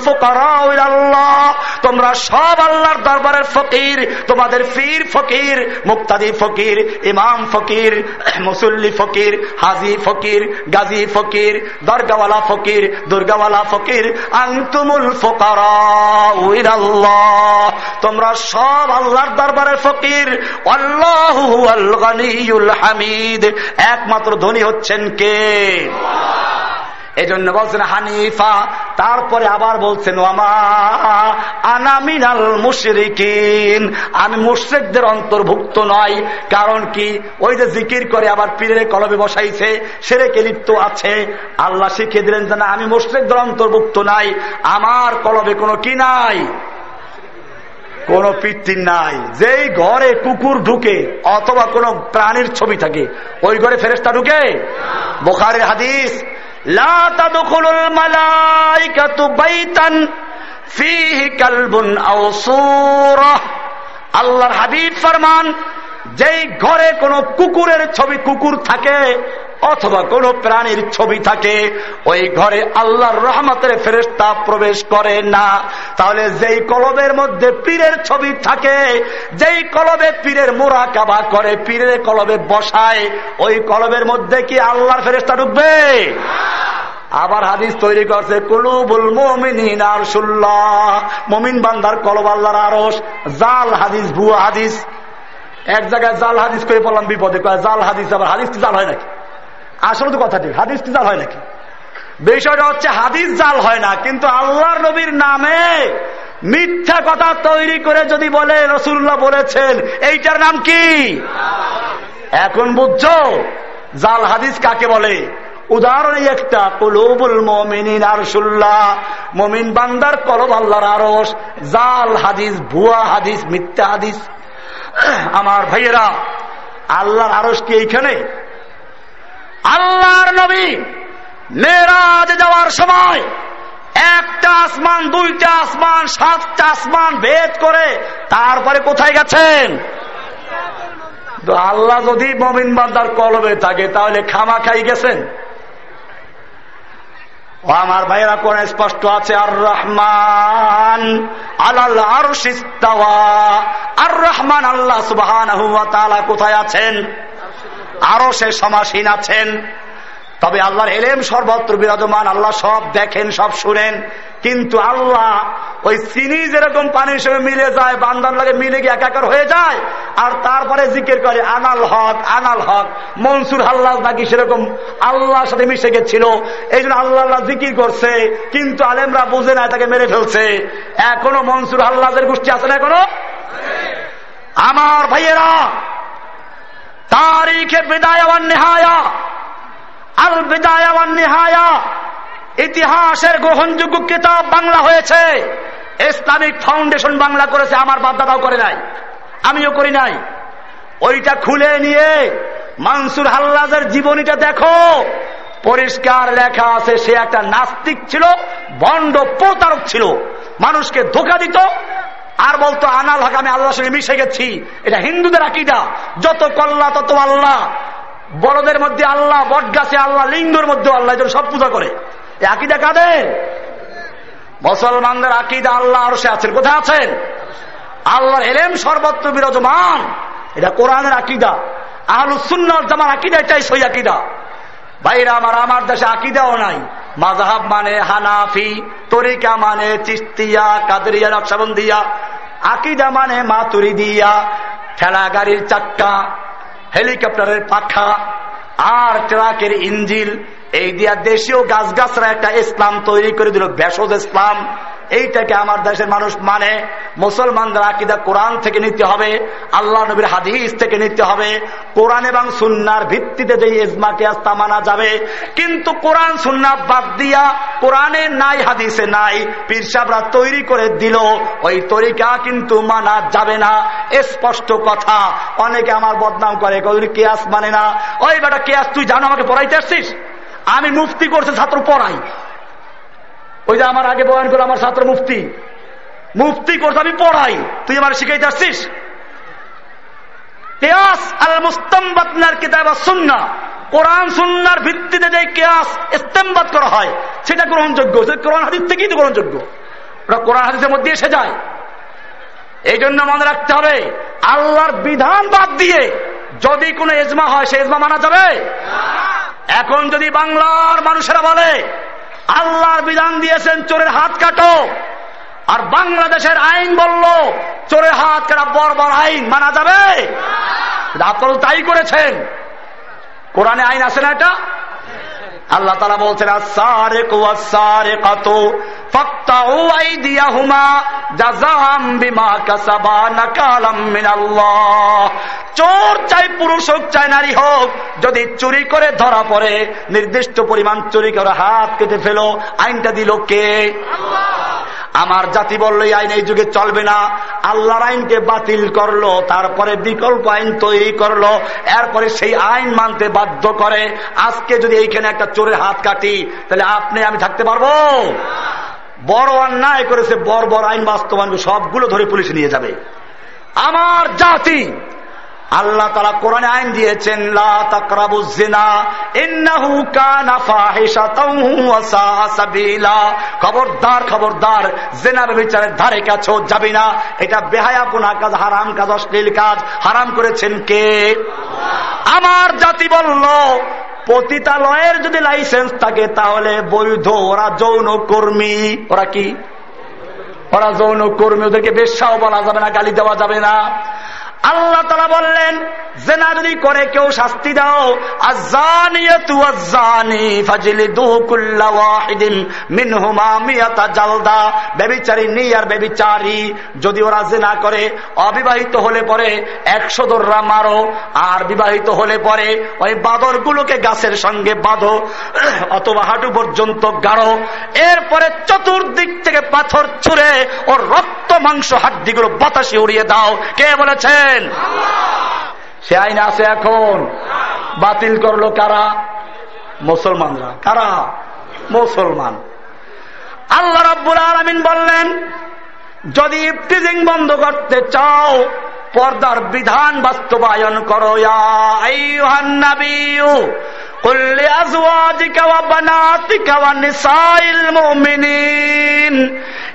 Speaker 1: আল্লাহ তোমরা সব আল্লাহর দরবারের ফকির, তোমাদের ফির ফকির, মুক্তাদি ফকির, ইমাম ফকির, মুসল্লি ফকির, হাজি ফকির, গাজী ফকির, দরগাওয়ালা ফকির, দুর্গাওয়ালা ফকির, আন্তমুল ফোকারা তোমরা সব আল্লাহর দরবারের ফকির। হামিদ। একমাত্র ধনী হচ্ছেন কে? এই জন্য বলছেন, হানিফা। তারপরে আবার বলছেন আমি মুশ্রিকদের অন্তর্ভুক্ত নয়, কারণ কি? ওই যে জিকির করে আবার পীরের কলবে বসাইছে সেরে লিপ্ত আছে। আল্লাহ শিখিয়ে দিলেন যে, না, আমি মুশ্রিকদের অন্তর্ভুক্ত নাই, আমার কলবে কোনো কি নাই? কোন পিতৃ নাই। যেই ঘরে কুকুর ঢুকে, অথবা কোন প্রাণীর ছবি থাকে, ওই ঘরে ফেরেস্তা ঢুকে? বোখারের হাদিস আল্লাহর হাবিব ফরমান, যেই ঘরে কোন কুকুরের ছবি কুকুর থাকে অথবা কোন প্রাণীর ছবি থাকে, ওই ঘরে আল্লাহর রহমতের ফেরেস্তা প্রবেশ করে না। তাহলে যেই কলবের মধ্যে পীরের ছবি থাকে, যেই কলবে পীরের মোরা কাবা করে, পীরের কলবে বসায়, ওই কলবের মধ্যে কি আল্লাহর ফেরেস্তা ঢুকবে? আবার হাদিস তৈরি করছে, কুলুবুল মমিন মমিন বান্দার কলব আল্লাহর আরস জাল হাদিস, ভুয়া হাদিস। এক জায়গায় জাল হাদিস করে বললাম বিপদে জাল হাদিস, আবার হাদিস জাল হয় নাকি? আসলে তো কথা ঠিক হাদিস জাল হয় নাকি? বিষয়টা হচ্ছে হাদিস জাল হয় না, কিন্তু আল্লাহর নবীর নামে মিথ্যা কথা তৈরি করে যদি বলে রসুল্লাহ বলেছেন, এইটার নাম কি? এখন বুঝছ, জাল হাদিস কাকে বলে? উদাহরণ একটা, কলুবুল মমিন আরশুল্লাহ মমিন বান্দার কলব আল্লাহর আরস জাল হাদিস, ভুয়া হাদিস, মিথ্যা হাদিস। আমার ভাইয়েরা, আল্লাহর আরস কি এইখানে? আল্লাহর নবী মেরাজ যাওয়ার সময় একটা আসমান, দুইটা আসমান, সাতটা আসমান ভেদ করে তারপরে কোথায় গেছেন? আল্লাহ যদি মমিন বান্দার কলবে থাকে, তাহলে খামা খাই গেছেন আমার ভাইয়েরা কোন স্পষ্ট আছে আর রহমান আল্লাহ আর রহমান আল্লাহ সুবাহ কোথায় আছেন? আরও সে সমাসীন আছেন। তবে আল্লাহর এলেম সর্বত্র বিরাজমান আল্লাহ সব দেখেন সব শুনেন। কিন্তু আল্লাহ ওই চিনি যেরকম পানির সঙ্গে মিলে যায় বান্দার লাগে মিলে গিয়ে একাকার হয়ে যায় আর তারপরে জিকির করে আনাল হক আনাল হক। মনসুর আল্লাহ নাকি সেরকম আল্লাহর সাথে মিশে গেছিল এই জন্য আল্লাহ আল্লাহ জিকির করছে কিন্তু আলেমরা বুঝে না তাকে মেরে ফেলছে। এখনও মনসুর আল্লাহের গোষ্ঠী আছে না এখনও? আমার ভাইয়েরা তারিখে বিদায় নেহায়া, আল বিদায় নেহায়া ইতিহাসের গ্রহণযোগ্য কিতাব বাংলা হয়েছে। ইসলামিক ফাউন্ডেশন বাংলা করেছে, আমার বাপদাদাও করে নাই, আমিও করি নাই। ওইটা খুলে নিয়ে মানসুর হাল্লাদের জীবনীটা দেখো। পরিষ্কার লেখা আছে, সে একটা নাস্তিক ছিল, বন্ড প্রতারক ছিল, মানুষকে ধোকা দিত আর বলতো, আনাল হক, আমি আল্লাহর সঙ্গে মিশে গেছি। এটা হিন্দুদের আকিদা। যত কল্লা, তত আল্লাহ। বড়দের মধ্যে আল্লাহ বট গাছে আল্লাহ, লিঙ্গর মধ্যে আল্লাহ সব পূজা করে। এই আকিদা কাদের? মুসলমানদের আকিদা আল্লাহ আরও সে আছেন। কোথায় আছেন? আল্লাহর এলেম সর্বত্র বিরাজমান। এটা কোরআনের আকিদা। আহলুসুন্নার জামার আকিদা, এটাই সই আকিদা। ভাইরা আমার আমার দেশে আকিদাও নাই। মাজাহাব মানে হানাফি, তরিকা মানে চিস্তিয়া, কাদরিয়া, নকশাবন্দিয়া, আকিদা মানে মাতুরি দিয়া ঠেলা গাড়ির চাক্কা, হেলিকপ্টারের পাখা, আর ট্রাকের ইঞ্জিল এই দিয়া দেশীয় গাছগাছরা একটা ইসলাম তৈরি করে দিল, ভেষজ ইসলাম। এইটাকে আমার দেশের মানুষ মানে মুসলমানদের আকিদা কোরআন থেকে নিতে হবে, আল্লাহ নবীর হাদিস থেকে নিতে হবে। কোরআন এবং সুন্নার ভিত্তিতে যে ইজমাকে আস্তা মানা যাবে, কিন্তু কোরআন, সুন্না বাদ দিয়া কোরআনে নাই, হাদিসে নাই পীরসাবরা তৈরি করে দিল, ওই তরিকা কিন্তু মানা যাবে না। স্পষ্ট কথা। অনেকে আমার বদনাম করে কেয়াস মানে না। ওই বেটা, কেয়াস, তুই জানো আমাকে পড়াইতে আসছিস? আমি মুফতি করছে ছাত্র পড়াই। ওই যে আমার আগে বয়ান করে আমার ছাত্র মুফতি। মুফতি করছে, আমি পড়াই। তুই আমার শিখাইতে আসছিস? কেয়াস কোরআন ভিত্তিতে যে কেয়াস করা হয়, সেটা গ্রহণযোগ্য। গ্রহণযোগ্য। মধ্যে যায়। এই জন্য মনে রাখতে হবে, আল্লাহর বিধান বাদ দিয়ে যদি কোনো এজমা হয় সে এজমা মানা যাবে? এখন যদি বাংলার মানুষেরা বলে, আল্লাহর বিধান দিয়েছেন চোরের হাত কাটো, আর বাংলাদেশের আইন বলল, চোরের হাত কাটা বড় আইন, মানা যাবে? আপনারা তাই করেছেন। কোরআনে আইন আছে না এটা? আল্লাহ তালা বলছেন চোর চাই পুরুষ হোক চাই নারী হোক যদি চুরি করে ধরা পড়ে নির্দিষ্ট পরিমাণ চুরি করে হাত কেটে ফেলো আইনটা দিল কে? আমার জাতি বলল এই আইন এই যুগে চলবে না। আল্লাহর আইনকে বাতিল করল তারপরে বিকল্প আইন তৈরি করল এরপরে সেই আইন মানতে বাধ্য করে আজকে যদি এইখানে একটা চোরের হাত কাটি তাহলে আপনি আমি থাকতে পারব? বড় অন্যায় করেছে, বড় বড় আইন বাস্তবায়ন সবগুলো ধরে পুলিশ নিয়ে যাবে। আমার জাতি, আল্লাহ তালা কোরআনে আইন দিয়েছেন খবরদার খবরদার জেনার বিচারের ধারে কাছে যাবি না। এটা বেহায়াপুনা কাজ, হারাম কাজ, অশ্লীল কাজ। হারাম করেছেন কে? আমার জাতি বলল পতিতালয়ের যদি লাইসেন্স থাকে, তাহলে বৈধ, ওরা যৌন কর্মী। ওরা কি? ওরা যৌন কর্মী, ওদেরকে বেশাও বলা যাবে না, গালি দেওয়া যাবে না। আল্লাহ তালা বললেন, জেনা যদি করে কেউ শাস্তি দাও যদি ওরা জেনা করে, অবিবাহিত হলে পরে একশো দোররা মারো, আর বিবাহিত হলে পরে ওই বাদর গুলোকে গাছের সঙ্গে বাঁধো, অথবা হাঁটু পর্যন্ত গাড়ো। এরপরে চতুর্দিক থেকে পাথর ছুঁড়ে ওর রক্ত, মাংস, হাড্ডিগুলো বাতাসে উড়িয়ে দাও। কে বলেছেন করেছেন সে আইন আছে এখন। বাতিল করল কারা? মুসলমানরা। কারা? মুসলমান। আল্লাহ রব্বুল আলমিন বললেন, যদি ইফতিজিং বন্ধ করতে চাও, পর্দার বিধান বাস্তবায়ন করো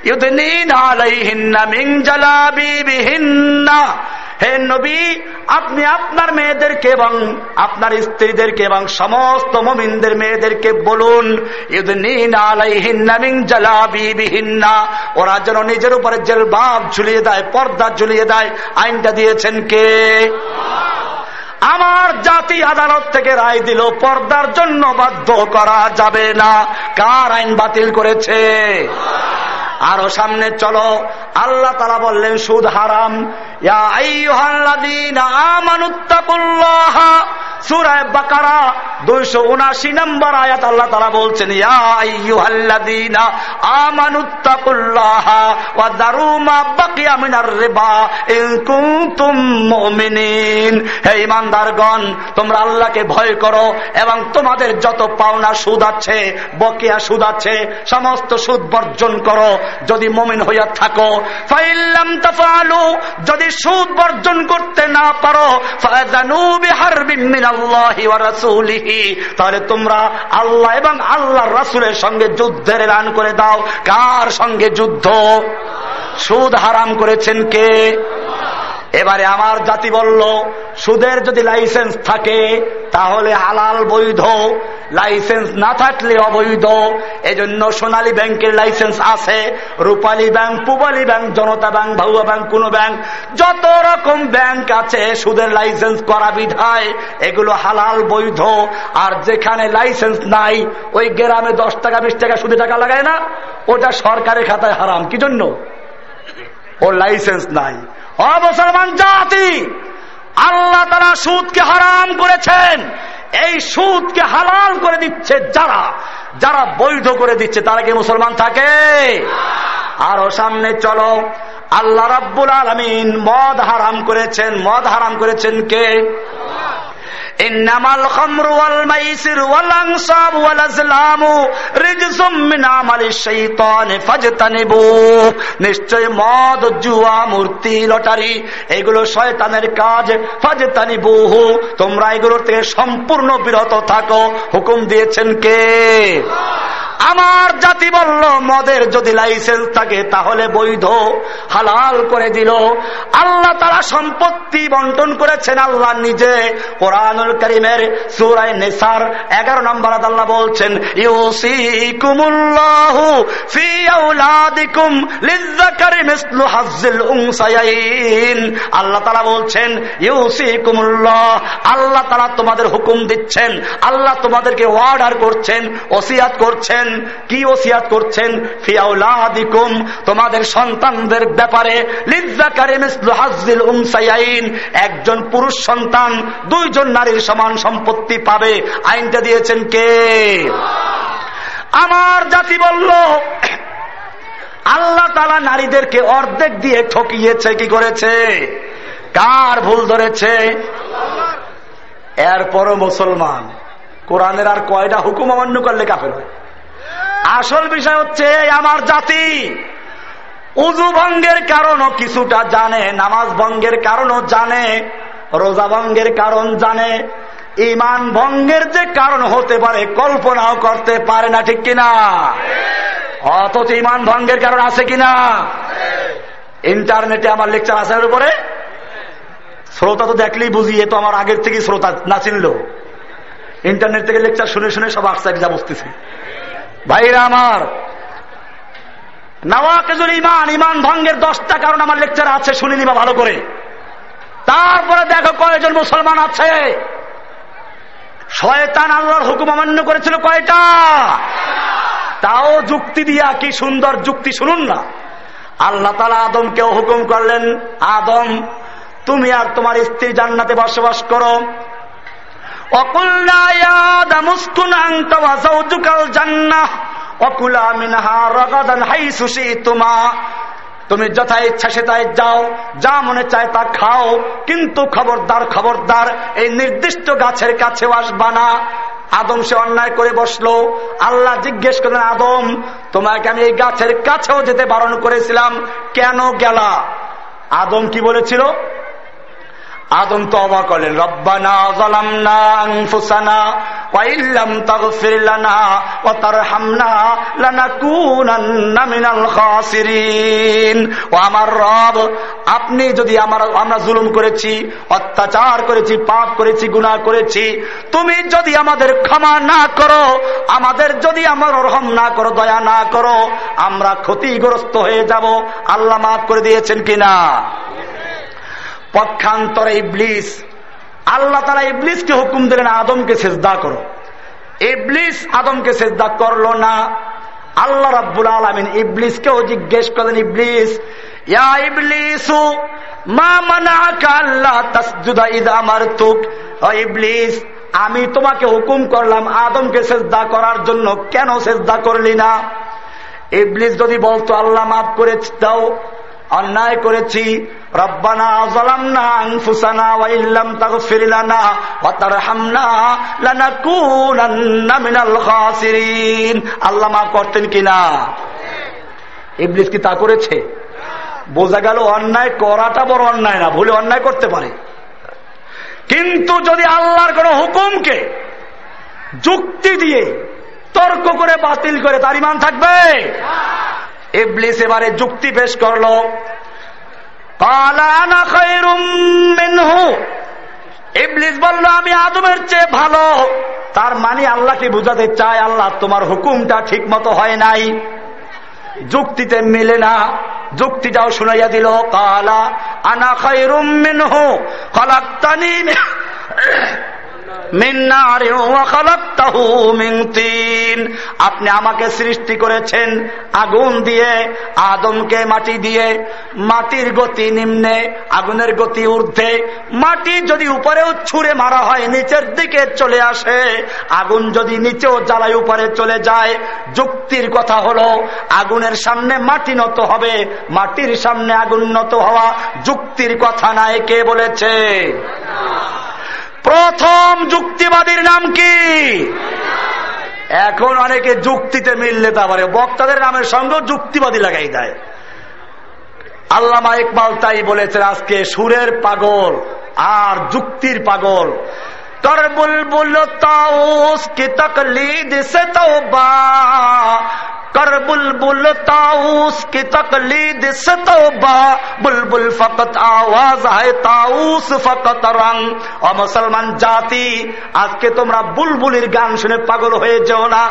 Speaker 1: ইউদিন আলাইহিন্না মিন জালাবিবিহিন্না। হে নবী, আপনি আপনার মেয়েদেরকে এবং আপনার স্ত্রীদেরকে এবং সমস্ত মমিনদের মেয়েদেরকে বলুন ওরা যেন নিজের উপরে জেলবাব ঝুলিয়ে দেয়, পর্দা ঝুলিয়ে দেয়। আইনটা দিয়েছেন কে? আমার জাতি আদালত থেকে রায় দিল, পর্দার জন্য বাধ্য করা যাবে না। কার আইন বাতিল করেছে? আরও সামনে চলো। আল্লাহ তারা বললেন, সুদ হারাম। সুরায় বাকারা, দুইশো উনাশি নম্বর আয়াত আল্লাহ তারা বলছেন ইমানদারগণ তোমরা আল্লাহকে ভয় করো এবং তোমাদের যত পাওনা সুদ আছে, বকেয়া সুদ আছে, সমস্ত সুদ বর্জন করো। যদি মমিন হইয়া থাকো, ফাইল্লাম তাফালু যদি সুদ বর্জন করতে না পারো তাহলে তোমরা আল্লাহ এবং আল্লাহ রাসুলের সঙ্গে যুদ্ধের এলান করে দাও। কার সঙ্গে যুদ্ধ? সুদ হারাম করেছেন কে? এবারে আমার জাতি বলল, সুদের যদি লাইসেন্স থাকে, তাহলে হালাল বৈধ। লাইসেন্স না থাকলে অবৈধ। এজন্য সোনালী ব্যাংকের লাইসেন্স আছে। Rupali bank, Pubali bank, Janata bank ভাউয়া bank, কোন ব্যাংক, যত রকম ব্যাংক আছে, সুদের লাইসেন্স করা বিধায় এগুলো হালাল বৈধ। আর যেখানে লাইসেন্স নাই, ওই গ্রামে দশ টাকা, বিশ টাকা, সুদে টাকা লাগায় না? ওটা সরকারের খাতায় হারাম। কি জন্য ওর লাইসেন্স নাই। অবসরমান জাতি, আল্লাহ তারা সুদকে হারাম করেছেন। এই সুদকে হালাল করে দিচ্ছে যারা যারা বৈধ করে দিচ্ছে, তারা কি মুসলমান থাকে? আর ও সামনে চলো, আল্লাহ রাব্বুল আলমিন মদ হারাম করেছেন। মদ হারাম করেছেন কে? নিশ্চয় মদ, জুয়া, মূর্তি, লটারি, এগুলো শয়তানের কাজ তোমরা এগুলোর থেকে সম্পূর্ণ বিরত থাকো। হুকুম দিয়েছেন কে? আমার জাতি বলল, মদের যদি লাইসেন্স থাকে তাহলে বৈধ, হালাল করে দিল। আল্লাহ তারা সম্পত্তি বন্টন করেছেন আল্লাহ নিজে। কোরআনুল করিমের সুরাই নেসার এগারো নম্বর আল্লাহ বলছেন ফি আউলাদিকুম লিজ্জাকারি মিসলু আল্লাহ বলছেন আল্লাহ তারা তোমাদের হুকুম দিচ্ছেন, আল্লাহ তোমাদেরকে অর্ডার করছেন, ওসিয়াত করছেন। কি ওসিয়াত করছেন? ফিয়াউলাদিকুম তোমাদের সন্তানদের ব্যাপারে একজন পুরুষ সন্তান, দুইজন নারীর সমান সম্পত্তি পাবে। আইনটা দিয়েছেন কে? আমার জাতি বলল, আল্লাহ তালা নারীদেরকে অর্ধেক দিয়ে ঠকিয়েছে, কি করেছে? কার ভুল ধরেছে? এরপরও মুসলমান। কোরআনের আর কয়টা হুকুম অমান্য করলে কাফের আসল বিষয় হচ্ছে আমার জাতি উজু ভঙ্গের কারণও কিছুটা জানে, নামাজ ভঙ্গের কারণও জানে রোজা ভঙ্গের কারণ জানে ইমান ভঙ্গের যে কারণ হতে পারে, কল্পনাও করতে পারে না, ঠিক কিনা? অথচ ইমান ভঙ্গের কারণ আছে কিনা? ইন্টারনেটে আমার লেকচার আসার উপরে। শ্রোতা তো দেখলেই বুঝিয়ে তো আমার আগের থেকে শ্রোতা, না চিনল। ইন্টারনেট থেকে লেকচার শুনে শুনে সব আসতে যা বুঝতেছে। ভাইরা আমার, নওয়াকেজুল ইমান ইমান ভঙ্গের দশটা কারণ আমার লেকচার আছে শুনে নিবা ভালো করে। তারপরে দেখো কয়জন মুসলমান আছে। শয়তান আল্লাহর হুকুম অমান্য করেছিল কয়টা? তাও যুক্তি দিয়া কি সুন্দর যুক্তি শুনুন না। আল্লাহ তালা আদমকেও হুকুম করলেন, আদম, তুমি আর তোমার স্ত্রী জান্নাতে বসবাস করো। জান্নাহ, অকুলা মিনহা রগাদান হাই তোমা তুমি যথা ইচ্ছা সেটাই যাও, যা মনে চায় তা খাও। কিন্তু খবরদার খবরদার, এই নির্দিষ্ট গাছের কাছে আসবা না। আদম সে অন্যায় করে বসল। আল্লাহ জিজ্ঞেস করলেন, আদম, তোমাকে আমি এই গাছের কাছেও যেতে বারণ করেছিলাম। কেন গেলা? আদম কি বলেছিল? আদম তো অবাক করলেন, রব্বানা জালামনা আনফুসানা ওয়াইল্লাম তাগফির লানা ওয়া তারহামনা লানাকুনান্না মিনাল খাসিরিন। ও আমার রব, আপনি যদি আমার, আমরা জুলুম করেছি, অত্যাচার করেছি, পাপ করেছি, গুনাহ করেছি, তুমি যদি আমাদের ক্ষমা না করো, আমাদের যদি আমার রহম না করো, দয়া না করো, আমরা ক্ষতিগ্রস্ত হয়ে যাব। আল্লাহ মাফ করে দিয়েছেন কিনা? পক্ষান্তরে ইবলিস। আল্লাহ তারা ইবলিসকে হুকুম দিলেন, আদমকে সেজদা করো। ইবলিস আদমকে সেজদা করল না। আল্লাহ রাব্বুল আলমিন ইবলিসকেও জিজ্ঞেস করলেন, ইবলিস, ইয়া আল্লাহ আমি তোমাকে হুকুম করলাম, আদমকে সেজদা করার জন্য কেন সেজদা করলি না? ইবলিস যদি বলতো, আল্লাহ মাফ করে দাও, অন্যায় করেছি রব্বানা জলামনা আনফুসানা ওয়াইল্লাম তাগফির লানা ওয়া তারহামনা লানাকুনান্না মিনাল খাসিরিন। আল্লাহ মাফ করতেন কিনা? ইবলিস কি তা করেছে? বোঝা গেল অন্যায় করাটা বড় অন্যায় না, ভুলে অন্যায় করতে পারে। কিন্তু যদি আল্লাহর কোন হুকুমকে যুক্তি দিয়ে তর্ক করে বাতিল করে, তার ইমান থাকবে? ইবলিস এবারে যুক্তি পেশ করল। বলল, আমি আদমের চেয়ে ভালো। তার মানে আল্লাহকে বুঝাতে চাই আল্লাহ, তোমার হুকুমটা ঠিক মতো হয় নাই। যুক্তিতে মেলে না। যুক্তিটাও শুনাইয়া দিল, কালা আনা খাই রুম মিনহু কলাক্তানি আপনি আমাকে সৃষ্টি করেছেন আগুন দিয়ে, আদমকে মাটি দিয়ে। মাটির গতি নিম্নে, আগুনের গতি ঊর্ধ্বে। মাটি যদি উপরেও ছুঁড়ে মারা হয়, নিচের দিকে চলে আসে। আগুন যদি নিচেও জ্বালাই উপরে চলে যায়। যুক্তির কথা হলো, আগুনের সামনে মাটি নত হবে। মাটির সামনে আগুন নত হওয়া যুক্তির কথা নাই, কে বলেছে? প্রথম যুক্তিবাদীর নাম কি? এখন অনেকে যুক্তিতে মিললে তারপরে বক্তাদের নামের সঙ্গে যুক্তিবাদী লাগাই দেয়। আল্লামা ইকবাল তাই বলেছেন, আজকে সুরের পাগল আর যুক্তির পাগল। তরবুল বুলবুল তাও কি তকলিদ তো বা کر بلبل تاؤس کی تقلید سے توبہ বুলবুল فقط আওয়াজ ہے তাউস فقط রং اور মুসলমান জাতি আজকে তোমরা বুলবুলির গান শুনে পাগল হয়ে যেও না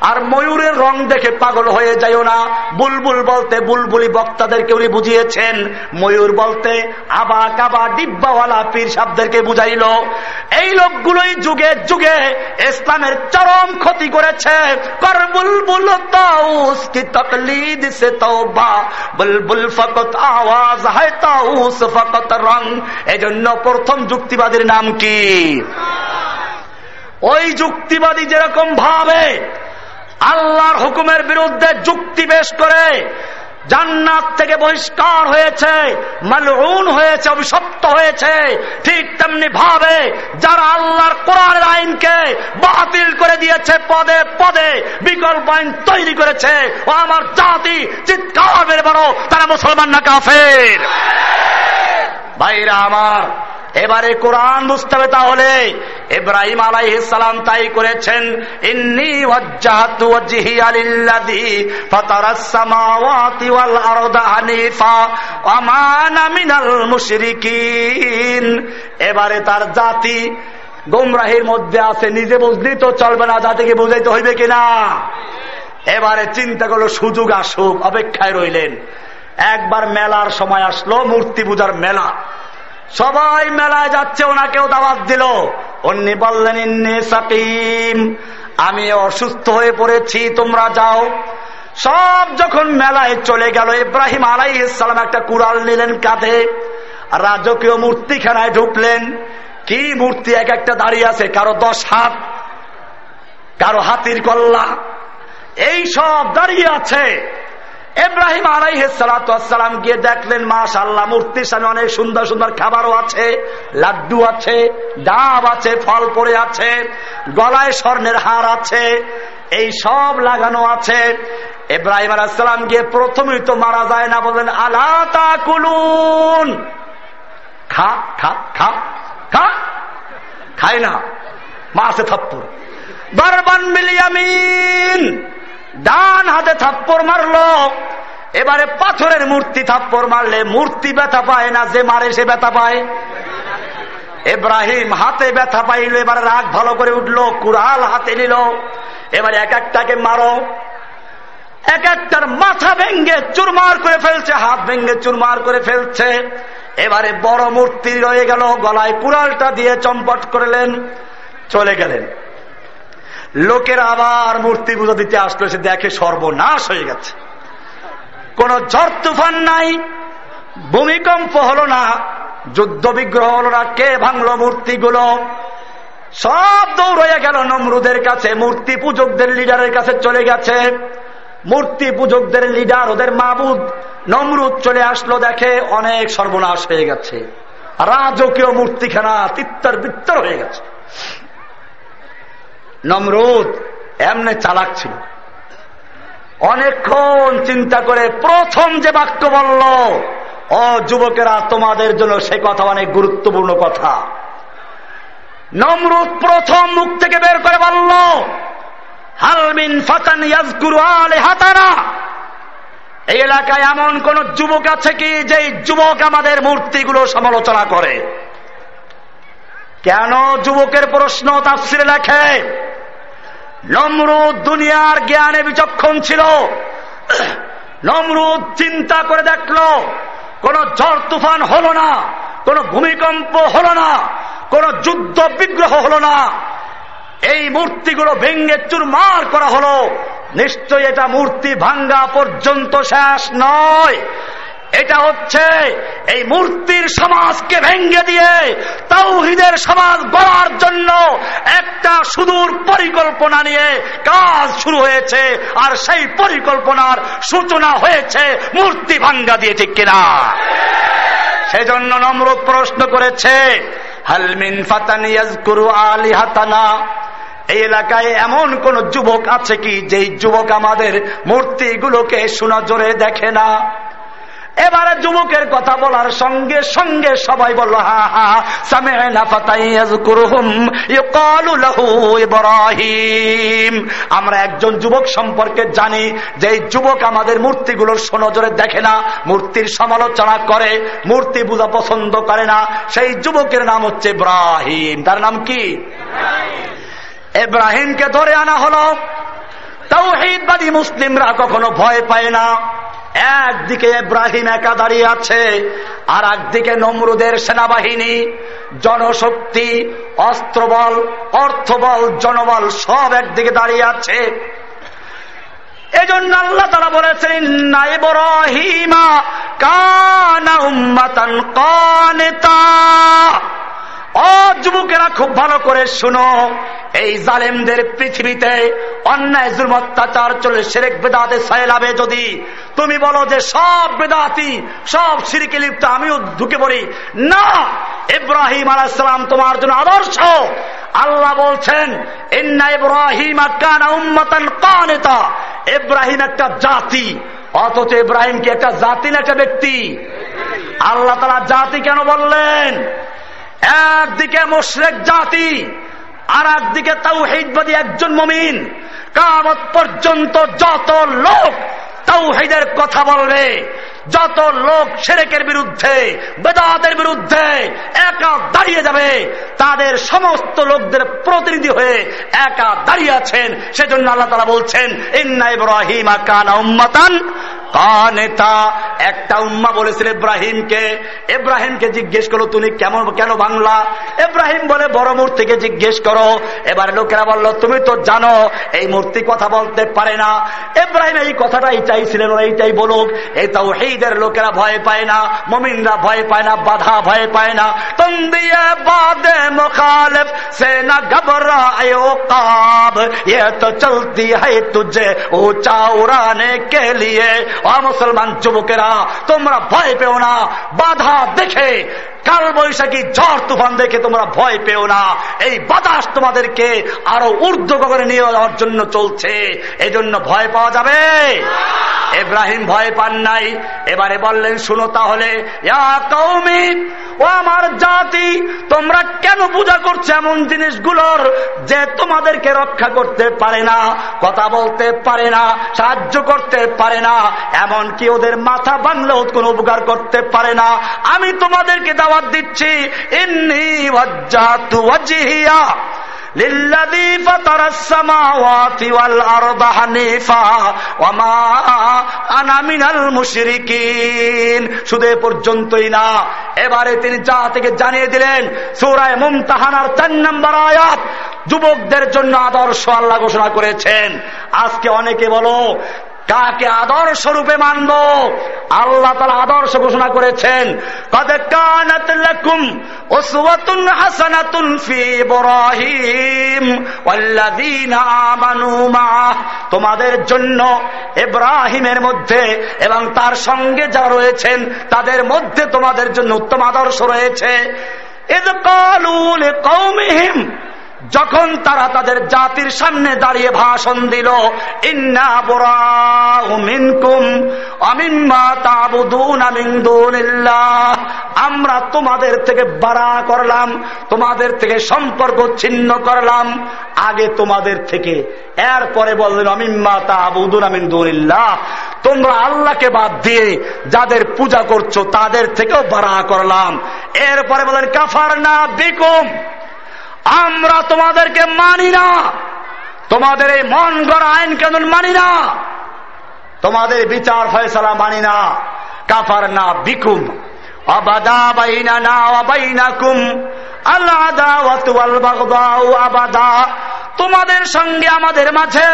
Speaker 1: আর ময়ূরের রং দেখে পাগল হয়ে যাইও না। বুলবুল বলতে বুলবুলি বক্তাদেরকে উনি বুঝিয়েছেন। ময়ূর বলতে আবা কাবা ডিব্বাওয়ালা পীর শব্দেরকে বুঝাইল। এই লোকগুলোই যুগে যুগে ইসলামের চরম ক্ষতি করেছে। কর বুলবুল তা রং এজন্য প্রথম যুক্তিবাদীর নাম কি ওই যুক্তিবাদী যেরকম ভাবে আল্লাহর হুকুমের বিরুদ্ধে যুক্তি বেশ করে জান্নাত থেকে বহিষ্কার হয়েছে, মালউন হয়েছে, অভিশপ্ত হয়েছে। ঠিক তেমনি ভাবে যারা আল্লাহর কোরআনের আইনকে বাতিল করে দিয়েছে, পদে পদে বিকল্প আইন তৈরি করেছে, ও আমার জাতি চিৎকার বেড়ে বড় তারা মুসলমান না, কাফের। ভাইরা আমার এবারে কোরআন বুঝতে হবে তাহলে। ইব্রাহিম আলাইহিসালাম তাই করেছেন, ইন্নি ওয়াজ্জাহাতু ওয়াজহি আলিল্লাযী ফাতারাস সামাওয়াতি ওয়াল আরদা হানিফা ওয়া মা মিনাল মুশরিকিন। এবারে তার জাতি গোমরাহির মধ্যে আছে, নিজে বুঝলি তো চলবে না, জাতিকে বুঝাইতে হইবে কিনা। এবারে চিন্তা করল, সুযোগ আসুক, অপেক্ষায় রইলেন। একবার মেলার সময় আসলো, মূর্তি পূজার মেলা। সবাই মেলায় যাচ্ছে, ওনাকেও দাওয়াত দিল। অন্যি বললেন, ইন্নি সাকিম, আমি অসুস্থ হয়ে পড়েছি, তোমরা যাও। সব যখন মেলায় চলে গেল, ইব্রাহিম আলাই ইসলাম একটা কুড়াল নিলেন কাঁধে, রাজকীয় মূর্তি মূর্তিখানায় ঢুকলেন। কি মূর্তি? এক একটা দাঁড়িয়ে আছে, কারও দশ হাত, কারও হাতির কল্লা। এই সব দাঁড়িয়ে আছে। এব্রাহিম আলাইহালাম গিয়ে দেখলেন মাস আল্লাহ মূর্তির সামনে অনেক সুন্দর সুন্দর খাবারও আছে, লাড্ডু আছে, ডাব আছে, ফল পড়ে আছে, গলায় স্বর্ণের হার আছে, এই সব লাগানো আছে। এব্রাহিম আলাহাম গিয়ে প্রথমেই তো মারা যায় না, বললেন আল্লাহ কুলুন খা খা খা খা খায় না মা আছে থাপ্পুর বারবান মিলিয়ামিন ডান হাতে থাপ্পর মারলো। এবারে পাথরের মূর্তি থাপ্পর মারলে মূর্তি ব্যথা পায় না, যে মারে সে ব্যথা পায়। এব্রাহিম হাতে ব্যথা পাইল, এবারে রাগ ভালো করে উঠল, কুড়াল হাতে নিল। এবারে এক একটাকে মারো। এক একটার মাথা ভেঙ্গে চুরমার করে ফেলছে, হাত ভেঙ্গে চুরমার করে ফেলছে। এবারে বড় মূর্তি রয়ে গেল, গলায় কুড়ালটা দিয়ে চম্পট করলেন, চলে গেলেন। লোকের আবার মূর্তি পুজো দিতে আসলো, সে দেখে সর্বনাশ হয়ে গেছে। কোন ঝড় তুফান নাই, ভূমিকম্প হলো না যুদ্ধ বিগ্রহ হলো না, কে ভাঙলো মূর্তিগুলো? সব দৌড়ে গেল নমরুদের কাছে, মূর্তি পূজকদের লিডারের কাছে চলে গেছে। মূর্তি পূজকদের লিডার, ওদের মাবুদ, নমরুদ চলে আসলো, দেখে অনেক সর্বনাশ হয়ে গেছে। রাজকীয় মূর্তিখানা তিত্তর বিত্তর হয়ে গেছে। নমরুদ এমনি চালাক ছিল। অনেকক্ষণ চিন্তা করে প্রথম যে বাক্য বলল, ও যুবকেরা, তোমাদের জন্য সে কথা অনেক গুরুত্বপূর্ণ কথা। নমরুদ প্রথম মুখ থেকে বের করে বলল হালমিন ফাতান ইয়াজকুরু আলে হাতারা। এই এলাকায় এমন কোন যুবক আছে কি যে যুবক আমাদের মূর্তিগুলো সমালোচনা করে? কেন যুবকের প্রশ্ন তাফসিরে লেখে? নমরুদ দুনিয়ার জ্ঞানে বিচক্ষণ ছিল। নমরুদ চিন্তা করে দেখল, কোন ঝড় তুফান হলো না, কোন ভূমিকম্প হল না, কোন যুদ্ধ বিগ্রহ হলো না। এই মূর্তিগুলো ভেঙ্গে চুরমার করা হলো। নিশ্চয় এটা মূর্তি ভাঙ্গা পর্যন্ত শেষ নয়। এটা হচ্ছে এই মূর্তির সমাজকে ভেঙ্গে দিয়ে তাওহিদের সমাজ গড়ার জন্য একটা সুদূর পরিকল্পনা নিয়ে কাজ শুরু হয়েছে, আর সেই পরিকল্পনার সূচনা হয়েছে মূর্তি ভাঙ্গা দিয়ে, ঠিক কিনা? সেজন্য নম্রত প্রশ্ন করেছে হালমিন ফাতানিয়াজ করু আলি হাতানা এই এলাকায় এমন কোন যুবক আছে কি, যেই যুবক আমাদের মূর্তিগুলোকে সুনজরে দেখে না? এবারে যুবকের কথা বলার সঙ্গে সঙ্গে সবাই বলল, হা হা ইব্রাহিম। আমরা একজন যুবক সম্পর্কে জানি যে যুবক আমাদের মূর্তিগুলোর সনজরে দেখে না, মূর্তির সমালোচনা করে, মূর্তি পূজা পছন্দ করে না। সেই যুবকের নাম হচ্ছে ইব্রাহিম। তার নাম কি? এব্রাহিমকে ধরে আনা হলো। তাওহিদবাদী মুসলিমরা কখনো ভয় পায় না। একদিকে ইব্রাহিম একা দাঁড়িয়ে আছে, আর একদিকে নমরুদের সেনাবাহিনী, জনশক্তি, অস্ত্রবল, অর্থবল, জনবল সব একদিকে দাঁড়িয়ে আছে। এজন্য আল্লাহ তারা বলেছেন ইব্রাহিমা কানা উম্মাতান কানেতা। যুবকেরা খুব ভালো করে শুনো। এই জালেমদের পৃথিবীতে অন্যায় জুল অত্যাচার চলে সেরেক বেদাতে সয়লাবে যদি তুমি বলো যে সব বেদাতি, সব সিরিকে লিপ্ত, আমিও ঢুকে পড়ি। না! ইব্রাহিম আলাহাম তোমার জন্য আদর্শ। আল্লাহ বলছেন, ইন্না ইব্রাহিম কানেতা। ইব্রাহিম একটা জাতি, অথচ ইব্রাহিম কি একটা জাতি না, একটা ব্যক্তি। আল্লাহ তারা জাতি কেন বললেন? একদিকে মোশরেক জাতি আর একদিকে তাওহিদবাদী একজন মমিন। কামত পর্যন্ত যত লোক তাওহিদের কথা বলবে যত লোক সেরেকের বিরুদ্ধে, বেদাতের বিরুদ্ধে একা দাঁড়িয়ে যাবে, তাদের সমস্ত লোকদের প্রতিনিধি হয়ে একা দাঁড়িয়ে আছেন। সেজন্য আল্লাহ তালা বলছেন, ইন্না ইব্রাহিম কানা একটা উম্মা বলেছিল ইব্রাহিমকে ইব্রাহিমকে জিজ্ঞেস করো, তুমি কেমন, কেন বাংলা? ইব্রাহিম বলে, বড় মূর্তিকে জিজ্ঞেস করো। এবার লোকেরা বলল, তুমি তো জানো, এই মূর্তি কথা বলতে পারে না। ইব্রাহিম এই কথাটাই চাইছিলেন এইটাই বলুক, এই তাও এইদের লোকেরা ভয় পায় না মমিনরা ভয় পায় না বাধা ভয় পায় না তুম দিয়ে বাদে মুখালেফ সে না ঘবরায় কাব ये तो चलती है तुझे ऊंचा उड़ाने के लिए মুসলমান যুবকেরা তোমরা ভয় পেও না বাধা দেখে কাল বৈশাখী ঝড় তুফান দেখে তোমরা ভয় পেও না এই বাতাস তোমাদেরকে আরো ঊর্ধ্ব গগনে নিয়ে যাওয়ার জন্য চলছে এই জন্য ভয় পাওয়া যাবে এব্রাহিম ভয় পান নাই। এবারে বললেন, শুনো তাহলে ও আমার জাতি, তোমরা কেন পূজা করছ এমন জিনিসগুলোর যে তোমাদেরকে রক্ষা করতে পারে না, কথা বলতে পারে না, সাহায্য করতে পারে না এমন কি ওদের মাথা বাংলেও কোন উপকার করতে পারে না। আমি তোমাদেরকে দাওয়াত দিচ্ছি, ইন্নি للذي فطر السماوات والأرض حنيفا وما أنا من المشركين শুধু পর্যন্তই না এবারে তিনি যা থেকে জানিয়ে দিলেন সুরায় মুমতাহানার চার নম্বর আয়াত যুবকদের জন্য আদর্শ আল্লাহ ঘোষণা করেছেন আজকে অনেকে বলো কাকে আদর্শ রূপে মানব? আল্লাহ তালা আদর্শ ঘোষণা করেছেন তোমাদের জন্য এব্রাহিমের মধ্যে এবং তার সঙ্গে যারা রয়েছেন, তাদের মধ্যে তোমাদের জন্য উত্তম আদর্শ রয়েছে। কৌমিহিম যখন তারা তাদের জাতির সামনে দাঁড়িয়ে ভাষণ দিল আমরা তোমাদের থেকে বাড়া করলাম, তোমাদের থেকে সম্পর্ক ছিন্ন করলাম। আগে তোমাদের থেকে এরপরে বললেন অমিম্মা তাবুদুন আমিন্দুল্লাহ তোমরা আল্লাহকে বাদ দিয়ে যাদের পূজা করছ তাদের থেকেও বাড়া করলাম। এরপরে বলেন কাফার না বিকুম। আমরা তোমাদেরকে মানি না। তোমাদের এই মন গড়া আইন কানুন মানি না। তোমাদের বিচার ফয়সলা মানি না। কাফার না বিকুম। বাইনা না আবাদা। তোমাদের সঙ্গে আমাদের মাঝে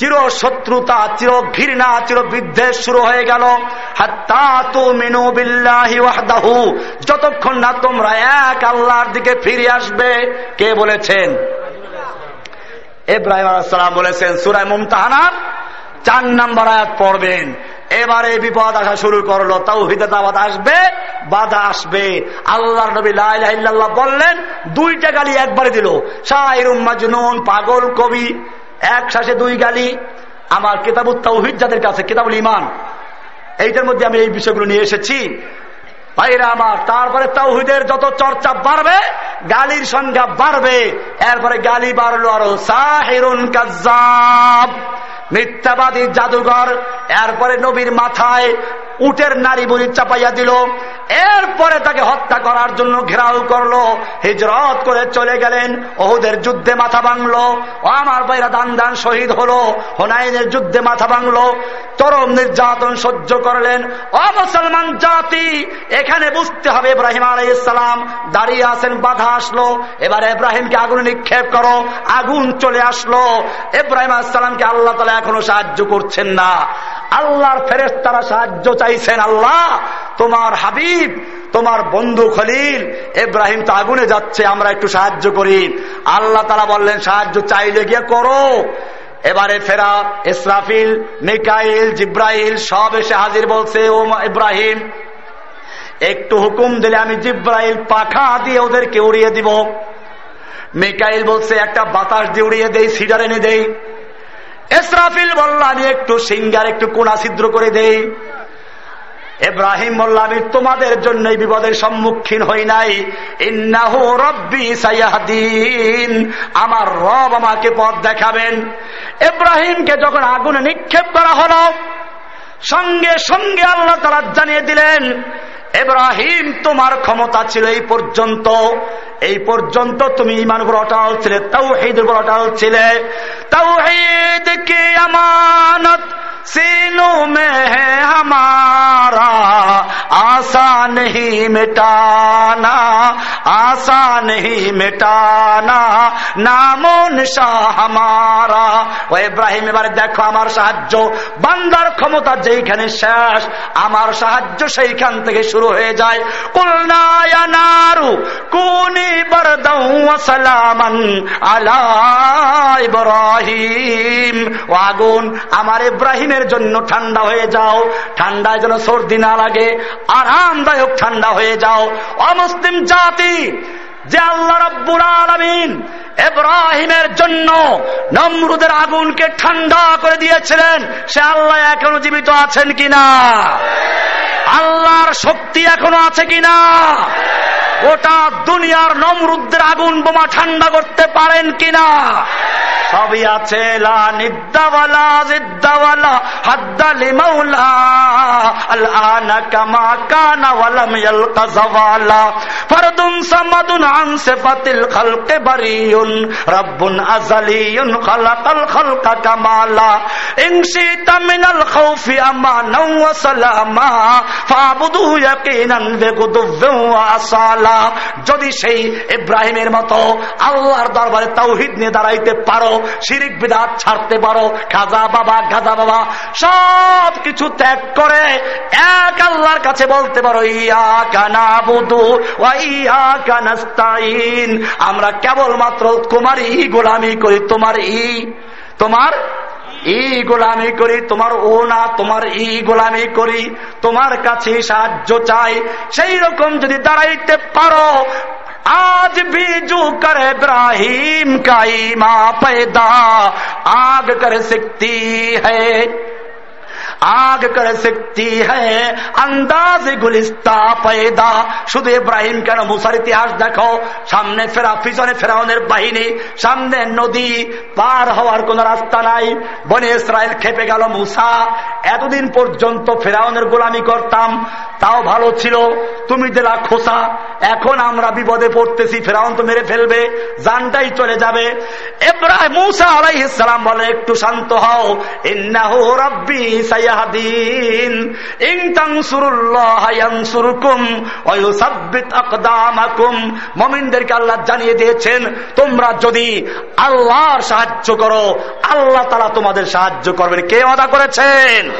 Speaker 1: চির শত্রুতা, চির ঘৃণা, চির বিদ্বেষ শুরু হয়ে গেল। যতক্ষণ না তোমরা এক আল্লাহর দিকে ফিরে আসবে, কে বলেছেন? এব্রাহিম আলাম বলেছেন সুরাই মুমতাহানার চার নাম্বার আয়াত পড়বেন। এবারে বিপদ আসা শুরু করল তাও দাওয়াত আসবে, বাধা আসবে। আল্লাহ নবী বললেন, দুইটা গালি একবারে দিল। শাহিরুম মাজনুন, পাগল কবি। এক শ্বাসে দুই গালি। আমার কেতাবুত তাওহিদ যাদের কাছে, কেতাবুল ইমান এইটার মধ্যে আমি এই বিষয়গুলো নিয়ে এসেছি। ভাইরা আমার, তারপরে তাওহিদের যত চর্চা বাড়বে, গালির সংখ্যা বাড়বে। এরপরে গালি বাড়লো আরও, সাহেরুন কাজাব মিথ্যাবাদী জাদুঘর। এরপরে নবীর মাথায় উটের নারী বলি চাপাইয়া দিল। এরপরে তাকে হত্যা করার জন্য ঘেরাও করল। হিজরত করে চলে গেলেন। ওহুদের যুদ্ধে মাথা ভাঙলো। আমার বাইরা দান দান শহীদ হলো। হোনাইনের যুদ্ধে মাথা ভাঙলো। চরম নির্যাতন সহ্য করলেন। ও মুসলমান জাতি, এখানে বুঝতে হবে ইব্রাহিম আলাইসালাম দাঁড়িয়ে আছেন, বাধা আসলো। এবার ইব্রাহিমকে আগুন নিক্ষেপ করো। আগুন চলে আসলো। ইব্রাহিম আলাইসালামকে আল্লাহ তালা এখনও সাহায্য করছেন না। আল্লাহর ফেরেস তারা সাহায্য চাইছেন আল্লাহ। তোমার হাবিব, তোমার বন্ধু খলিল এব্রাহিম তো আগুনে যাচ্ছে, আমরা একটু সাহায্য করি। আল্লাহ তারা বললেন, সাহায্য চাইলে গিয়ে করো। এবারে ফেরা ইসরাফিল, মিকাইল, জিব্রাইল সব এসে হাজির বলছে, ও ইব্রাহিম, একটু হুকুম দিলে আমি জিব্রাহিল পাখা দিয়ে ওদেরকে উড়িয়ে দিব। মিকাইল বলছে, একটা বাতাস দিয়ে উড়িয়ে দেই, সিডার এনে দেই। এসরাফিল বলল, আমি একটু সিঙ্গার, একটু কোনা ছিদ্র করে দেই। এব্রাহিম বললাম আমি তোমাদের জন্য বিপদের সম্মুখীন হই নাই। আমার রব আমাকে পথ দেখাবেন। এব্রাহিমকে যখন আগুনে নিক্ষেপ করা হলো, সঙ্গে সঙ্গে আল্লাহ তারা জানিয়ে দিলেন এব্রাহিম, তোমার ক্ষমতা ছিল এই পর্যন্ত। এই পর্যন্ত তুমি ইমান উপর অটাল ছিলে তাও হেদ উপর অটাল ছিলে। তাও হেদ কে আমানত? সিনো মে হামারা, আশা নেই মেটানা, আশা নেই মেটানা, নামন শাহ ও ইব্রাহিম এবার দেখো আমার সাহায্য। বান্দার ক্ষমতা যেইখানে শেষ, আমার সাহায্য সেইখান থেকে শুরু হয়ে যায়। কুলনায়ানারু কুনি সালামান ইব্রাহিম। আগুন, আমার ইব্রাহিমের জন্য ঠান্ডা হয়ে যাও। ঠান্ডায় যেন সর্দি না লাগে, আরামদায়ক ঠান্ডা হয়ে যাও। অমুসলিম জাতি, যে আল্লাহ রব্বুর আলমিন এব্রাহিমের জন্য নমরুদের আগুনকে ঠান্ডা করে দিয়েছিলেন, সে আল্লাহ এখনও জীবিত আছেন কিনা? আল্লাহর শক্তি এখনও আছে কিনা? ওটা দুনিয়ার নমরুদ্দের আগুন বোমা ঠান্ডা করতে পারেন কিনা? সবই আছে হাদ্দালি ফারদুন যদি সেই ইব্রাহিমের মতো আল্লাহর দরবারে তাওহীদ নিয়ে দাঁড়াইতে পারো, শিরিক বিদাত ছাড়তে পারো, খাজা বাবা গাজা বাবা সব কিছু ত্যাগ করে এক আল্লাহর কাছে বলতে পারো, ইয়া কানা বুধু ইয়া নাস্তাইন আমরা কেবলমাত্র ই গোলামি করি, তোমার ই তোমার ই গোলামি করি, তোমার ও না, তোমার ই গোলামি করি। তোমার কাছে সাহায্য চাই। সেই রকম যদি দাঁড়াইতে পারো, আজ বিজু করে কর ইব্রাহিম কাইমা পেদা আগ করে সকতি হ্যাঁ आग कर सकती है আগ করে শিখতি হ্যাঁ আন্দাজ গুলিস্তা পয়দা শুধু ইব্রাহিম কেন মুসার ইতিহাস দেখো সামনে ফেরা পিছনে ফেরাউনের বাহিনী সামনে নদী পার হওয়ার কোন রাস্তা নাই বনে ইসরায়েল খেপে গেল মুসা এতদিন পর্যন্ত ফেরাউনের গোলামি করতাম তাও ভালো ছিল তুমি দিলা খোসা এখন আমরা বিপদে পড়তেছি ফেরাউন তো মেরে ফেলবে জানটাই চলে যাবে এব্রাহিম মুসা আলাই ইসলাম বলে একটু শান্ত হও ইন্নাহু রব্বি আল্লাহ জানিয়ে দিয়েছেন, তোমরা যদি আল্লাহর সাহায্য করো, আল্লাহ তাআলা তোমাদের সাহায্য করবেন। কে ওয়াদা করেছেন?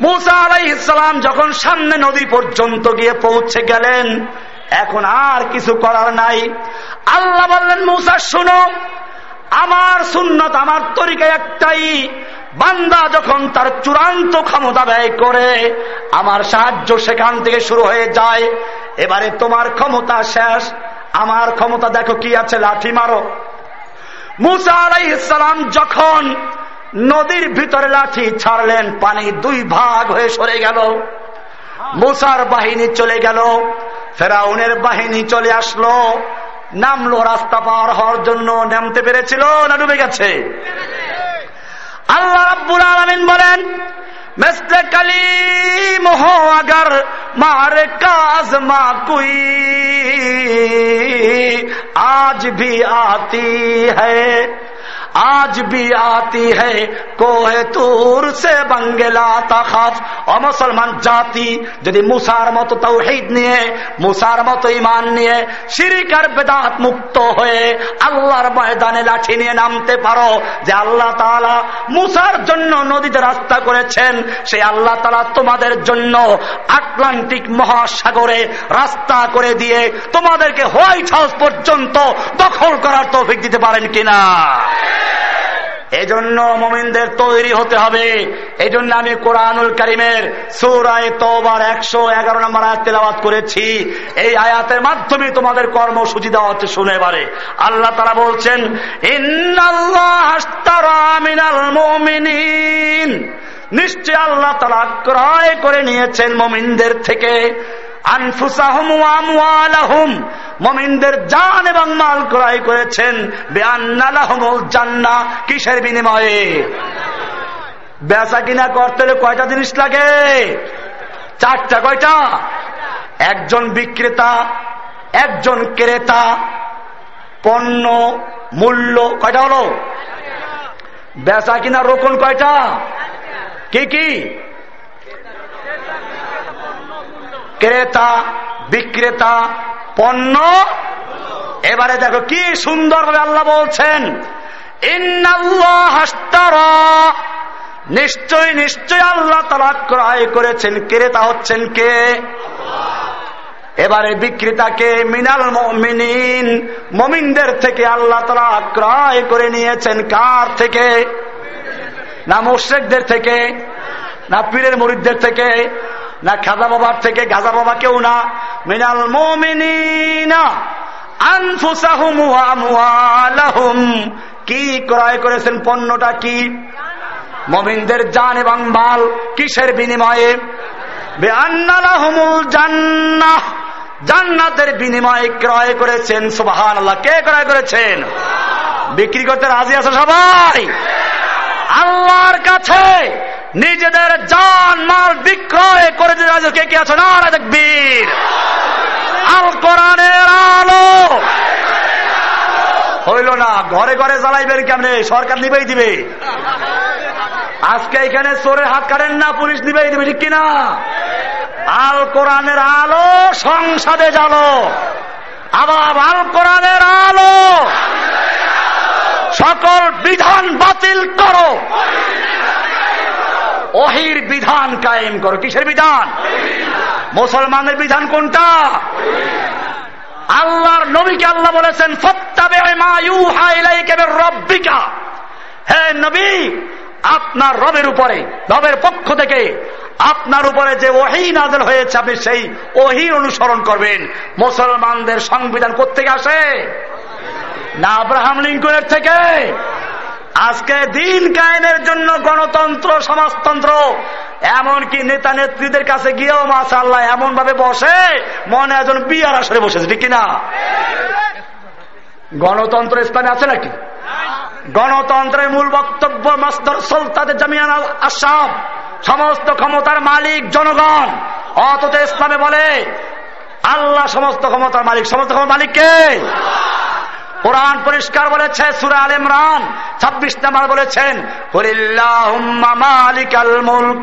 Speaker 1: মুসা আলাই ইসলাম যখন সামনে নদী পর্যন্ত গিয়ে পৌঁছে গেলেন, এখন আর কিছু করার নাই। আল্লাহ বললেন, মুসা, শুনো, আমার সুন্নত, আমার তরিকা একটাই বান্দা যখন তার চূড়ান্ত ক্ষমতা ব্যয় করে, আমার সাহায্য সেখান থেকে শুরু হয়ে যায়। এবারে তোমার ক্ষমতা শেষ, আমার ক্ষমতা দেখো কি আছে, লাঠি মারো। মুসা যখন নদীর ভিতরে লাঠি ছাড়লেন, পানি দুই ভাগ হয়ে সরে গেল। মুসার বাহিনী চলে গেল, ফেরাউনের বাহিনী চলে আসলো। নামলো রাস্তা পার হওয়ার জন্য, নামতে পেরেছিল না ডুবে গেছে? আল্লাহ রাব্বুল আলমিন বলেন মেসলে কালিম হো আগার, মার কাজ মা কুই, আজ ভি আতি হ্যায়। আজ বি আতি তুর সে বাঙ্গেলা তাখাফ। অমুসলমান জাতি, যদি মুসার মতো তৌহিদ নিয়ে, মুসার মতো ইমান নিয়ে সিরিকার বেদাত মুক্ত হয়ে আল্লাহর ময়দানে লাঠি নিয়ে নামতে পারো যে আল্লাহ তালা মুসার জন্য নদীতে রাস্তা করেছেন, সেই আল্লাহ তালা তোমাদের জন্য আটলান্টিক মহাসাগরে রাস্তা করে দিয়ে তোমাদেরকে হোয়াইট হাউস পর্যন্ত দখল করার তৌফিক দিতে পারেন কিনা। এজন্য মোমিনদের তৈরি হতে হবে। এই জন্য আমি কোরআনুল করিমের সৌরায় তোবার একশো এগারো নম্বর আয়াত তেলাবাদ করেছি। এই আয়াতের মাধ্যমে তোমাদের কর্মসূচি দেওয়া হচ্ছে শুনে পারে। আল্লাহ তারা বলছেন নিশ্চয় আল্লাহ তারা ক্রয় করে নিয়েছেন মমিনদের থেকে। মমিনদের জান এবং মাল ক্রয় করেছেন। জান্না। কিসের বিনিময়ে? বেচা কিনা করতে হলে কয়টা জিনিস লাগে? চারটা, কয়টা? একজন বিক্রেতা, একজন ক্রেতা, পণ্য, মূল্য, কয়টা হলো? বেচা কিনা রোকন কয়টা? কি কি? ক্রেতা, বিক্রেতা, পণ্য। এবারে দেখো কি সুন্দর আল্লাহ বলছেন নিশ্চয় নিশ্চয় আল্লাহ তালা ক্রয় করেছেন। ক্রেতা হচ্ছেন কে? এবারে বিক্রেতাকে মিনাল মিনিন মমিনদের থেকে আল্লাহ তালা ক্রয় করে নিয়েছেন। কার থেকে? না মুশ্রেকদের থেকে? না পীরের মরিদদের থেকে? না খাজা বাবার থেকে গাজা বাবা কেউ না। মিনাল মোমিনা কি ক্রয় করেছেন পণ্যটা কি? মমিনদের জান এবং মাল কিসের বিনিময়ে? জান্নাতের বিনিময়ে ক্রয় করেছেন সুবাহান আল্লাহ কে ক্রয় করেছেন? বিক্রি করতে রাজি আছে সবাই? আল্লাহর কাছে। নিজেদের জান, মাল বিক্রয় করে দিতে কে কে আছে? না দেখবীর আল কোরআনের আলো। হইল না, ঘরে ঘরে জ্বালাইবেন কেমনে? সরকার নিবেই দিবে। আজকে এখানে চোরের হাত কাটেন না, পুলিশ নিবেই দিবে, ঠিক কিনা? আল কোরআনের আলো, সংসদে জালো আবার আল কোরআনের আলো। সকল বিধান বাতিল করো। অহির বিধান কায়েম করো। কিসের বিধান? মুসলমানের বিধান কোনটা? আল্লাহর নবীকে আল্লাহ বলেছেন রব্বিকা। হে নবী, আপনার রবের উপরে, রবের পক্ষ থেকে আপনার উপরে যে ওহি নাজল হয়েছে, আপনি সেই ওহির অনুসরণ করবেন। মুসলমানদের সংবিধান কোথেকে আসে? না আব্রাহাম লিঙ্কনের থেকে? আজকে দিন কায়েমের জন্য গণতন্ত্র, সমাজতন্ত্র, এমনকি নেতা নেত্রীদের কাছে গিয়েও মাসাল্লাহ এমন ভাবে বসে, মনে একজন বিয়ার আসরে বসেছে, ঠিক কিনা? গণতন্ত্র স্থানে আছে নাকি? গণতন্ত্রের মূল বক্তব্য মাস্তর সুলতাদের জামিয়ান আসাম সমস্ত ক্ষমতার মালিক, জনগণ। অথচ ইসলামে বলে, আল্লাহ সমস্ত ক্ষমতার মালিক। সমস্ত ক্ষমতার মালিক কে? কোরআন পরিষ্কার বলেছে সুরা আল ইমরান ছাব্বিশ নাম্বার বলেছেন মালিক আল মুল্ক।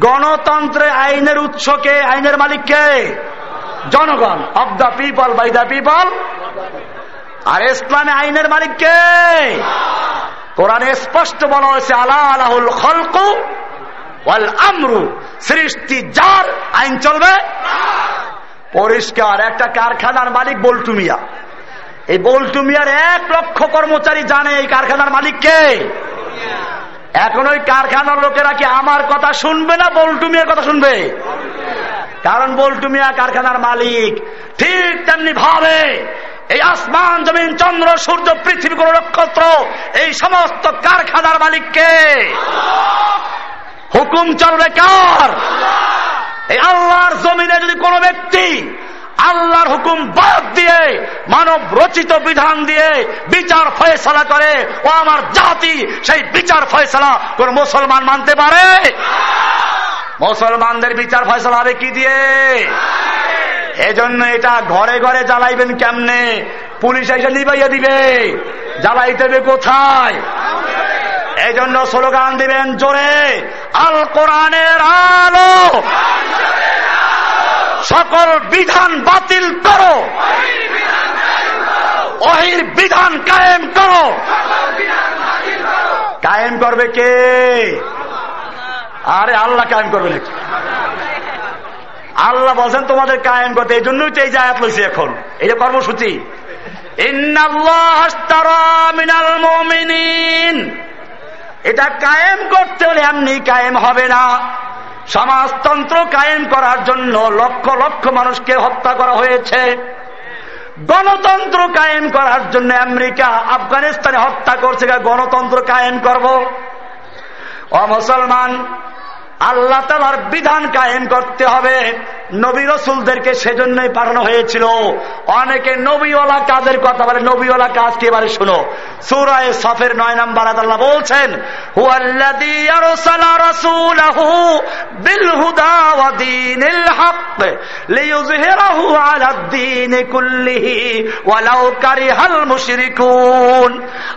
Speaker 1: গণতন্ত্রে আইনের উৎসকে, আইনের মালিককে? জনগণ of the people by the people আর ইসলামে আইনের মালিককে? কোরআনে স্পষ্ট বলা হয়েছে আল্লাহ আলাহুল খলকু ওয়াল আমরু। সৃষ্টি যার আইন চলবে? পরিষ্কার, একটা কারখানার মালিক বল্টুমিয়া এই বল্টুমিয়ার এক লক্ষ কর্মচারী জানে এই কারখানার মালিককে এখন ওই কারখানার লোকেরা কি আমার কথা শুনবে না বল্টুমিয়ার কথা শুনবে? কারণ বল্টুমিয়া কারখানার মালিক। ঠিক তেমনি ভাবে এই আসমান, জমিন, চন্দ্র, সূর্য, পৃথিবী কোন নক্ষত্র এই সমস্ত কারখানার মালিককে হুকুম চলবে কার? এই আল্লাহর জমিনে যদি কোনো ব্যক্তি আল্লাহর হুকুম বাদ দিয়ে, মানব রচিত বিধান দিয়ে বিচার ফয়সলা করে। ও আমার জাতি, সেই বিচার ফয়সলা কোন মুসলমান মানতে পারে? মুসলমানদের বিচার ফয়সলা হবে কি দিয়ে? এজন্য এটা ঘরে ঘরে জ্বালাইবেন কেমনে? পুলিশ এসে নিবাইয়া দিবে। জ্বালাইতে হবে কোথায়? এই জন্য স্লোগান দিবেন, জোরে, আল কোরআনের আলো। সকল বিধান বাতিল করো। অহির বিধান কায়েম করো। কায়েম করবে কে? আরে আল্লাহ কায়েম করবে নাকি? আল্লাহ বলছেন, তোমাদের কায়েম করতে, এই জন্যই তো এই জায়াত লইছে এখন। এই যে কর্মসূচি। এটা কায়েম করতে হলে এমনি কায়েম হবে না। সমাজতন্ত্র কায়েম করার জন্য লক্ষ লক্ষ মানুষকে হত্যা করা হয়েছে। গণতন্ত্র কায়েম করার জন্য আমেরিকা আফগানিস্তানে হত্যা করছে। গণতন্ত্র কায়েম করব। অমুসলমান মুসলমান আল্লাহ তালার বিধান কায়েম করতে হবে। নবী রসুলদেরকে সেজন্যই পাঠানো হয়েছিল। অনেকে নবীওয়ালা কাজের কথা বলে, নবীওয়ালা কাজ কি এবারে শুনো। সুরায় সফের নয় নাম্বার আল্লাহ বলছেন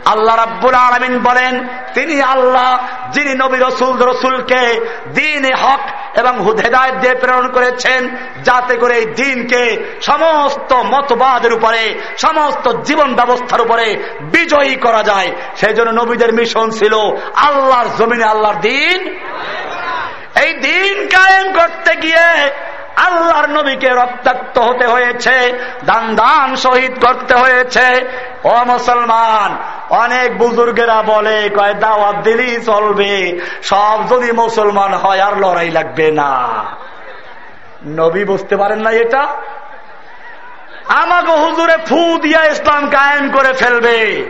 Speaker 1: আল্লাহ রাব্বুল আলমিন বলেন, তিনি আল্লাহ, যিনি নবী রসুল, রসুলকে দিনে হক এবং হেদায়ত দিয়ে প্রেরণ করেছেন, যাতে করে এই দিনকে সমস্ত মতবাদের উপরে, সমস্ত জীবন ব্যবস্থার উপরে বিজয়ী করা যায়। সেই জন্য নবীদের মিশন ছিল আল্লাহর জমিনে আল্লাহর দিন। এই দিন কায়েম করতে গিয়ে আল্লাহর নবীকে রক্তাক্ত হতে হয়েছে, দান দান শহীদ করতে হয়েছে। ও মুসলমান, অনেক বুজুর্গেরা বলে, কয়, দাওয়াত দিলেই চলবে, সব যদি মুসলমান হয় আর লড়াই লাগবে না। নবী বুঝতে পারেন না এটা? আমাকে হুজুরে ফু দিয়া ইসলাম কায়েম করে ফেলবে।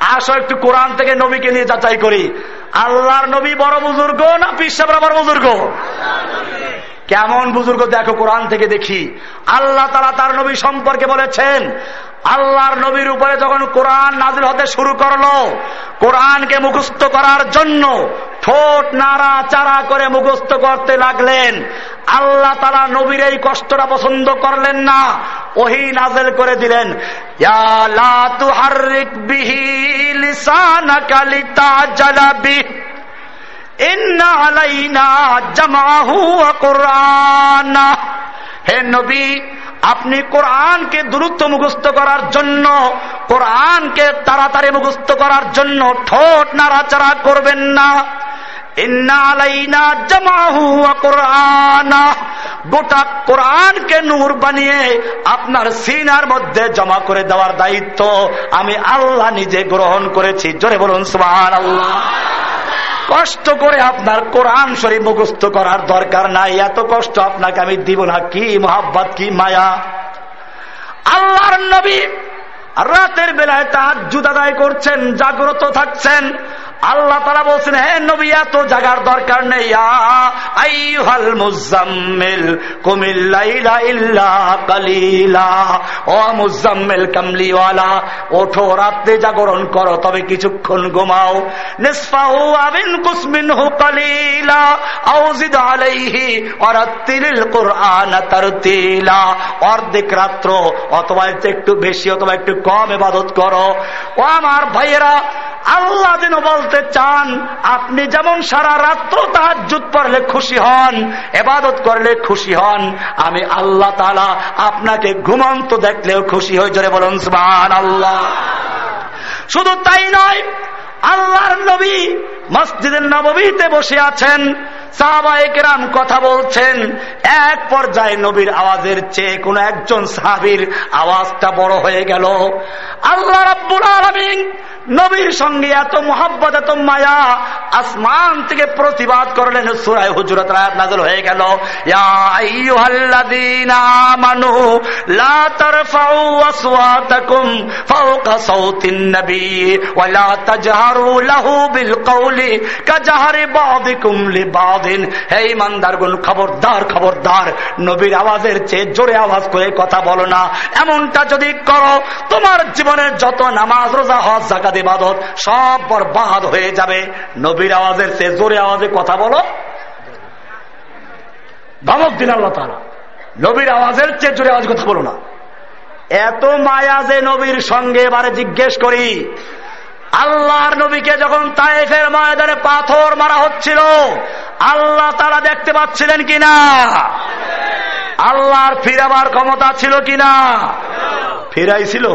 Speaker 1: আসো একটু কোরআন থেকে নবীকে নিয়ে যাচাই করি। আল্লাহর নবী বড় বুজুর্গ না পিসাবরা বড় বুজুর্গ? কেমন বুজুর্গ দেখো কোরআন থেকে দেখি। আল্লাহ তারা তার নবী সম্পর্কে বলেছেন, আল্লাহর নবীর উপরে যখন কোরআন নাজিল হতে শুরু করল, কোরআনকে মুখস্থ করার জন্য ঠোঁট নাড়া চারা করে মুখস্থ করতে লাগলেন। আল্লাহ তারা নবীর এই কষ্টটা পছন্দ করলেন না, ওহি নাজেল করে দিলেন হে নবী, আপনি কোরআনকে দূরত্ব মুখস্থ করার জন্য, কোরআনকে তাড়াতাড়ি মুখস্থ করার জন্য ঠোঁট নাড়াচাড়া করবেন না। গোটা কোরআনকে নূর বানিয়ে আপনার সিনার মধ্যে জমা করে দেওয়ার দায়িত্ব আমি আল্লাহ নিজে গ্রহণ করেছি। জোরে বলুন সুমান আল্লাহ কষ্ট করে আপনার কোরআন শরীফ মুখস্থ করার দরকার নাই। এত কষ্ট আপনাকে আমি দিব না। কি মোহাব্বত, কি মায়া। আল্লাহর নবী রাতের বেলায় তার জুদাদাই করছেন, জাগ্রত থাকছেন। আল্লাহ তারা বলছেন, হে নবী এত জাগার দরকার নেই। আইহাল মুজাম্মিল কুমিল্লাইলা ইল্লা কালিলা। ও মুজাম্মিল কামলিওয়ালা ওঠো, রাত্রে জাগরণ করো, তবে কিছুক্ষণ ঘুমাও। নিসফাহু আবিন কুসমিনহু কালিলা। আউজিদ আলাইহি ওয়ারাত্তিলিল কুরআন তারতিলা। অর্ধেক রাত্র, অথবা একটু বেশি, অথবা একটু কম ইবাদত করো। ও আমার ভাইয়েরা, আল্লাহ যেন বলতে চান, আপনি যেমন সারা রাত্র তাহার জুত পড়লে খুশি হন, এবাদত করলে খুশি হন, আমি আল্লাহ তালা আপনাকে ঘুমন্ত দেখলেও খুশি হয়ে জোরে বলুন সুমান আল্লাহ শুধু তাই নয়, আল্লাহর নবী মসজিদের নবমীতে বসে আছেন কথা বলছেন, এক পর্যায়ে নবীর আওয়াজের চেয়ে কোন একজন সাহাবির আওয়াজটা বড় হয়ে গেল। আল্লাহ রাব্বুল আলমিন নবীর সঙ্গে এত মোহাব্বত, এত মায়া আসমান থেকে প্রতিবাদ করলেন, সুরায় হুজরত রায় নাজল হয়ে গেল। লা লিবাযিন হে ইমানদারগণ খবরদার খবরদার, নবীর আওয়াজের চেয়ে জোরে আওয়াজ করে কথা বলো না। এমনটা যদি করো, তোমার জীবনের যত নামাজ, রোজা, হজ জাকাত ইবাদত সব বরবাদ হয়ে যাবে। নবীর আওয়াজের চেয়ে জোরে আওয়াজে কথা বলো। ধমক দিন আল্লাহ তারা নবীর আওয়াজের চেয়ে জোরে আওয়াজ কথা বলো না। এত মায়া যে নবীর সঙ্গে এবারে জিজ্ঞেস করি আল্লাহর নবীকে যখন তাইফের ময়দানে পাথর মারা হচ্ছিল, আল্লাহ তারা দেখতে পাচ্ছিলেন কিনা? আল্লাহর ফিরাবার ক্ষমতা ছিল কিনা? ফিরাইছিল।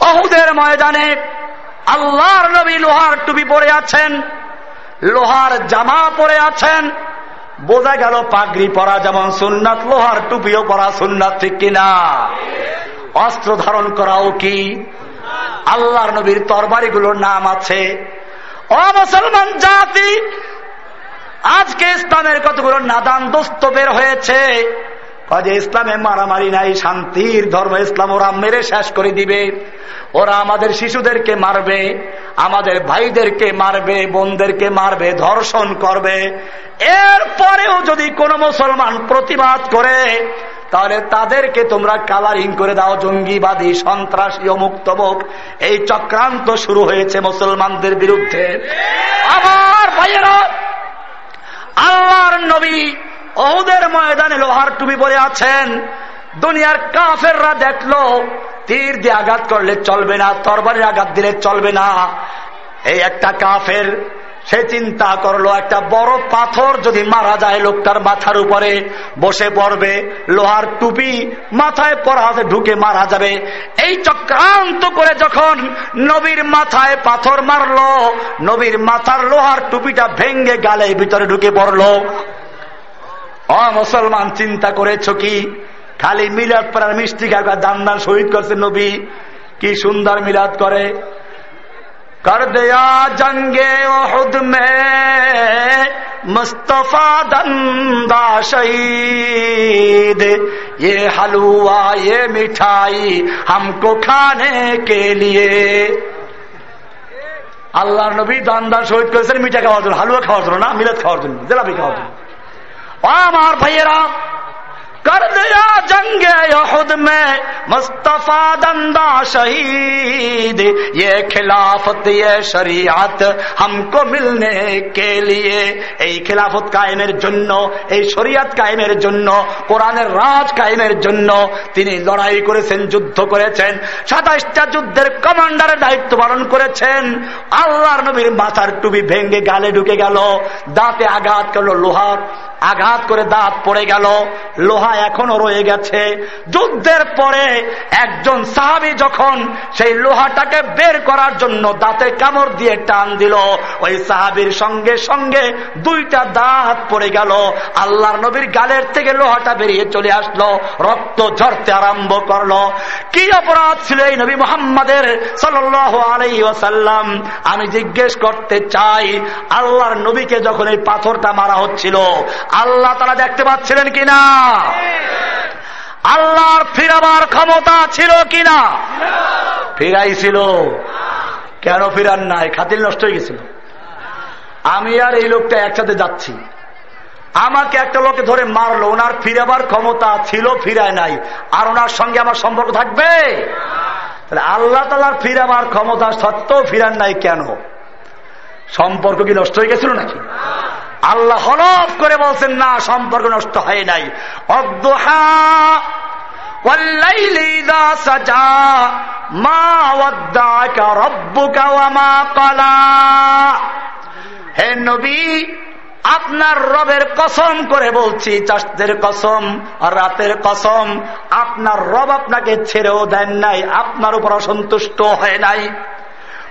Speaker 1: অহুদের ময়দানে আল্লাহর নবী লোহার টুপি পরে আছেন, লোহার জামা পরে আছেন। বোঝা গেল পাগড়ি পরা যেমন সুন্নাত, লোহার টুপিও পরা সুন্নাত, ঠিক কিনা? অস্ত্র ধারণ করাও কি? আল্লাহর নবীর তরবারিগুলোর নাম আছে। অমুসলমান জাতি আজকে ইসলামের কতগুলো নাদান দোস্ত বের হয়েছে? কাজে ইসলামে মারামারি নাই, শান্তির ধর্ম ইসলাম ওরা মেরে শেষ করে দিবে। ওরা আমাদের শিশুদেরকে মারবে, আমাদের ভাইদেরকে মারবে, বোনদেরকে মারবে, ধর্ষণ করবে। এরপরেও যদি কোনো মুসলমান প্রতিবাদ করে, তাহলে তাদেরকে তোমরা কালারিং করে দাও, জঙ্গিবাদী, সন্ত্রাসী ও মুক্তবক। এই চক্রান্ত শুরু হয়েছে মুসলমানদের বিরুদ্ধে। আমার ভাইয়েরা, আল্লাহর নবী ওদের ময়দানে লোহার টুপি পরে আছেন। দুনিয়ার কাফেররা দেখল, তীর দিয়ে আঘাত করলে চলবে না, তরবারির আঘাত দিলে চলবে না। এই একটা কাফের, সে চিন্তা করল, একটা বড় পাথর যদি মারা যায় লোকটার মাথার উপরে, বসে পড়বে, লোহার টুপি মাথায় পড়া ঢুকে মারা যাবে। এই চক্রান্ত করে যখন নবীর মাথায় পাথর মারলো, নবীর মাথার লোহার টুপিটা ভেঙ্গে গালে ভিতরে ঢুকে পড়ল। অ মুসলমান চিন্তা করেছ কি খালি মিলাদ পড়ার মিষ্টি খাওয়া দান দান শহীদ করছে নবী কি সুন্দর মিলাদ করে কর দেয়া জঙ্গে ওহুদ মে মুস্তফা দন্দা শহীদ ये हलवा ये मिठाई हमको खाने के लिए আল্লাহর নবী দান দান শহীদ করেছেন মিঠা খাওয়ার জন্য হালুয়া খাওয়ার জন্য না মিলাদ খাওয়ার জন্য জেলাপি খাওয়ার জন্য আমার ভাইয়েরা কর دیا জঙ্গে یہود میں مصطفیٰ دندہ شہید یہ خلافت یہ شریعت ہم کو এই খিলাফত কায়েমের জন্য এই শরিয়াত কায়েমের জন্য কোরআনের রাজ কায়েমের জন্য তিনি লড়াই করেছেন যুদ্ধ করেছেন সাতাইশটা যুদ্ধের কমান্ডারের দায়িত্ব পালন করেছেন। আল্লাহর নবীর মাথার টুপি ভেঙ্গে গালে ঢুকে গেল, দাঁতে আঘাত করল লোহার, আঘাত করে দাঁত পড়ে গেল। লোহা এখনও রয়ে গেছে। যুদ্ধের পরে একজন সাহাবি যখন সেই লোহাটাকে বের করার জন্য দাঁতে কামড় দিয়ে টান দিল, ওই সাহাবির সঙ্গে সঙ্গে দুইটা দাঁত পড়ে গেল। আল্লাহর নবীর গালের থেকে লোহাটা বেরিয়ে চলে আসলো, রক্ত ঝরতে আরম্ভ করল। কি অপরাধ ছিল এই নবী মোহাম্মদের ওসাল্লাম আমি জিজ্ঞেস করতে চাই, আল্লাহর নবীকে যখন এই পাথরটা মারা হচ্ছিল, আল্লাহ তারা দেখতে পাচ্ছিলেন কিনা? আল্লাহর ফিরাবার ক্ষমতা ছিল কিনা? ফিরাইছিল। কেন ফিরান নাই? খাতিল নষ্ট হয়ে গেছিল। আমি আর এই লোকটা একসাথে যাচ্ছি। আমাকে একটা লোকে ধরে মারলো। ওনার ফিরাবার ক্ষমতা ছিল, ফিরায় নাই। আর ওনার সঙ্গে আমার সম্পর্ক থাকবে? আল্লাহ তালার ফিরাবার ক্ষমতা সত্ত্বেও ফিরান নাই কেন? সম্পর্ক কি নষ্ট হয়ে গেছিল নাকি? আল্লাহ হলফ করে বলছেন, না, সম্পর্ক নষ্ট হয় নাই। হে নবী, আপনার রবের কসম করে বলছি, চাষদের কসম, রাতের কসম, আপনার রব আপনাকে ছেড়েও দেন নাই, আপনার উপর অসন্তুষ্ট হয় নাই।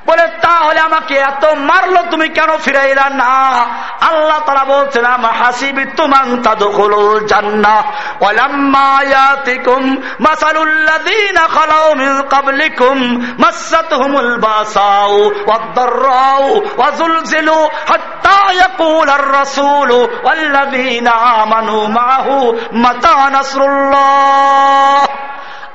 Speaker 1: বলে, তাহলে আমাকে এত মারলো তুমি কেন ফিরাইলা না? আল্লাহ তারা বলছেন আমার হাসিবি তুমান তাদুল জান্না ওয়ালাম্মায়াতিকুম মাসালুল্লাযীনা খালাউ মিন ক্বাবলিকুম, মাসাতহুমুল বাসাউ ওয়াদ-দাররাউ ওয়াজুলজিলু হাত্তা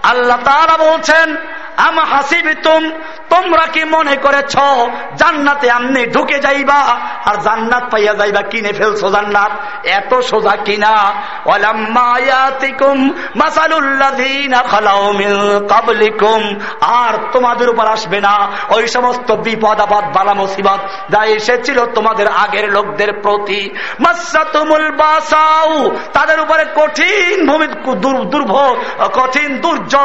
Speaker 1: আল্লাহ তাআলা বলছেন, আম হাসিবিতুম, তোমরা কি মনে করেছ জান্নাতে আমনি ঢুকে যাইবা আর জান্নাত পাইয়া যাইবা কিনে ফেলছো জান্নাত? এত সোজা কিনা? আর তোমাদের উপর আসবে না। ওই সমস্ত বিপদ, আপদ, বালা, মুসিবত যা এসেছিল তোমাদের আগের লোকদের প্রতি। তাদের উপরে কঠিন ভূমি দুর্ভোগ কঠিন দুর্যোগ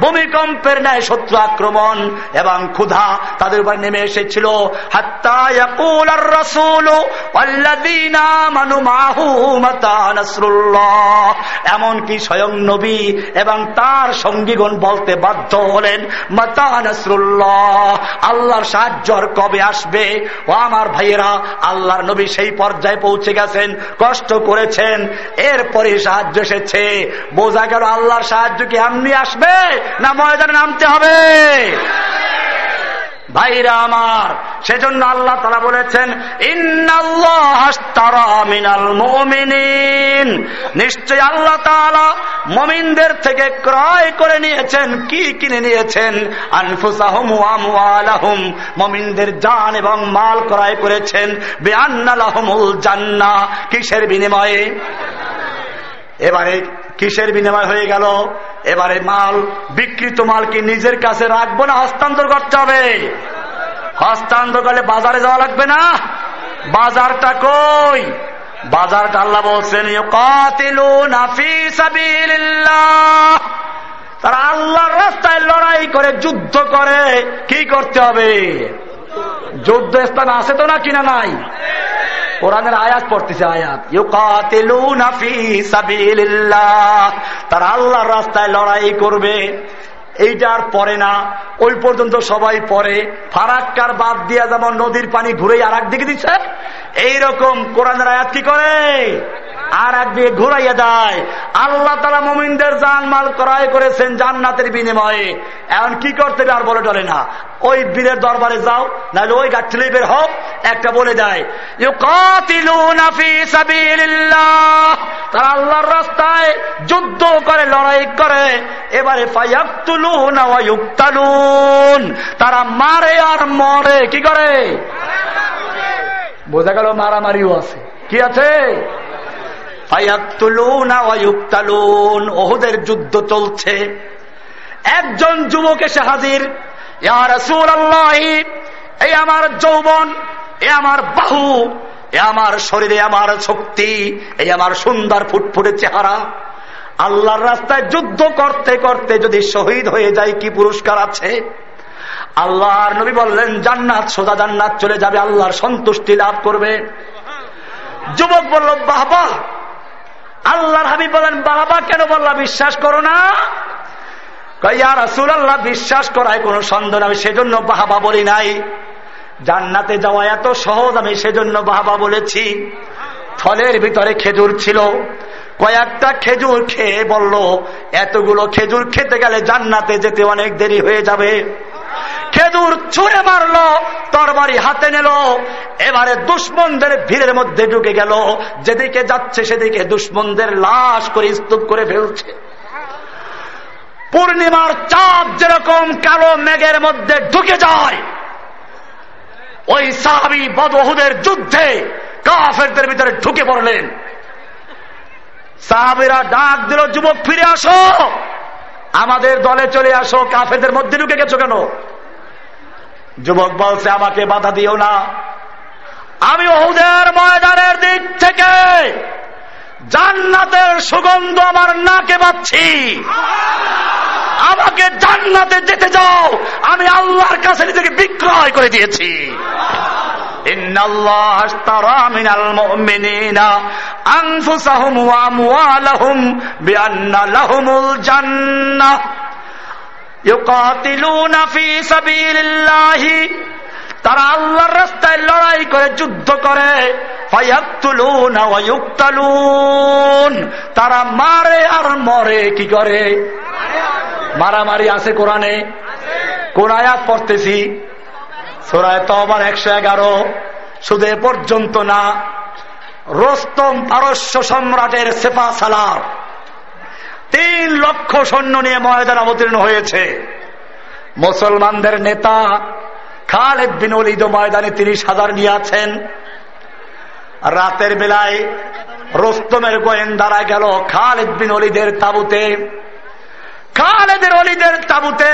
Speaker 1: ভূমিকম্পের ন্যায় শত্রু আক্রমণ এবং ক্ষুধা তাদের উপর নেমে এসেছিল। এমনকি স্বয়ং নবী এবং তার সঙ্গীগণ বলতে বাধ্য হলেন, মাতা নসরুল্লাহ, আল্লাহর সাহায্য কবে আসবে? ও আমার ভাইয়েরা, আল্লাহর নবী সেই পর্যায়ে পৌঁছে গেছেন, কষ্ট করেছেন এরপরে সাহায্য এসেছে। বোঝা গেল আল্লাহর সাহায্য কি এমনি আসবে? না ময়দানে নামতে হবে। ভাইরা আমার, সেজন্য আল্লাহ তারা বলেছেন নিশ্চয় আল্লাহ তালা মমিনদের থেকে ক্রয় করে নিয়েছেন, কি কিনে নিয়েছেন? মমিনদের জান এবং মাল ক্রয় করেছেন বেআনালাহমুল জান্না কিসের বিনিময়ে? এবারে কিসের বিনিময় হয়ে গেল? এবারে মাল বিকৃত মাল কি নিজের কাছে রাখব না হস্তান্তর করতে হবে? হস্তান্তর করলে বাজারে যাওয়া লাগবে না? বাজারটা কই? বাজারটা আল্লাহ বলছেন তারা আল্লাহর রাস্তায় লড়াই করে, যুদ্ধ করে, কি করতে হবে? যুদ্ধ স্থান আছে তো না কিনা নাই? কোরআনের আয়াত পড়তেছে আয়াত। তারা আল্লাহর রাস্তায় লড়াই করবে। এইটা আর পরে না। ওই পর্যন্ত সবাই পরে ফারাক্কার বাদ দিয়া যেমন নদীর পানি ঘুরে আর একদিকে দিচ্ছে, এইরকম কোরআনের আয়াত কি করে? আর একদিকে ঘুরাইয়া দেয়। আল্লাহ তালা মোমিনদের জানমাল ক্রয় করেছেন জান্নাতের বিনিময়ে। এখন কি করতে আর বলে টলে না। ওই বীরের দরবারে যাও নাহলে ওই গাছলি বের হোক একটা বলে দেয় তারা আল্লাহর রাস্তায় যুদ্ধ করে লড়াই করে। এবারে তারা মারে আর মরে। কি করে? বোঝা গেল মারামারিও আছে। কি আছে? ওহুদের যুদ্ধ চলছে। একজন যুবক এসে হাজির এই আমার যৌবন, এ আমার বাহু, এ আমার শরীরে আমার শক্তি এই আমার সুন্দর ফুটফুটে চেহারা। আল্লাহর রাস্তায় যুদ্ধ করতে করতে যদি শহীদ হয়ে যায়, কি পুরস্কার আছে? আল্লাহর নবী বললেন, জান্নাত, সোজা জান্নাত চলে যাবে, আল্লাহর সন্তুষ্টি লাভ করবে। যুবক বলল, বাহ বাহ আল্লাহর হাবিব বলেন, বাবা, কেন বললা বিশ্বাস করো না? আল্লাহ বিশ্বাস করায় কোনো সন্দেহ আমি সেজন্য বাহাবা বলি নাই। জান্নাতে যাওয়া এত সহজ, আমি সেজন্য বাহাবা বলেছি। ফলের ভিতরে খেজুর ছিল। কয়েকটা খেজুর খেয়ে বলল, এতগুলো খেজুর খেতে গেলে জান্নাতে যেতে অনেক দেরি হয়ে যাবে। খেজুর ছুঁড়ে মারল, তরবারি হাতে নিল। এবারে দুশ্মনদের ভিড়ের মধ্যে ঢুকে গেল। যেদিকে যাচ্ছে সেদিকে দুশ্মনদের লাশ করে স্তূপ করে ফেলছে। পূর্ণিমার চাপ যেরকম কালো মেঘের মধ্যে ঢুকে যায়, ওই সাহাবি বদহুদের যুদ্ধে কাফেরদের ভিতরে ঢুকে পড়লেন। সাহাবিরা ডাক দিল, যুবক, ফিরে আসো! আমাদের দলে চলে আসো, কাফেরদের মধ্যে ঢুকে গেছো কেন? যুবক বলছে, আমাকে বাধা দিও না। আমি ওহুদের ময়দানের দিক থেকে জান্নাতের সুগন্ধ আমার নাকে পাচ্ছি আমাকে জান্নাতে যেতে যাও আমি আল্লাহর কাছে নিজেকে বিক্রয় করে দিয়েছি। তারা আল্লাহর রাস্তায় লড়াই করে, যুদ্ধ করে। তারা মারে আর মরে, কি করে? মারামারি আছে কোরআনে? কোন আয়াত পড়তেছি? সোরায় তো আবার একশো এগারো। শুধু পর্যন্ত না, রোস্তম পারস্য সম্রাটের সেফা সালার তিন লক্ষ সৈন্য নিয়ে ময়দান অবতীর্ণ হয়েছে। মুসলমানদের নেতা খালেদ বিন অলিদ ময়দানে তিরিশ হাজার নিয়ে আছেন রাতের বেলায় রোস্তমের গোয়েন্দারা গেল খালেদ বিন অলিদের তাবুতে। খালেদের অলিদের তাবুতে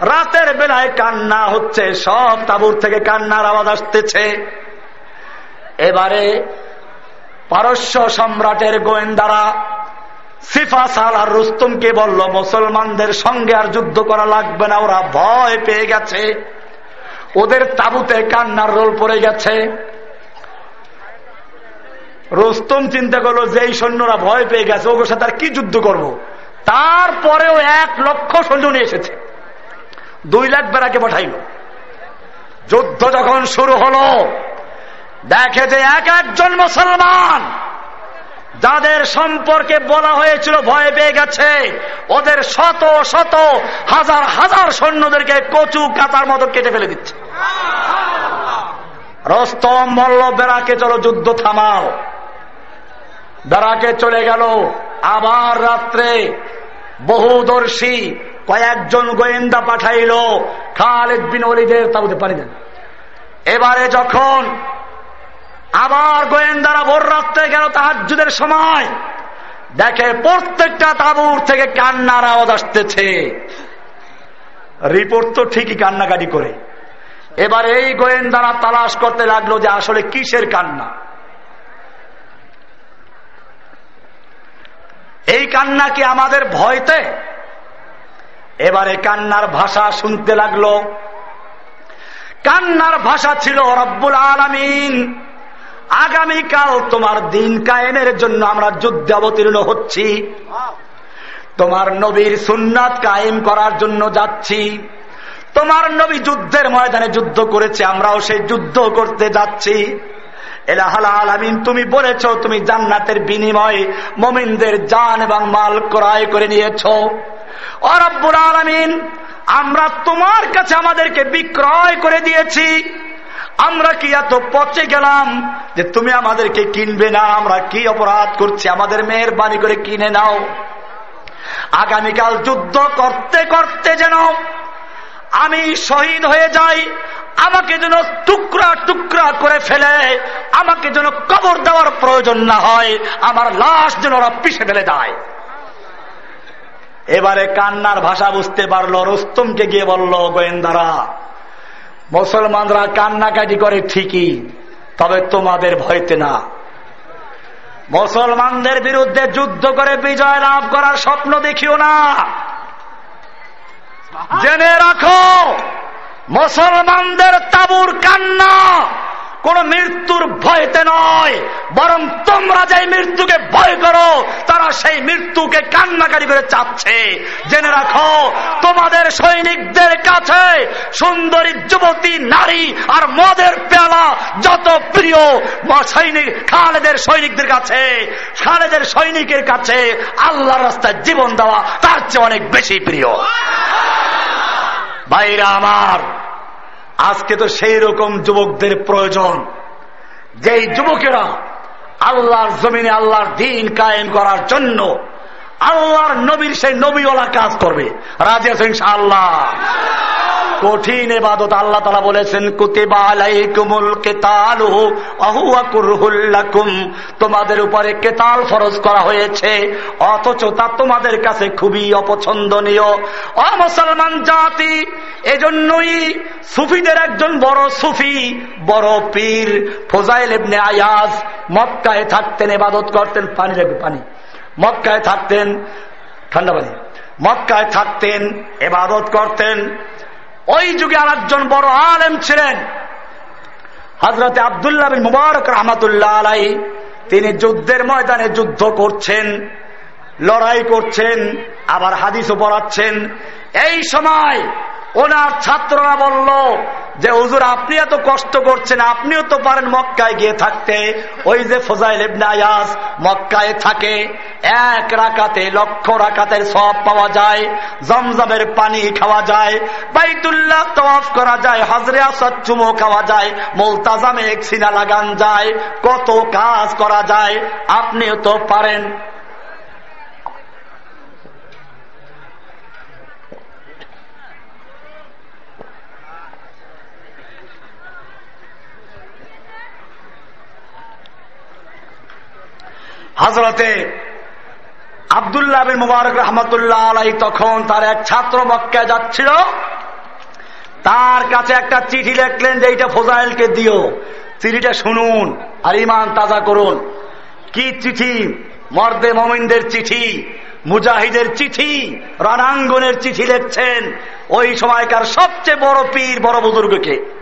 Speaker 1: রাতের বেলায় কান্না হচ্ছে, সব তাবুর থেকে কান্নার আওয়াজ আসতেছে। এবারে পারস্য সম্রাটের গোয়েন্দারা সিফা সাল আর রুস্তমকে বলল, মুসলমানদের সঙ্গে আর যুদ্ধ করা লাগবে না, ওরা ভয় পেয়ে গেছে। ওদের তাবুতে কান্নার রোল পড়ে গেছে। রোস্তম চিন্তা করল যে এই সৈন্যরা ভয় পেয়ে গেছে সাথে আর কি যুদ্ধ করব। তারপরেও এক লক্ষ সৈন্য নিয়ে এসেছে। দুই লাখ বেড়াকে পাঠাইল। যুদ্ধ যখন শুরু হলো, দেখে যে এক একজন মুসলমান যাদের সম্পর্কে বলা হয়েছিল ভয় পেয়ে গেছে, ওদের শত শত হাজার হাজার সৈন্যদেরকে কচু কাতার মতো কেটে ফেলে দিচ্ছে। রস্তম বলল বেড়াকে চলো যুদ্ধ থামাও। বেড়াকে চলে গেল। আবার রাত্রে বহুদর্শী কয়েকজন গোয়েন্দা পাঠাইল, খালেদ বিন অলিদের তাবুতে পারি দেন। এবারে যখন আবার গোয়েন্দারা ভোর রাত্রে গেল তাহাজুদের সময়। দেখে প্রত্যেকটা তাবুর থেকে কান্নার আওয়াজ আসতেছে। রিপোর্ট তো ঠিকই কান্নাকাটি করে। এবার এই গোয়েন্দারা তালাশ করতে লাগল যে আসলে কিসের কান্না। এই কান্না কি আমাদের ভয়তে? এবারে কান্নার ভাষা শুনতে লাগল। কান্নার ভাষা ছিল রব্বুল আলমিন। আগামীকাল তোমার দিন কায়েমের জন্য আমরা যুদ্ধে অবতীর্ণ হচ্ছি। তোমার নবীর সুন্নাত কায়েম করার জন্য যাচ্ছি। তোমার নবী যুদ্ধের ময়দানে যুদ্ধ করেছে, আমরাও সেই যুদ্ধ করতে যাচ্ছি। আলামিন, তুমি বলেছ, তুমি জান্নাতের বিনিময়ে মমিনদের জান এবং মাল ক্রয় করে নিয়েছ। অরব্বুল আলমিন, আমরা তোমার কাছে আমাদেরকে বিক্রয় করে দিয়েছি। আমরা কি এত পচে গেলাম যে তুমি আমাদেরকে কিনবে না, আমরা কি অপরাধ করছি? আমাদের মেয়ের বাণী করে কিনে নাও। আগামীকাল যুদ্ধ করতে করতে যেন আমি শহীদ হয়ে যাই, আমাকে যেন টুকরা টুকরা করে ফেলে, আমাকে যেন কবর দেওয়ার প্রয়োজন না হয়, আমার লাশ যেন ওরা পিষে ফেলে দেয়। এবারে কান্নার ভাষা বুঝতে পারল, রুস্তমকে গিয়ে বলল, গোয়েন্দারা মুসলমানরা কান্নাকাটি করে ঠিকই, তবে তোমাদের ভয়তে না। মুসলমানদের বিরুদ্ধে যুদ্ধ করে বিজয় লাভ করার স্বপ্ন দেখিও না। জেনে রাখো, মুসলমানদের তাবুর কান্না কোন মৃত্যুর ভয়তে নয়। বরং তোমরা যে মৃত্যুকে ভয় করো, তারা সেই মৃত্যুকে কান্নাকারি করে চাচ্ছে জেনে রাখো, তোমাদের সৈনিকদের কাছে সুন্দরী যুবতী, নারী আর মদের পেলা যত প্রিয় সৈনিক, খালেদের সৈনিকদের কাছে। খালেদের সৈনিকের কাছে আল্লাহর রাস্তায় জীবন দেওয়া তার চেয়ে অনেক বেশি প্রিয়। ভাইরা আমার আজকে তো সেই রকম যুবকদের প্রয়োজন। যেই যুবকেরা আল্লাহর জমিনে আল্লাহর দিন কায়েম করার জন্য আল্লাহর নবীর সেই নবীওয়ালা কাজ করবে। রাজি সিং আল্লাহ কঠিন এবাদত আল্লাহ তালা বলেছেন তোমাদের উপরে কেতাল ফরজ করা হয়েছে, অথচ তা তোমাদের কাছে খুবই অপছন্দনীয়। অমুসলমান জাতি, এজন্যই সুফিদের একজন বড় সুফি, বড় পীর ফোজাইল ইবনে আয়াজ মক্কায় থাকতেন এবাদত করতেন, পানি রাখবে পানি। মক্কায় থাকতেন, ঠান্ডা পানি। মক্কায় থাকতেন এবাদত করতেন ওই যুগে আর একজন বড় আলেম ছিলেন। হজরত আবদুল্লাহ মুবারক রহমতুল্লাহ আলাই তিনি যুদ্ধের ময়দানে যুদ্ধ করছেন, লড়াই করছেন, আবার হাদিসও পড়াচ্ছেন। এই সময় ওনার ছাত্ররা বলল যে, হুজুর, আপনি এত কষ্ট করছেন, আপনিও তো পারেন মক্কায় গিয়ে থাকতে। ওই যে ফজাইল আয়াস মক্কায় থাকে। এক রাকাতে, লক্ষ রাকাতের সব পাওয়া যায়, জমজমের পানি খাওয়া যায়, বাইতুল্লাহ তফ করা যায়, হাজরে আসাদ চুমো খাওয়া যায় মোলতাজামে এক সিনা লাগান যায়, কত কাজ করা যায়, আপনিও তো পারেন। হজরতে আবদুল্লাহ বিন মুবারক রহমতুল্লাহ আলাই তখন তার এক ছাত্র মক্কায় যাচ্ছিল। তার কাছে একটা চিঠি লিখলেন যে এইটা ফোজাইলকে দিও। চিঠিটা শুনুন আর ইমান তাজা করুন। কি চিঠি? মর্দে মমিনদের চিঠি, মুজাহিদের চিঠি, রণাঙ্গনের চিঠি লিখছেন। ওই সময়কার সবচেয়ে বড় পীর, বড় বুজুর্গকে।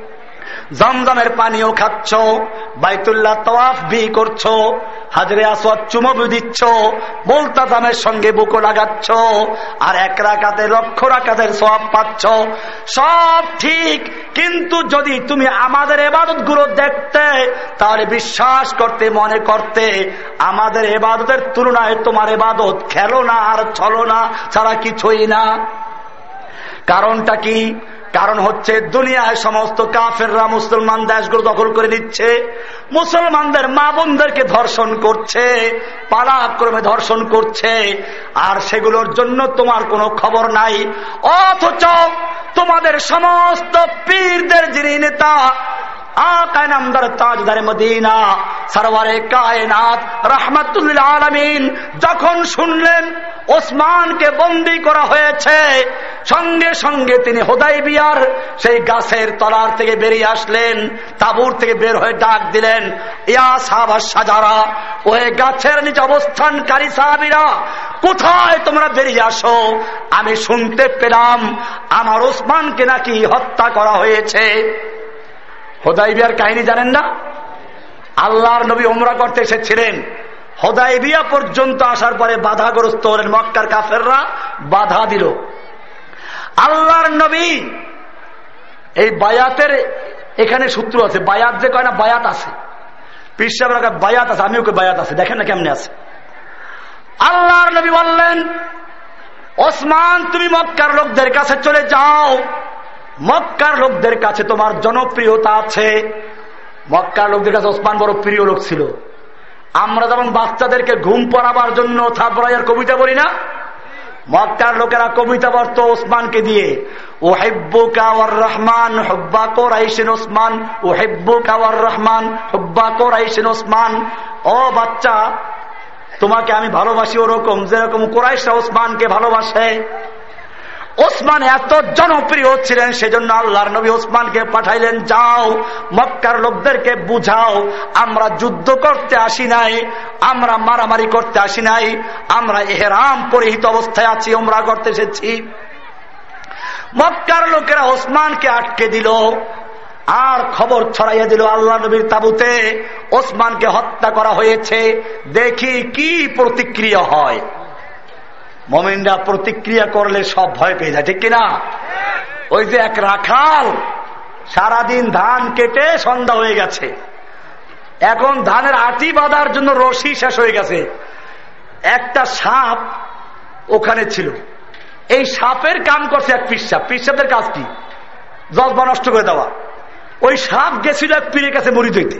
Speaker 1: জমজমের পানিও খাচ্ছ, বাইতুল্লাহ তওয়াফ বি করছ, হাজরে আসওয়াদ চুমবু দিচ্ছ, মোলতাজামের সঙ্গে বুকো লাগাচ্ছ, আর এক রাকাতে লক্ষ রাকাতের সব পাচ্ছ। সব ঠিক, কিন্তু যদি তুমি আমাদের এবাদতগুলো দেখতে, তাহলে বিশ্বাস করতে, মনে করতে, আমাদের এবাদতের তুলনায় তোমার এবাদত খেলো না আর ছলো না, ছাড়া কিছুই না। কারণটা কি? কারণ হচ্ছে দুনিয়ায় সমস্ত কাফেররা মুসলমান দেশগুলো দখল করে নিচ্ছে। মুসলমানদের মা বোনদেরকে ধর্ষণ করছে পালাক্রমে ধর্ষণ করছে, আর সেগুলোর জন্য তোমার কোনো খবর নাই। অথচ তোমাদের সমস্ত পীরদের যিনি নেতা যখন শুনলেন ওসমানকে বন্দি করা হয়েছে, সঙ্গে সঙ্গে তিনি হোদাই বিয়ার সেই গাছের তলার থেকে বেরিয়ে আসলেন, তাবুর থেকে বের হয়ে ডাক দিলেন, ইয়া সাহাবা সাজারা, ওই গাছের নিচে অবস্থানকারী সাহাবিরা, কোথায় তোমরা বেরিয়ে আসো? আমি শুনতে পেলাম আমার ওসমানকে নাকি হত্যা করা হয়েছে। হোদাই বিয়ার কাহিনী জানেন না? আল্লাহর নবী ওমরা করতে এসেছিলেন। হোদাই বিয়া পর্যন্ত আসার পরে বাধাগ্রস্ত হলেন মক্কার কাফেররা, বাধা দিল। আল্লাহর নবী এই বায়াতের এখানে সূত্র আছে। বায়াত যে কয় না, বায়াত আছে। বায়াত আছে আমি ওকে বায়াত আছে। দেখেন না কেমনে আছে। আল্লাহর নবী বললেন, ওসমান, তুমি মক্কার লোকদের কাছে চলে যাও। মক্কার লোকদের কাছে তোমার জনপ্রিয়তা আছে। মক্কার লোকদের কাছে ওসমান বড় প্রিয় লোক ছিল। আমরা যেমন বাচ্চাদেরকে ঘুম পড়াবার জন্য থাপড়াইয়ার কবিতা বলি না? মক্কার লোকেরা কবিতা বর্ত ওসমানকে দিয়ে। ও হেব্বু কাওয়ার রহমান হব্বা কোরাইশেন ওসমান ও হেব্বু কাওয়ার রহমান হব্বা কোরাইশেন ওসমান। ও বাচ্চা, তোমাকে আমি ভালোবাসি ওরকম, যেরকম কোরাইশা ওসমানকে ভালোবাসে। ওসমান এত জনপ্রিয় ছিলেন সেজন্য আল্লাহর নবী ওসমানকে পাঠাইলেন, যাও, মক্কার লোকদেরকে বুঝাও, আমরা যুদ্ধ করতে আসি নাই, আমরা মারামারি করতে আসি নাই, আমরা এহেরাম পরিহিত অবস্থায় আছি আমরা করতে এসেছি। মক্কার লোকেরা ওসমানকে আটকে দিল, আর খবর ছড়াইয়া দিল আল্লাহ নবীর তাবুতে, ওসমানকে হত্যা করা হয়েছে, দেখি কি প্রতিক্রিয়া হয়। মমিনরা প্রতিক্রিয়া করলে সব ভয় পেয়ে যায়, ঠিক কিনা? ওই যে এক রাখাল, সারাদিন ধান কেটে সন্ধ্যা হয়ে গেছে। এখন ধানের আটি বাঁধার জন্য রশি শেষ হয়ে গেছে। একটা সাপ ওখানে ছিল। এই সাপের কাম করছে এক পিসাব পিসাবের কাজ কি? জজবা নষ্ট করে দেওয়া। ওই সাপ গেছিল এক পীরের কাছে মরি দইতে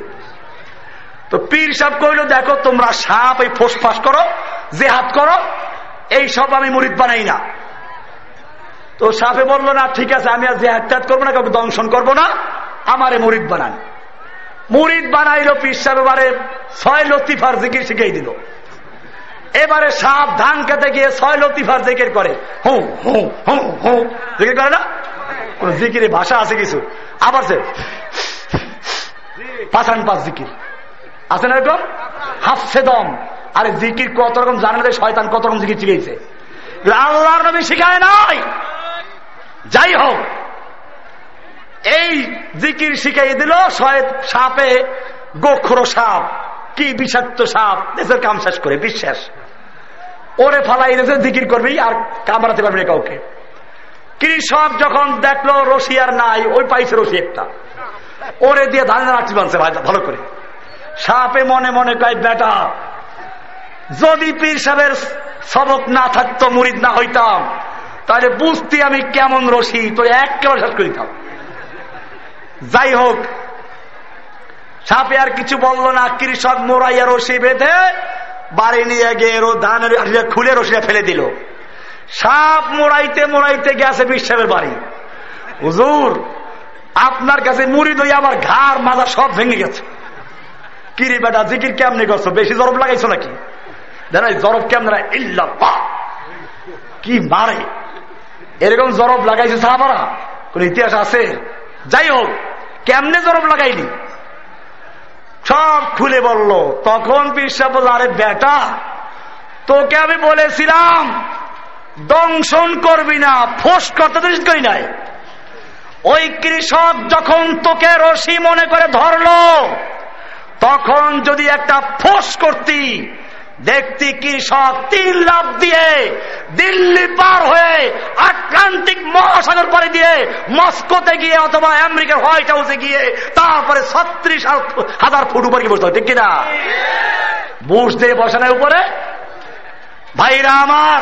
Speaker 1: তো পীর সাপ কইল, দেখো, তোমরা সাপ এই ফোস ফাঁস করো যে হাত করো এই সব আমি মরিদ বানাই না। তো সাপে বলল, না, ঠিক আছে, আমি আর হাত করব না, কাউকে দংশন করব না। আমারে মরিদ বানান। মুরিদ বানাইলো, পীর সাহেব এবারে ছয় লতিফার জিকির শিখিয়ে দিল। এবারে সাপ ধান খেতে গিয়ে ছয় লতিফার জিকির করে। হু হু হু হু, জিকির করে না? কোন জিকিরে ভাষা আছে কিছু? আবার সে পাঁচান পাঁচ জিকির। আছে না এরকম? হাফসে দম। আরে জিকির কত রকম জানালে শয়তান কত রকম জিকির শিখেছে আল্লাহর নবী শিখায় নাই। যাই হোক, এই জিকির শিখাই দিল সাপে, গোখরো সাপ, কি বিষাক্ত সাপ দেশের কাম শেষ করে, বিশ্বাস। ওরে ফালাই দেশে জিকির করবি আর কামড়াতে পারবে কাউকে। কৃষক যখন দেখল রশিয়ার নাই, ওই পাইছে রশি একটা। ওরে দিয়ে ধানের আটি বানছে ভালো করে। সাপে মনে মনে কয়, বেটা যদি পীর সাহেবের সবক না থাকতো, মুরিদ না হইতাম, তাহলে বুঝতে আমি কেমন রশি তো একেবারে শেষ করিতাম যাই হোক, সাপে আর কিছু বলল না, কৃষক মোড়াইয়া রশি বেঁধে বাড়ি নিয়ে গিয়ে ধানের খুলে রশিটা ফেলে দিল। সাপ মোড়াইতে মোড়াইতে গেছে বিশ্বের বাড়ি। হুজুর, আপনার কাছে মুড়ি দই আমার ঘাড় মাজা সব ভেঙে গেছে। কিরি বেটা, জিকির কেমনি করছ? বেশি জরব লাগাইছো নাকি? জানাই জরব কেমন ইল্লা কি মারে? এরকম জরব লাগাইছে সাহাবারা। কোন ইতিহাস আছে? যাই হোক, কেমনে জরব লাগাইনি সব খুলে বলল, তখন পিসা বলল, আরে বেটা, তোকে আমি বলেছিলাম, দংশন করবি না, ফোস করতে করি নাই? ওই কৃষক যখন তোকে রশি মনে করে ধরলো, তখন যদি একটা ফোস করতি দেখতি কৃষক তিন লাভ দিয়ে দিল্লি পার হয়ে আটলান্টিক মহাসাগর পারে দিয়ে মস্কোতে গিয়ে অথবা আমেরিকার হোয়াইট হাউসে গিয়ে তারপরে ছত্রিশ হাজার ফুট উপরে বসতে হয় ঠিক কিনা? বুশ দিয়ে বসানোর উপরে? ভাইরা আমার,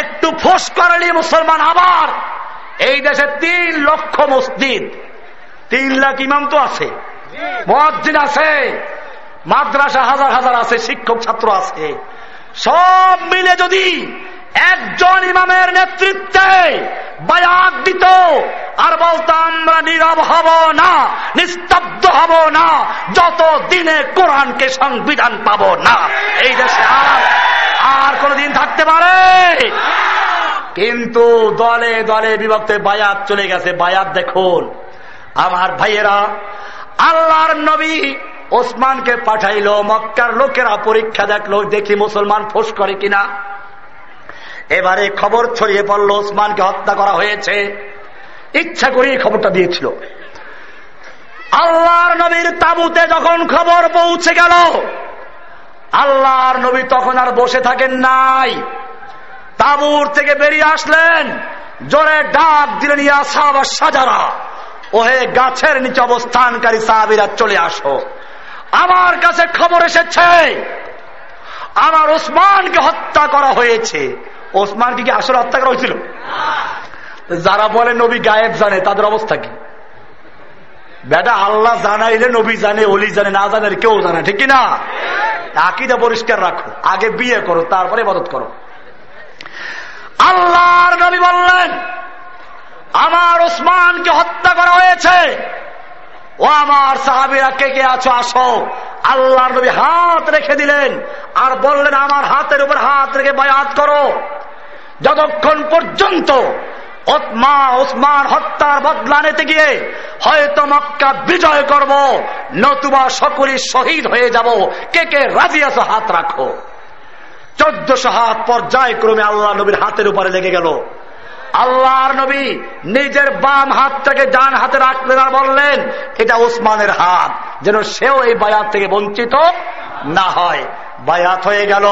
Speaker 1: একটু ফোস করালি মুসলমান আবার। এই দেশে তিন লক্ষ মসজিদ, তিন লাখ ইমাম তো আছে, মসজিদ আছে। মাদ্রাসা হাজার হাজার আছে, শিক্ষক ছাত্র আছে। সব মিলে যদি একজন ইমামের নেতৃত্বে বায়াত দিত, আর বলতাম, আমরা নীরব হব না, নিস্তব্ধ হব না, যত দিনে কোরআনকে সংবিধান পাব না। এই দেশে আর আর কোনদিন থাকতে পারে? কিন্তু দলে দলে বিভক্তে বায়াত চলে গেছে। বায়াত দেখুন, আমার ভাইয়েরা, আল্লাহর নবী ওসমানকে পাঠাইল, মক্কার লোকেরা পরীক্ষা দেখল, দেখি মুসলমান ফোস করে কিনা। এবারে খবর ছড়িয়ে পড়ল, ওসমানকে হত্যা করা হয়েছে। ইচ্ছা করে খবরটা দিয়েছিল। আল্লাহর নবীর তাবুতে যখন খবর পৌঁছে গেল, আল্লাহর নবী তখন আর বসে থাকেন নাই। তাবুর থেকে বেরিয়ে আসলেন, জোরে ডাক দিলেন, ইয়া সাহাবা সাজারা, ওহে গাছের নিচে অবস্থানকারী সাহাবিরা চলে আসো। আমার কাছে খবর এসেছে। আমার ওসমানকে হত্যা করা হয়েছে। ওসমানকে কি আসলে হত্যা করা হয়েছিল? যারা বলে নবী গায়েব জানে, তাদের অবস্থা কি? বেটা, আল্লাহ জানাইলে নবী জানে অলি জানে, না জানে কেউ জানে, ঠিক কিনা আকিদা পরিষ্কার রাখো, আগে বিয়ে করো, তারপরে মদত করো। আল্লাহর নবী বললেন, আমার ওসমানকে হত্যা করা হয়েছে। ও আমার সাহাবিরা, কে কে আছো? আসো। আল্লাহর নবী হাত রেখে দিলেন আর বললেন, আমার হাতের উপর হাত রেখে বায়াত করো। যতক্ষণ পর্যন্ত হত্যার বদলা নিতে গিয়ে হয়তো মক্কা বিজয় করব, নতুবা সকলেই শহীদ হয়ে যাব। কে কে রাজি আছো? হাত রাখো। চোদ্দশো হাত পর্যায়ক্রমে আল্লাহ নবীর হাতের উপরে লেগে গেল। আল্লাহর নবী নিজের বাম হাতটাকে ডান হাতে রাখলেন আর বললেন, এটা ওসমানের হাত, যেন সেও এই বায়াত থেকে বঞ্চিত না হয়। বায়াত হয়ে গেল।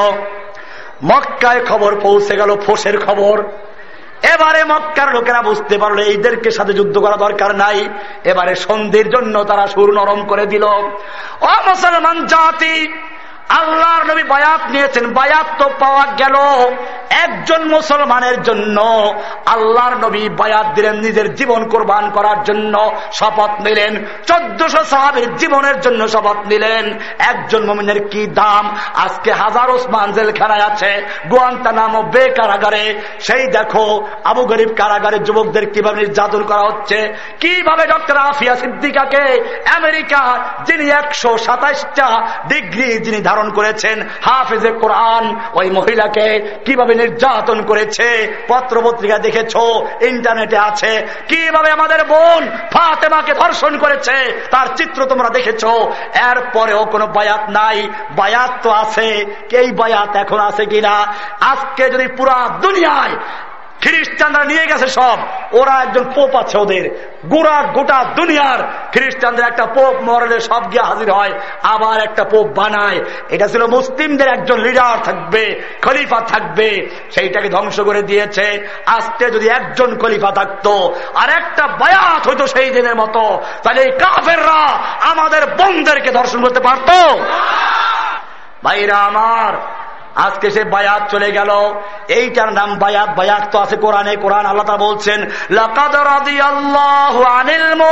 Speaker 1: মক্কায় খবর পৌঁছে গেল, ফোসের খবর। এবারে মক্কার লোকেরা বুঝতে পারল, এইদেরকে সাথে যুদ্ধ করা দরকার নাই। এবারে সন্ধির জন্য তারা সুর নরম করে দিল। ও মুসলমান জাতি আল্লাহর নবী বায়াত নিয়েছেন। বায়াত তো পাওয়া গেল একজন মুসলমানের জন্য। আল্লাহর নবী বায়াত দিলেন নিজের জীবন কোরবান করার জন্য শপথ নিলেন। চোদ্দশো সাহাবের জীবনের জন্য শপথ নিলেন। একজন মমিনের কি দাম? আজকে হাজার ওসমান জেলখানায় আছে গোয়ান্তা নাম বে কারাগারে সেই দেখো, আবু গরিব কারাগারে যুবকদের কীভাবে নির্যাতন করা হচ্ছে? কীভাবে ডক্টর আফিয়া সিদ্দিকাকে আমেরিকা, যিনি একশো সাতাইশটা ডিগ্রি যিনি ধারণ করেছেন হাফেজে কোরআন। ওই মহিলাকে কীভাবে নির্যাতন করেছে পত্র পত্রিকা দেখেছ, ইন্টারনেটে আছে। কীভাবে আমাদের বোন ফাতেমাকে ধর্ষণ করেছে, তার চিত্র তোমরা দেখেছ। এরপরেও কোনো বায়াত নাই। বায়াত তো আছে। এই বায়াত এখন আছে কিনা? আজকে যদি পুরা দুনিয়ায় খ্রিস্টানরা নিয়ে গেছে সব। ওরা একজন পোপ আছে ওদের। গোড়া গোটা দুনিয়ার খ্রিস্টানদের একটা পোপ মরলে সব গিয়ে হাজির হয়, আবার একটা পোপ বানায়। এটা ছিল মুসলিমদের একজন লিডার থাকবে, খলিফা থাকবে, সেইটাকে ধ্বংস করে দিয়েছে। আজকে যদি একজন খলিফা থাকতো, আর একটা বায়াত হইতো সেই দিনের মতো, তাহলে এই কাফেররা আমাদের বোনদেরকে ধর্ষণ করতে পারতো। ভাইরা আমার আজকে সে বায়াত চলে গেল। এইটার নাম বায়াত বায়াত তো আছে কোরআনে, কোরআন আল্লাহ বলছেন আনিল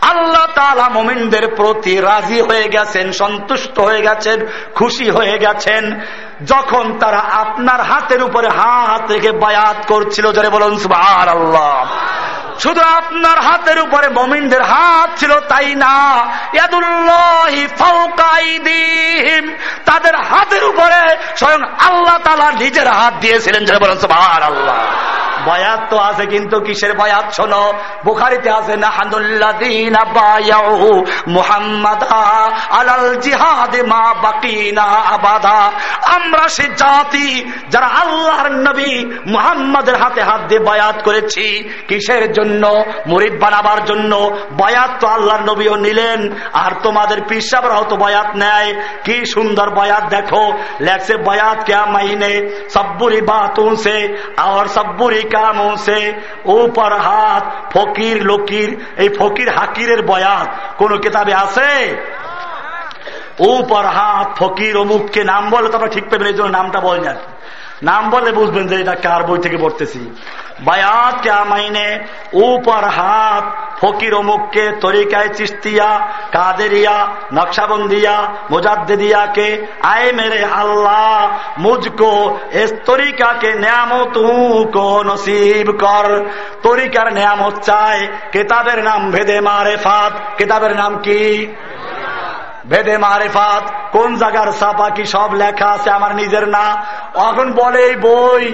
Speaker 1: আল্লাহ তালা মোমিনদের প্রতি রাজি হয়ে গেছেন, সন্তুষ্ট হয়ে গেছেন, খুশি হয়ে গেছেন। যখন তারা আপনার হাতের উপরে হাত রেখে বায়াত করছিল যারা বলুন সুবাহ আল্লাহ শুধু আপনার হাতের উপরে মমিনদের হাত ছিল তাই না? তাদের হাতের উপরে স্বয়ং আল্লাহ তালা নিজের হাত দিয়েছিলেন। বলেন আল্লাহ বয়াত তো আছে কিন্তু কিসের বয়াত শোনো? বুখারিতে আছে আলাল জিহাদে মা বাকিনা আবাদা। আমরা সে জাতি যারা আল্লাহর নবী মুহাম্মাদের হাতে হাত দিয়ে বয়াত করেছি, কিসের জন্য? মুরিদ বানাবার জন্য। বয়াত তো আল্লাহর নবীও নিলেন, আর তোমাদের পিসাবরাও তো বয়াত নেয়। কি সুন্দর বয়াত দেখো। লেখছে, বয়াত কে মাইনে সব্বুরি বাতুন সে, আর সব্বুরি ইলা মুসে উপর হাত ফকির লকির, এই ফকির হাকিরের বয়ান কোন কিতাবে আছে? উপর হাত ফকির অমুককে নাম বলে তারপরে ঠিক পেবেন এই জন্য নামটা বলে যাচ্ছে নাম বলে বুঝবেন যে এটা কার বই থেকে পড়তেছি। বায়াত কামাইনে উপর হাত, ফকির অমুককে, তরিকায় চিস্তিয়া, কাদেরিয়া, নকশাবন্দিয়া মোজাদ্দিয়া আয় মেরে আল্লাহ মুজকো এস তরিকা কে নিয়ামত কো নসিব কর। তরিকার নিয়ামত চায় কেতাবের নাম ভেদে মারে ফাত কেতাবের নাম কি? ভেদে মারেফাত, কোন জায়গার ছাপা কি সব লেখা আছে আমার নিজের না? এখন বলে এই বই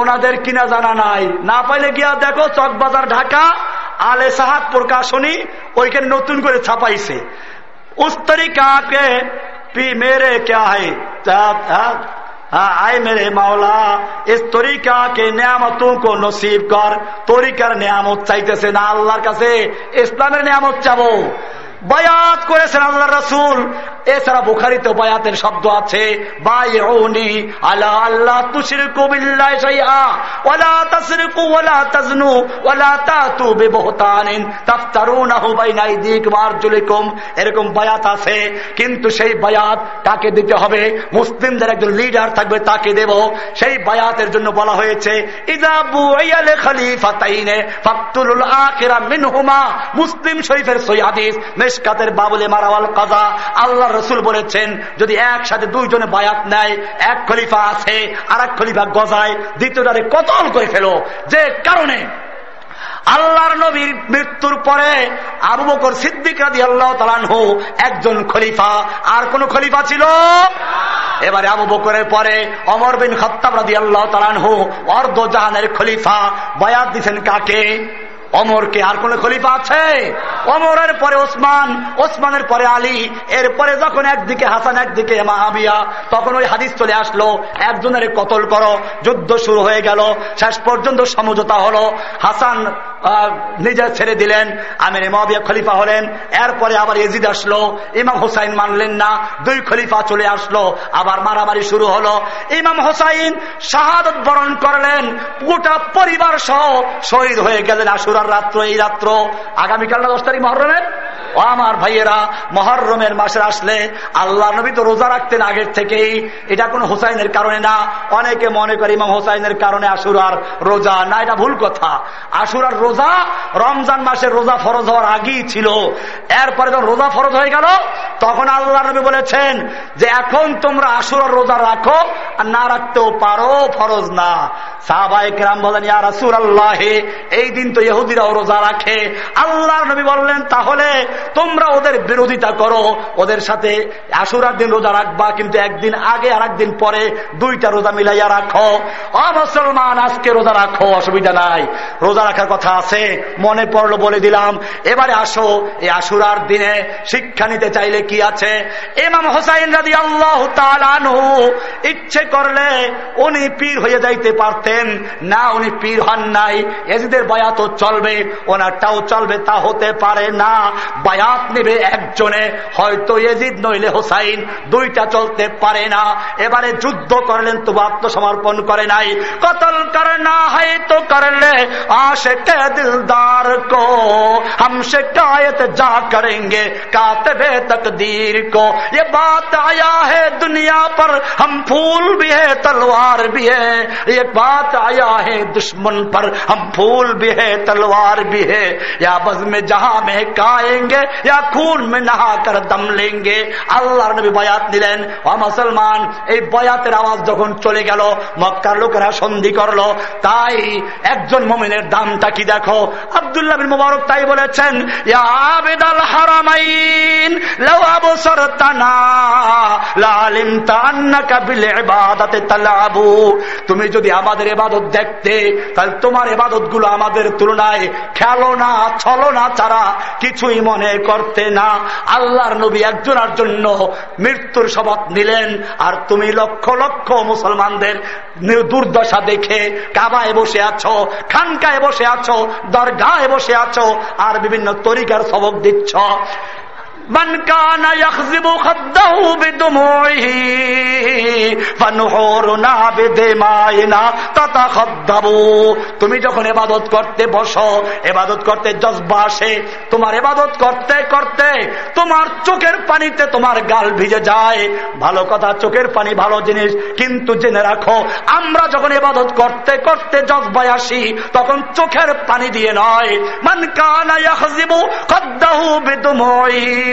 Speaker 1: ওনাদের কিনা জানা নাই। না পাইলে গিয়া দেখো চকবাজার, ঢাকা, আলে সাহাব প্রকাশনী ওইখানে নতুন করে ছাপাইছে। উস্তরি কাকে পি মেরে কে আয় মেরে মাওলা, এস তরিকা কে নিয়ামত কো নসিব কর। তরিকার নিয়ামত চাইতেছে না আল্লাহর কাছে, ইসলামের নিয়ামত চাবো। বায়াত করেছেন আল্লাহ রসুল। এছাড়া বুখারিতে বায়াতের শব্দ আছে এরকম বায়াত আছে, কিন্তু সেই বায়াত তাকে দিতে হবে? মুসলিমদের একজন লিডার থাকবে, তাকে দেব। সেই বায়াতের জন্য বলা হয়েছে মুসলিম শরীফের সৈয়াদিস মেশকাতের বাবুলে মারাওয়াল কাজা আল্লাহ রসুল বলেছেন, যদি একসাথে দুইজনে বায়াত নেয়, এক খলিফা আছে আর এক খলিফা গজায়, দ্বিতীয়টারে কতল করে ফেলো। যে কারণে আল্লাহর নবীর মৃত্যুর পরে আবু বকর সিদ্দিক রাজি আল্লাহ তালানহু একজন খলিফা, আর কোন খলিফা ছিল? এবারে আবু বকরের পরে অমর বিন খত্তাব রাজি আল্লাহ তালানহু অর্ধ জাহানের খলিফা, বয়াত দিচ্ছেন কাকে? অমরকে আর কোন খলিফা আছে? অমরের পরে ওসমান, ওসমানের পরে আলী, এরপরে যখন একদিকে হাসান, একদিকে মাহাবিয়া তখন ওই হাদিস চলে আসলো, একজনের কতল করো, যুদ্ধ শুরু হয়ে গেল, শেষ পর্যন্ত সমঝোতা হলো, হাসান নিজে ছেড়ে দিলেন, আমির মহাবিয়া খলিফা হলেন, এরপরে আবার এজিদ আসলো, ইমাম হোসাইন মানলেন না, দুই খলিফা চলে আসলো, আবার মারামারি শুরু হলো, ইমাম হোসাইন শাহাদত বরণ করলেন, গোটা পরিবার সহ শহীদ হয়ে গেলেন আসুরার রাত্র, এই রাত্র আগামীকাল না দশ তারিখ মহরমের? ও আমার ভাইয়েরা, মহরমের মাসে আসলে আল্লাহ নবী তো রোজা রাখতেন আগের থেকেই। এটা কোন হোসাইনের কারণে না। অনেকে মনে করে ইমাম হোসাইনের কারণে আশুরার রোজা না, এটা ভুল কথা। আশুরার রোজা রমজান মাসের রোজা ফরজ হওয়ার আগেই ছিল। এরপরে যখন রোজা ফরজ হয়ে গেল, তখন আল্লাহ নবী বলেছেন যে এখন তোমরা আশুরার রোজা রাখো আর না রাখতেও পারো, ফরজ না। সাহবাইকরাম বলেন, ইয়া রাসুল আল্লাহে এই দিন তো ইহুদিরাও রোজা রাখে। আল্লাহ নবী বললেন, তাহলে তোমরা ওদের বিরোধিতা করো। ওদের সাথে আশুরার দিন রোজা রাখবা, কিন্তু একদিন আগে আর একদিন পরে দুইটা রোজা মিলাইয়া রাখো। অমুসলমান আজকে রোজা রাখো, অসুবিধা নাই। রোজা রাখার কথা আছে, মনে পড়ল বলে দিলাম। এবারে আসো, এই আশুরার দিনে শিক্ষা নিতে চাইলে কি আছে? এমাম হোসাইন রাজি আল্লাহ ইচ্ছে করলে উনি পীর হয়ে যাইতে পারতেন। না, উনি পীর হন নাই। এজিদের বয়াত চলবে। ওনারটাও চলবে তা হতে পারে না বায়াত নেবে একজনে হয়তো এজিদ নইলে হোসাইন দুইটা চলতে পারে না এবারে যুদ্ধ করলেন তবু আত্মসমর্পণ করে নাই কতল করে না হয়তো করলে আশে কে দিলদার কো हम शिकायत जा करेंगे कातबे तकदीर को ये बात आया है दुनिया पर हम फूल भी है तलवार भी है ये बात आया है दुश्मन पर हम फूल भी है तलवार भी है या बज में जहां में কায়েঙ্গে ইয়া খুন মে নাহা কর দম লেঙ্গে আল্লাহর নবী বয়াত নিলেন ও মুসলমান এই বয়াতের আওয়াজ যখন চলে গেল মক্কার লোকেরা সন্ধি করলো তাই একজন মমিনের দামটা কি দেখো আব্দুল্লাহ বিন মুবারক তাই বলেছেন ইয়া আবেদাল হারামাইন লাউ আবসারতানা লালিমতা আন্নাকা বিল ইবাদাতে তালাবু তুমি যদি আমাদের ইবাদত দেখতে তাহলে তোমার ইবাদত গুলো আমাদের তুলনায় খেলনা ছলনা ছাড়া কিছুই মনে করতে না। আল্লাহর নবী একজনের জন্য মৃত্যুর শপথ নিলেন। আর তুমি লক্ষ লক্ষ মুসলমানদের দুর্দশা দেখে কাবায় বসে আছো, খানকায় বসে আছো, দরগায় বসে আছো, আর বিভিন্ন তরিকার সবক দিচ্ছ। من كان يخزب خده بدموعه فنحورنا بدمائنا تتخضبوا তুমি যখন এবাদত করতে বসো এবাদত করতে জজবা আসে তোমার এবাদত করতে করতে তোমার চোখের পানিতে তোমার গাল ভিজে যায় ভালো কথা চোখের পানি ভালো জিনিস কিন্তু জেনে রাখো আমরা যখন এবাদত করতে করতে জজবায় আসি তখন চোখের পানি দিয়ে নয় মান কানা ইয়াখজিবু কদ্দাহু বিদুময়ি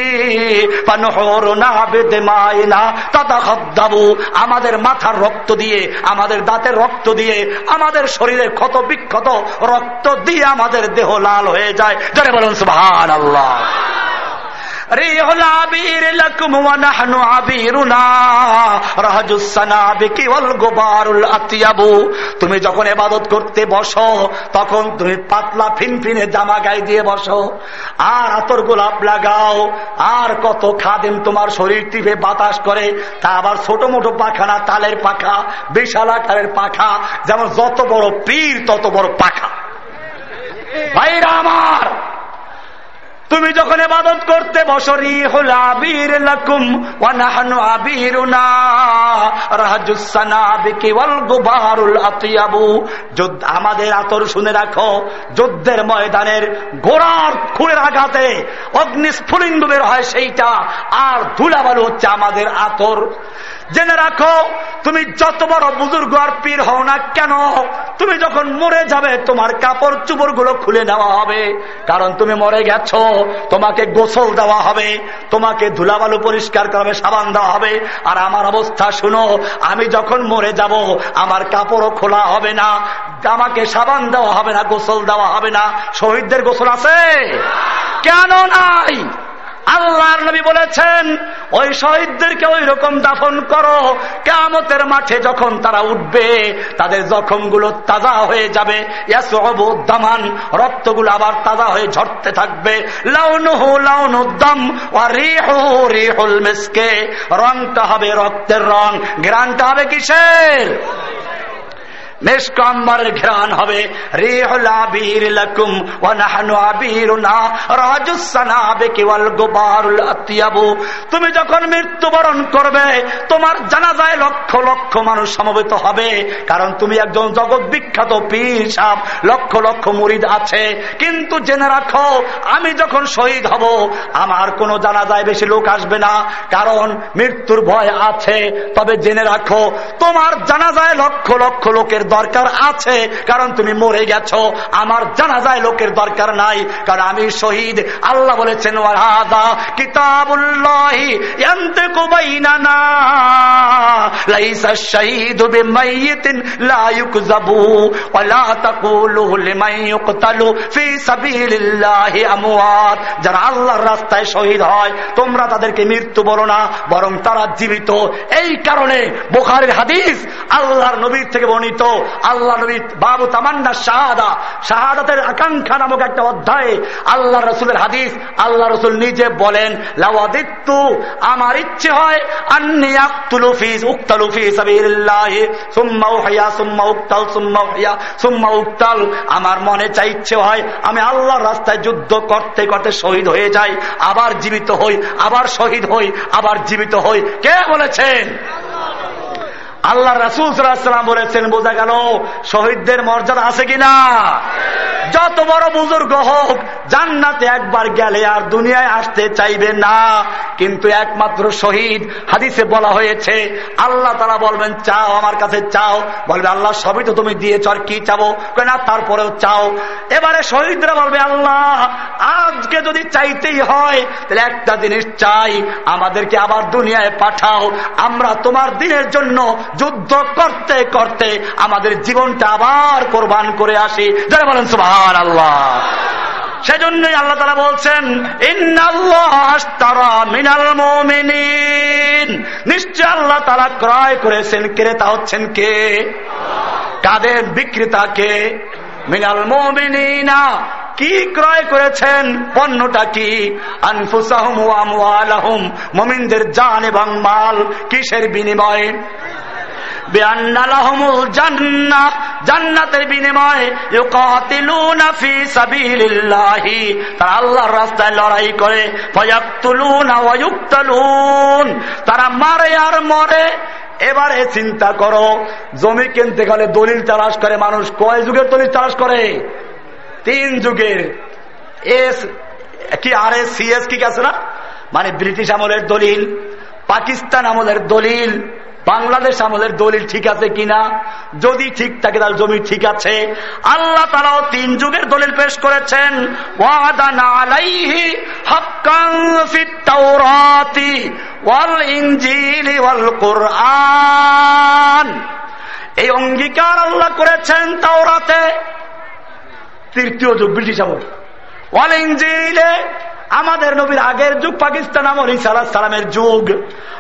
Speaker 1: আমাদের মাথার রক্ত দিয়ে, আমাদের দাঁতের রক্ত দিয়ে, আমাদের শরীরের ক্ষত বিক্ষত রক্ত দিয়ে আমাদের দেহ লাল হয়ে যায়। বলুন সুহান আল্লাহ তুমি যখন এবাদত করতে বসো, তখন তুমি পাতলা ফিনফিনে জামা গায়ে দিয়ে বসো। আর আতর গোলাপ লাগাও। আর কত খাদিম তোমার শরীর টিপে বাতাস করে, তা আবার ছোট মোটো পাখা তালের পাখা, বিশাল আকারের পাখা। যেমন যত বড় পীর, তত বড় পাখা। ভাইরা আমার তুমি যখন এবাদত করতে বসরি হল আবির লাকুম ওয়ানাহানু আবিরুনা রাহাজুসানাবিকি ওয়াল গুবারুল আতিয়াবু। যুদ্ধ, আমাদের আতর শুনে রাখো, যুদ্ধের ময়দানের গোড়ার খুঁড়ের আঘাতে অগ্নিস্ফুলিঙ্গ বের হয় সেইটা, আর ধুলাবালু হচ্ছে আমাদের আতর। জেনে রাখো, তুমি যত বড় বুজুর্গ আর পীর হও না কেন, তুমি যখন মরে যাবে, তোমার কাপড় চুপড়গুলো খুলে নেওয়া হবে। কারণ তুমি মরে গেছ, তোমাকে গোসল দেওয়া হবে, তোমাকে ধুলাবালু পরিষ্কার করবে, সাবান দেওয়া হবে। আর আমার অবস্থা শুনো, আমি যখন মরে যাব, আমার কাপড়ও খোলা হবে না, আমাকে সাবান দেওয়া হবে না, গোসল দেওয়া হবে না। শহীদদের গোসল আছে? কেন নাই? আল্লাহর নবী বলেছেন, ওই শহীদদেরকে ওই রকম দাফন করো। কেমতের মাঠে যখন তারা উঠবে, তাদের জখমগুলো তাজা হয়ে যাবে। দামান, রক্তগুলো আবার তাজা হয়ে ঝরতে থাকবে। লাউনুহু লাউনুদ্দাম রিহু রিহুল মিসকে। রংটা হবে রক্তের রং। গ্রানটা হবে কিসের? নিষ্কম্বরের ঘ্রাণ হবে। তুমি যখন মৃত্যুবরণ করবে, তোমার জানা যায় লক্ষ লক্ষ মানুষ সমবেত হবে। কারণ তুমি একজন জগৎ বিখ্যাত পীর সাপ লক্ষ লক্ষ মুরিদ আছে। কিন্তু জেনে রাখো, আমি যখন শহীদ হব, আমার কোনো জানা যায় বেশি লোক আসবে না। কারণ মৃত্যুর ভয় আছে। তবে জেনে রাখো, তোমার জানা যায় লক্ষ লক্ষ লোকের দরকার আছে, কারণ তুমি মরে গেছ। আমার জানা যায় লোকের দরকার নাই, কারণ আমি শহীদ। আল্লাহ বলেছেন যারা আল্লাহর রাস্তায় শহীদ হয়, তোমরা তাদেরকে মৃত্যু বলো না, বরং তারা জীবিত। এই কারণে বোখারের হাদিস আল্লাহর নবীর থেকে বর্ণিত আল্লাহ নবী বাবু তামান্না শাহাদা। শাহাদাতের আকাঙ্ক্ষা নামক একটা আল্লাহ রসুলের হাদিস। আল্লাহ রসুল নিজে বলেন আমার ইচ্ছে হয় আমার মনে চাই ইচ্ছে হয়, আমি আল্লাহর রাস্তায় যুদ্ধ করতে করতে শহীদ হয়ে যাই, আবার জীবিত হই, আবার শহীদ হই, আবার জীবিত হই। কে বলেছেন? আল্লাহ রাসুল সাল্লাম বলেছেন, বোঝা গেল শহীদদের মর্যাদা আছে কিনা? যত বড় বুজুর্গ হোক, জান্নাতে একবার গেলে আর দুনিয়ায় আসতে চাইবে না। কিন্তু একমাত্র শহীদ, হাদিসে বলা হয়েছে, আল্লাহ তারা বলবেন, চাও আমার কাছে, চাও। বলবে, আল্লাহ, সবই তো তুমি দিয়েছ, আর কি চাবো? না, তারপরেও চাও। এবারে শহীদরা বলবে, আল্লাহ, আজকে যদি চাইতেই হয়, তাহলে একটা জিনিস চাই, আমাদেরকে আবার দুনিয়ায় পাঠাও। আমরা তোমার দিনের জন্য যুদ্ধ করতে করতে আমাদের জীবনটা আবার কোরবান করে আসি। যারা বলেন সুভার আল্লাহ সেজন্যই আল্লাহ তারা বলছেন নিশ্চয় আল্লাহ তারা ক্রয় করেছেন। ক্রেতা হচ্ছেন কে? কাদের বিক্রেতা কে? মিনাল মোমিনা কি ক্রয় করেছেন? পণ্যটা কি? আনফুসাহম মমিনদের জান এবং মাল কিসের বিনিময়ে? জান্নাতের বিনিময়ে তারা আল্লাহর রাস্তায় লড়াই করে তারা মারে আর মরে। এবারে চিন্তা করো, জমি কিনতে গেলে দলিল তালাশ করে, মানুষ কয় যুগের দলিল তালাশ করে? তিন যুগের। এস, কি আর এস সি এস কি আছে না? মানে ব্রিটিশ আমলের দলিল, পাকিস্তান আমলের দলিল বাংলাদেশ আমলের দলিল ঠিক আছে কিনা? যদি ঠিক থাকে, তাহলে জমি ঠিক আছে। আল্লাহ তারাও তিন যুগের দলিল পেশ করেছেন। এই অঙ্গীকার আল্লাহ করেছেন তাওরাতে। তৃতীয় যুগ ব্রিটিশ আমল। ওয়াল ইঞ্জিলে আমাদের নবীর আগের যুগ পাকিস্তান আমল ইসালাম সালামের যুগ।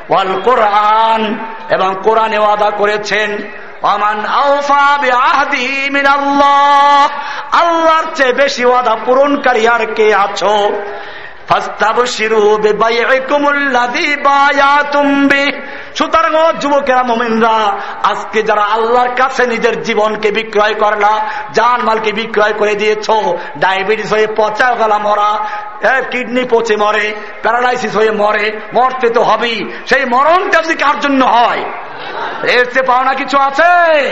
Speaker 1: ওয়াল কোরআন, এবং কোরআনে ওয়াদা করেছেন আল্লাহর চেয়ে বেশি ওয়াদা পূরণকারী আর কে আছো? সুতরাং যুবকেরা, মোমিনরা, আজকে যারা আল্লাহর কাছে নিজের জীবনকে বিক্রয় করলা জান মালকে বিক্রয় করে দিয়েছ, ডায়াবেটিস হয়ে পচা গলা মরা কিডনি পচে মরে, প্যারালাইসিস হয়ে মরে, মরতে তো হবেই। সেই মরণটা যদি কার জন্য হয়? এর চেয়ে পাওনা কিছু আছে?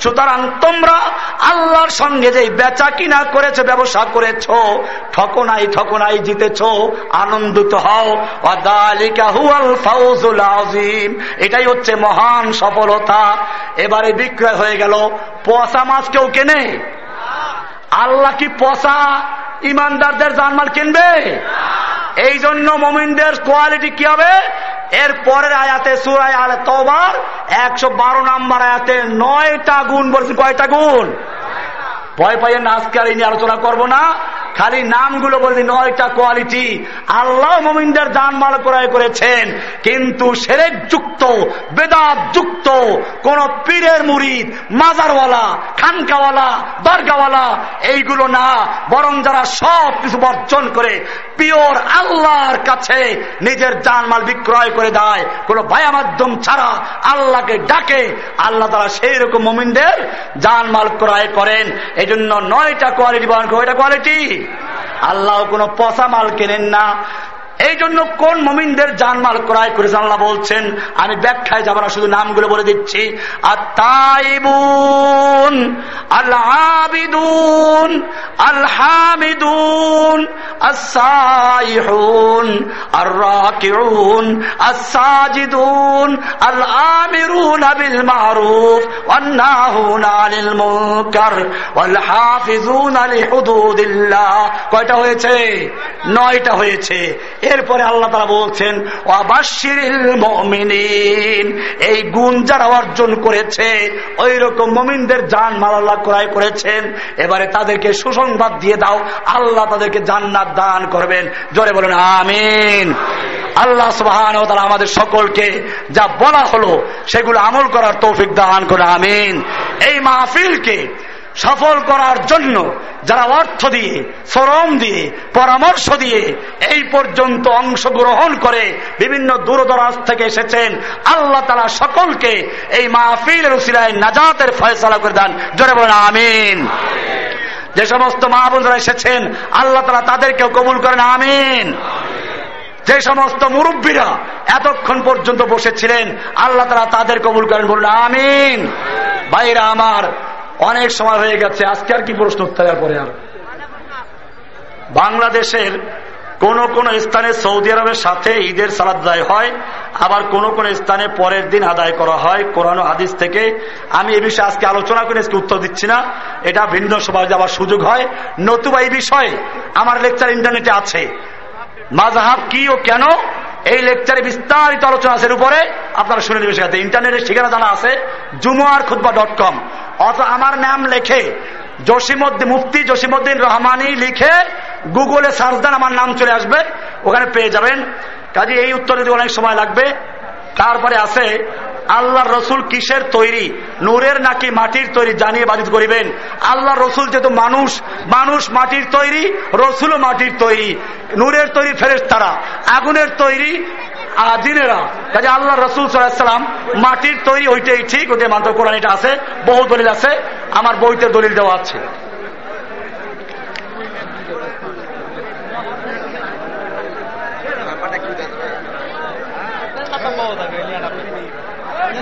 Speaker 1: সুতরাং তোমরা আল্লাহর সঙ্গে যে বেচা কিনা করেছ ব্যবসা করেছ ঠকনাই ঠকনাই জিতেছ আনন্দিত হও। আজিম এটাই হচ্ছে মহান সফলতা। এবারে বিক্রয় হয়ে গেল। পচা মাছ কেউ কেনে? আল্লাহ কি পচা ইমানদারদের জানমাল কিনবে? এই জন্য মোমিনদের কোয়ালিটি কি হবে? এর পরের আয়াতে সুরায় আল তোবার একশো বারো নম্বর আয়াতে নয়টা গুণ বলছেন কয়টা গুণ? ভয় পাইয়ে না, আজকে আর এই নিয়ে আলোচনা করব না। খালি নামগুলো বলে নয়টা কোয়ালিটি আল্লাহ মোমিনদের জানমাল ক্রয় করেছেন, কিন্তু সেরেক যুক্ত, বেদাত যুক্ত, কোন পীরের মুরিদ, মাজারওয়ালা, খানকাওয়ালা, দরগাওয়ালা, এইগুলো না, বরং যারা সব কিছু বর্জন করে পিওর আল্লাহর কাছে নিজের জানমাল বিক্রয় করে দেয়, কোন ভায়া মাধ্যম ছাড়া আল্লাহকে ডাকে, আল্লাহ তারা সেই রকম মোমিনদের জানমাল ক্রয় করেন। এই জন্য নয়টা কোয়ালিটি বহন কয়টা কোয়ালিটি আল্লাহ কোনো পচা মাল কেনেন না। এই জন্য কোন মমিনদের জানমাল ক্রয় করেছেন আল্লাহ বলছেন, আমি ব্যাখ্যায় যাবার শুধু নামগুলো বলে দিচ্ছি। আর তাইবুন আল্লাহ আবিদুন আলহামিদুন আসাইহুন আর রাকিউন আসাজিদুন আল আবিল বিল মারুফ ওয়ান্নাহুন আনিল মুনকার ওয়াল হাফিজুন লিহুদুদিল্লাহ। কয়টা হয়েছে? নয়টা হয়েছে। এরপরে আল্লাহ তারা বলছেন এই গুণ যারা অর্জন করেছে ওই রকম মমিনদের যান মাল আল্লাহ ক্রয় করেছেন। এবারে তাদেরকে সুসংবাদ দিয়ে দাও, আল্লাহ তাদেরকে জান্নাত দান করবেন। জোরে বলেন, আমিন। আল্লাহ সুবাহান আমাদের সকলকে যা বলা হলো, সেগুলো আমল করার তৌফিক দান করে আমিন। এই মাহফিলকে সফল করার জন্য যারা অর্থ দিয়ে, শ্রম দিয়ে, পরামর্শ দিয়ে এই পর্যন্ত অংশগ্রহণ করে বিভিন্ন দূরদরাজ থেকে এসেছেন, আল্লাহ তালা সকলকে এই মাহফিল রসিলায় নাজাতের ফয়সলা করে দেন। জোরে বলেন, আমিন। যে সমস্ত মাহবুদরা এসেছেন, আল্লাহ তালা তাদেরকেও কবুল করেন, আমিন। যে সমস্ত মুরব্বীরা এতক্ষণ পর্যন্ত বসেছিলেন, আল্লাহ তালা তাদের কবুল করেন, বলুন, আমিন। ভাইরা আমার অনেক সময় হয়ে গেছে, আজকে আর কি প্রশ্ন উত্তরের পরে আর? বাংলাদেশের কোন কোন স্থানে সৌদি আরবের সাথে ঈদের সালাদ আদায় হয়, আবার কোন কোন স্থানে পরের দিন আদায় করা হয়। কোরআন হাদিস থেকে আমি এই বিষয়ে আজকে আলোচনা করে, আজকে উত্তর দিচ্ছি না। এটা ভিন্ন সভায় যাওয়ার সুযোগ হয়। নতুবা এই বিষয়ে আমার লেকচার ইন্টারনেটে আছে। মাজাহাব কি ও কেন? এই লেকচারে বিস্তারিত আলোচনা আছে উপরে। আপনারা শুনে নেবেন সেখানে ইন্টারনেটের ঠিকানা জানা আছে জুমুয়ার খুদ্া ডট কম। অত আমার নাম লেখে জসিমুদ্দিন মুফতি জসিমুদ্দিন রহমানি লিখে গুগলে সার্চ দেন, আমার নাম চলে আসবে, ওখানে পেয়ে যাবেন। কাজে এই উত্তর যদি অনেক সময় লাগবে। তারপরে আছে আল্লাহ রসুল কিসের তৈরি? নূরের নাকি মাটির তৈরি? জানিয়ে বাধিত করিবেন। আল্লাহ রসুল যেহেতু মানুষ মানুষ মাটির তৈরি, রসুলও মাটির তৈরি। নূরের তৈরি ফেরেস তারা আগুনের তৈরি জিনেরা কাজে আল্লাহ রসুল সাল্লাম মাটির তৈরি ওইটাই ঠিক ওদের মান্ত কোরআন এটা আছে, বহু দলিল আছে, আমার বইতে দলিল দেওয়া আছে।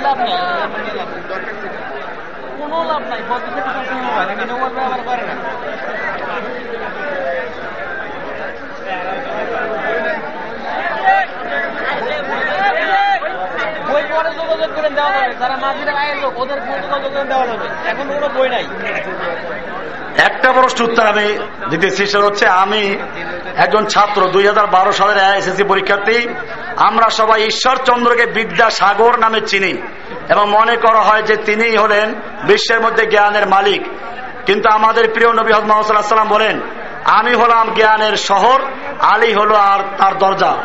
Speaker 1: লাভ নাই। একটা প্রশ্ন উত্তর আমি দিতেছি, সেটা হচ্ছে আমি একজন ছাত্র, দুই হাজার বারো সালের এসএসসি পরীক্ষার্থী। আমরা সবাই ঈশ্বরচন্দ্রকে বিদ্যাসাগর নামে চিনি এবং মনে করা হয় যে তিনি হলেন বিশ্বের মধ্যে জ্ঞানের মালিক। কিন্তু আমাদের প্রিয় নবী হজমাসাল্লাম বলেন, আমি হলাম জ্ঞানের শহর, আলী হলো আর তার দরজা।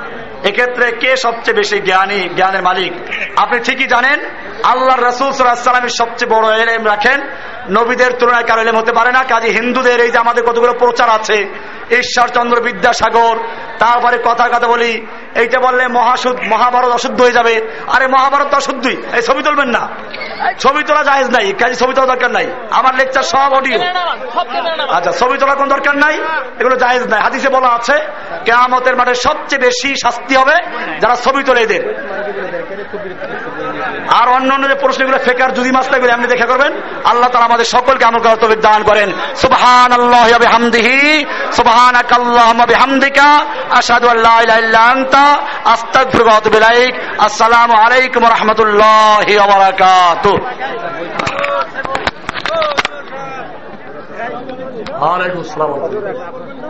Speaker 1: এক্ষেত্রে কে সবচেয়ে বেশি জ্ঞানী, জ্ঞানের মালিক? আপনি ঠিকই জানেন আল্লাহ রসুল সাল্লামের সবচেয়ে বড় এলেম রাখেন। নবীদের তুলনায় কারও এলেম হতে পারে না, কাজে হিন্দুদের, এই যে আমাদের কতগুলো প্রচার আছে ঈশ্বরচন্দ্র বিদ্যাসাগর, তারপরে কথা কথা বলি এইটা বললে মহাসুদ মহাভারত অশুদ্ধ হয়ে যাবে। আরে মহাভারত অশুদ্ধই, এই ছবি তুলবেন না। ছবি তোলা জায়েজ নাই, কাজে ছবি তোলা দরকার নাই। আমার লেকচার সব অডিও। আচ্ছা ছবি তোলার কোন দরকার নাই? এগুলো জায়েজ নাই। হাদিসে বলা আছে, কেয়ামতের মাঠে সবচেয়ে বেশি শাস্তি হবে যারা ছবি তোলে এদের। আর অন্য অন্য যে প্রশ্নগুলো ফেকার যদি মাস্তা এগুলো এমনি দেখা করবেন, আল্লাহ তারা আমাদের সকলকে আমল করার তৌফিক দান করেন। সুবহান আল্লাহ বিহামদিহি সুবহানাক আল্লাহুম্মা বিহামদিকা, আশহাদু আল্লা ইলাহা ইল্লা আনতা, আস্তাগফিরুকা ওয়া আসসালামু আলাইকুম রাহমাতুল্লাহি বারাকাতুহু ওয়ালাইকুম আসসালাম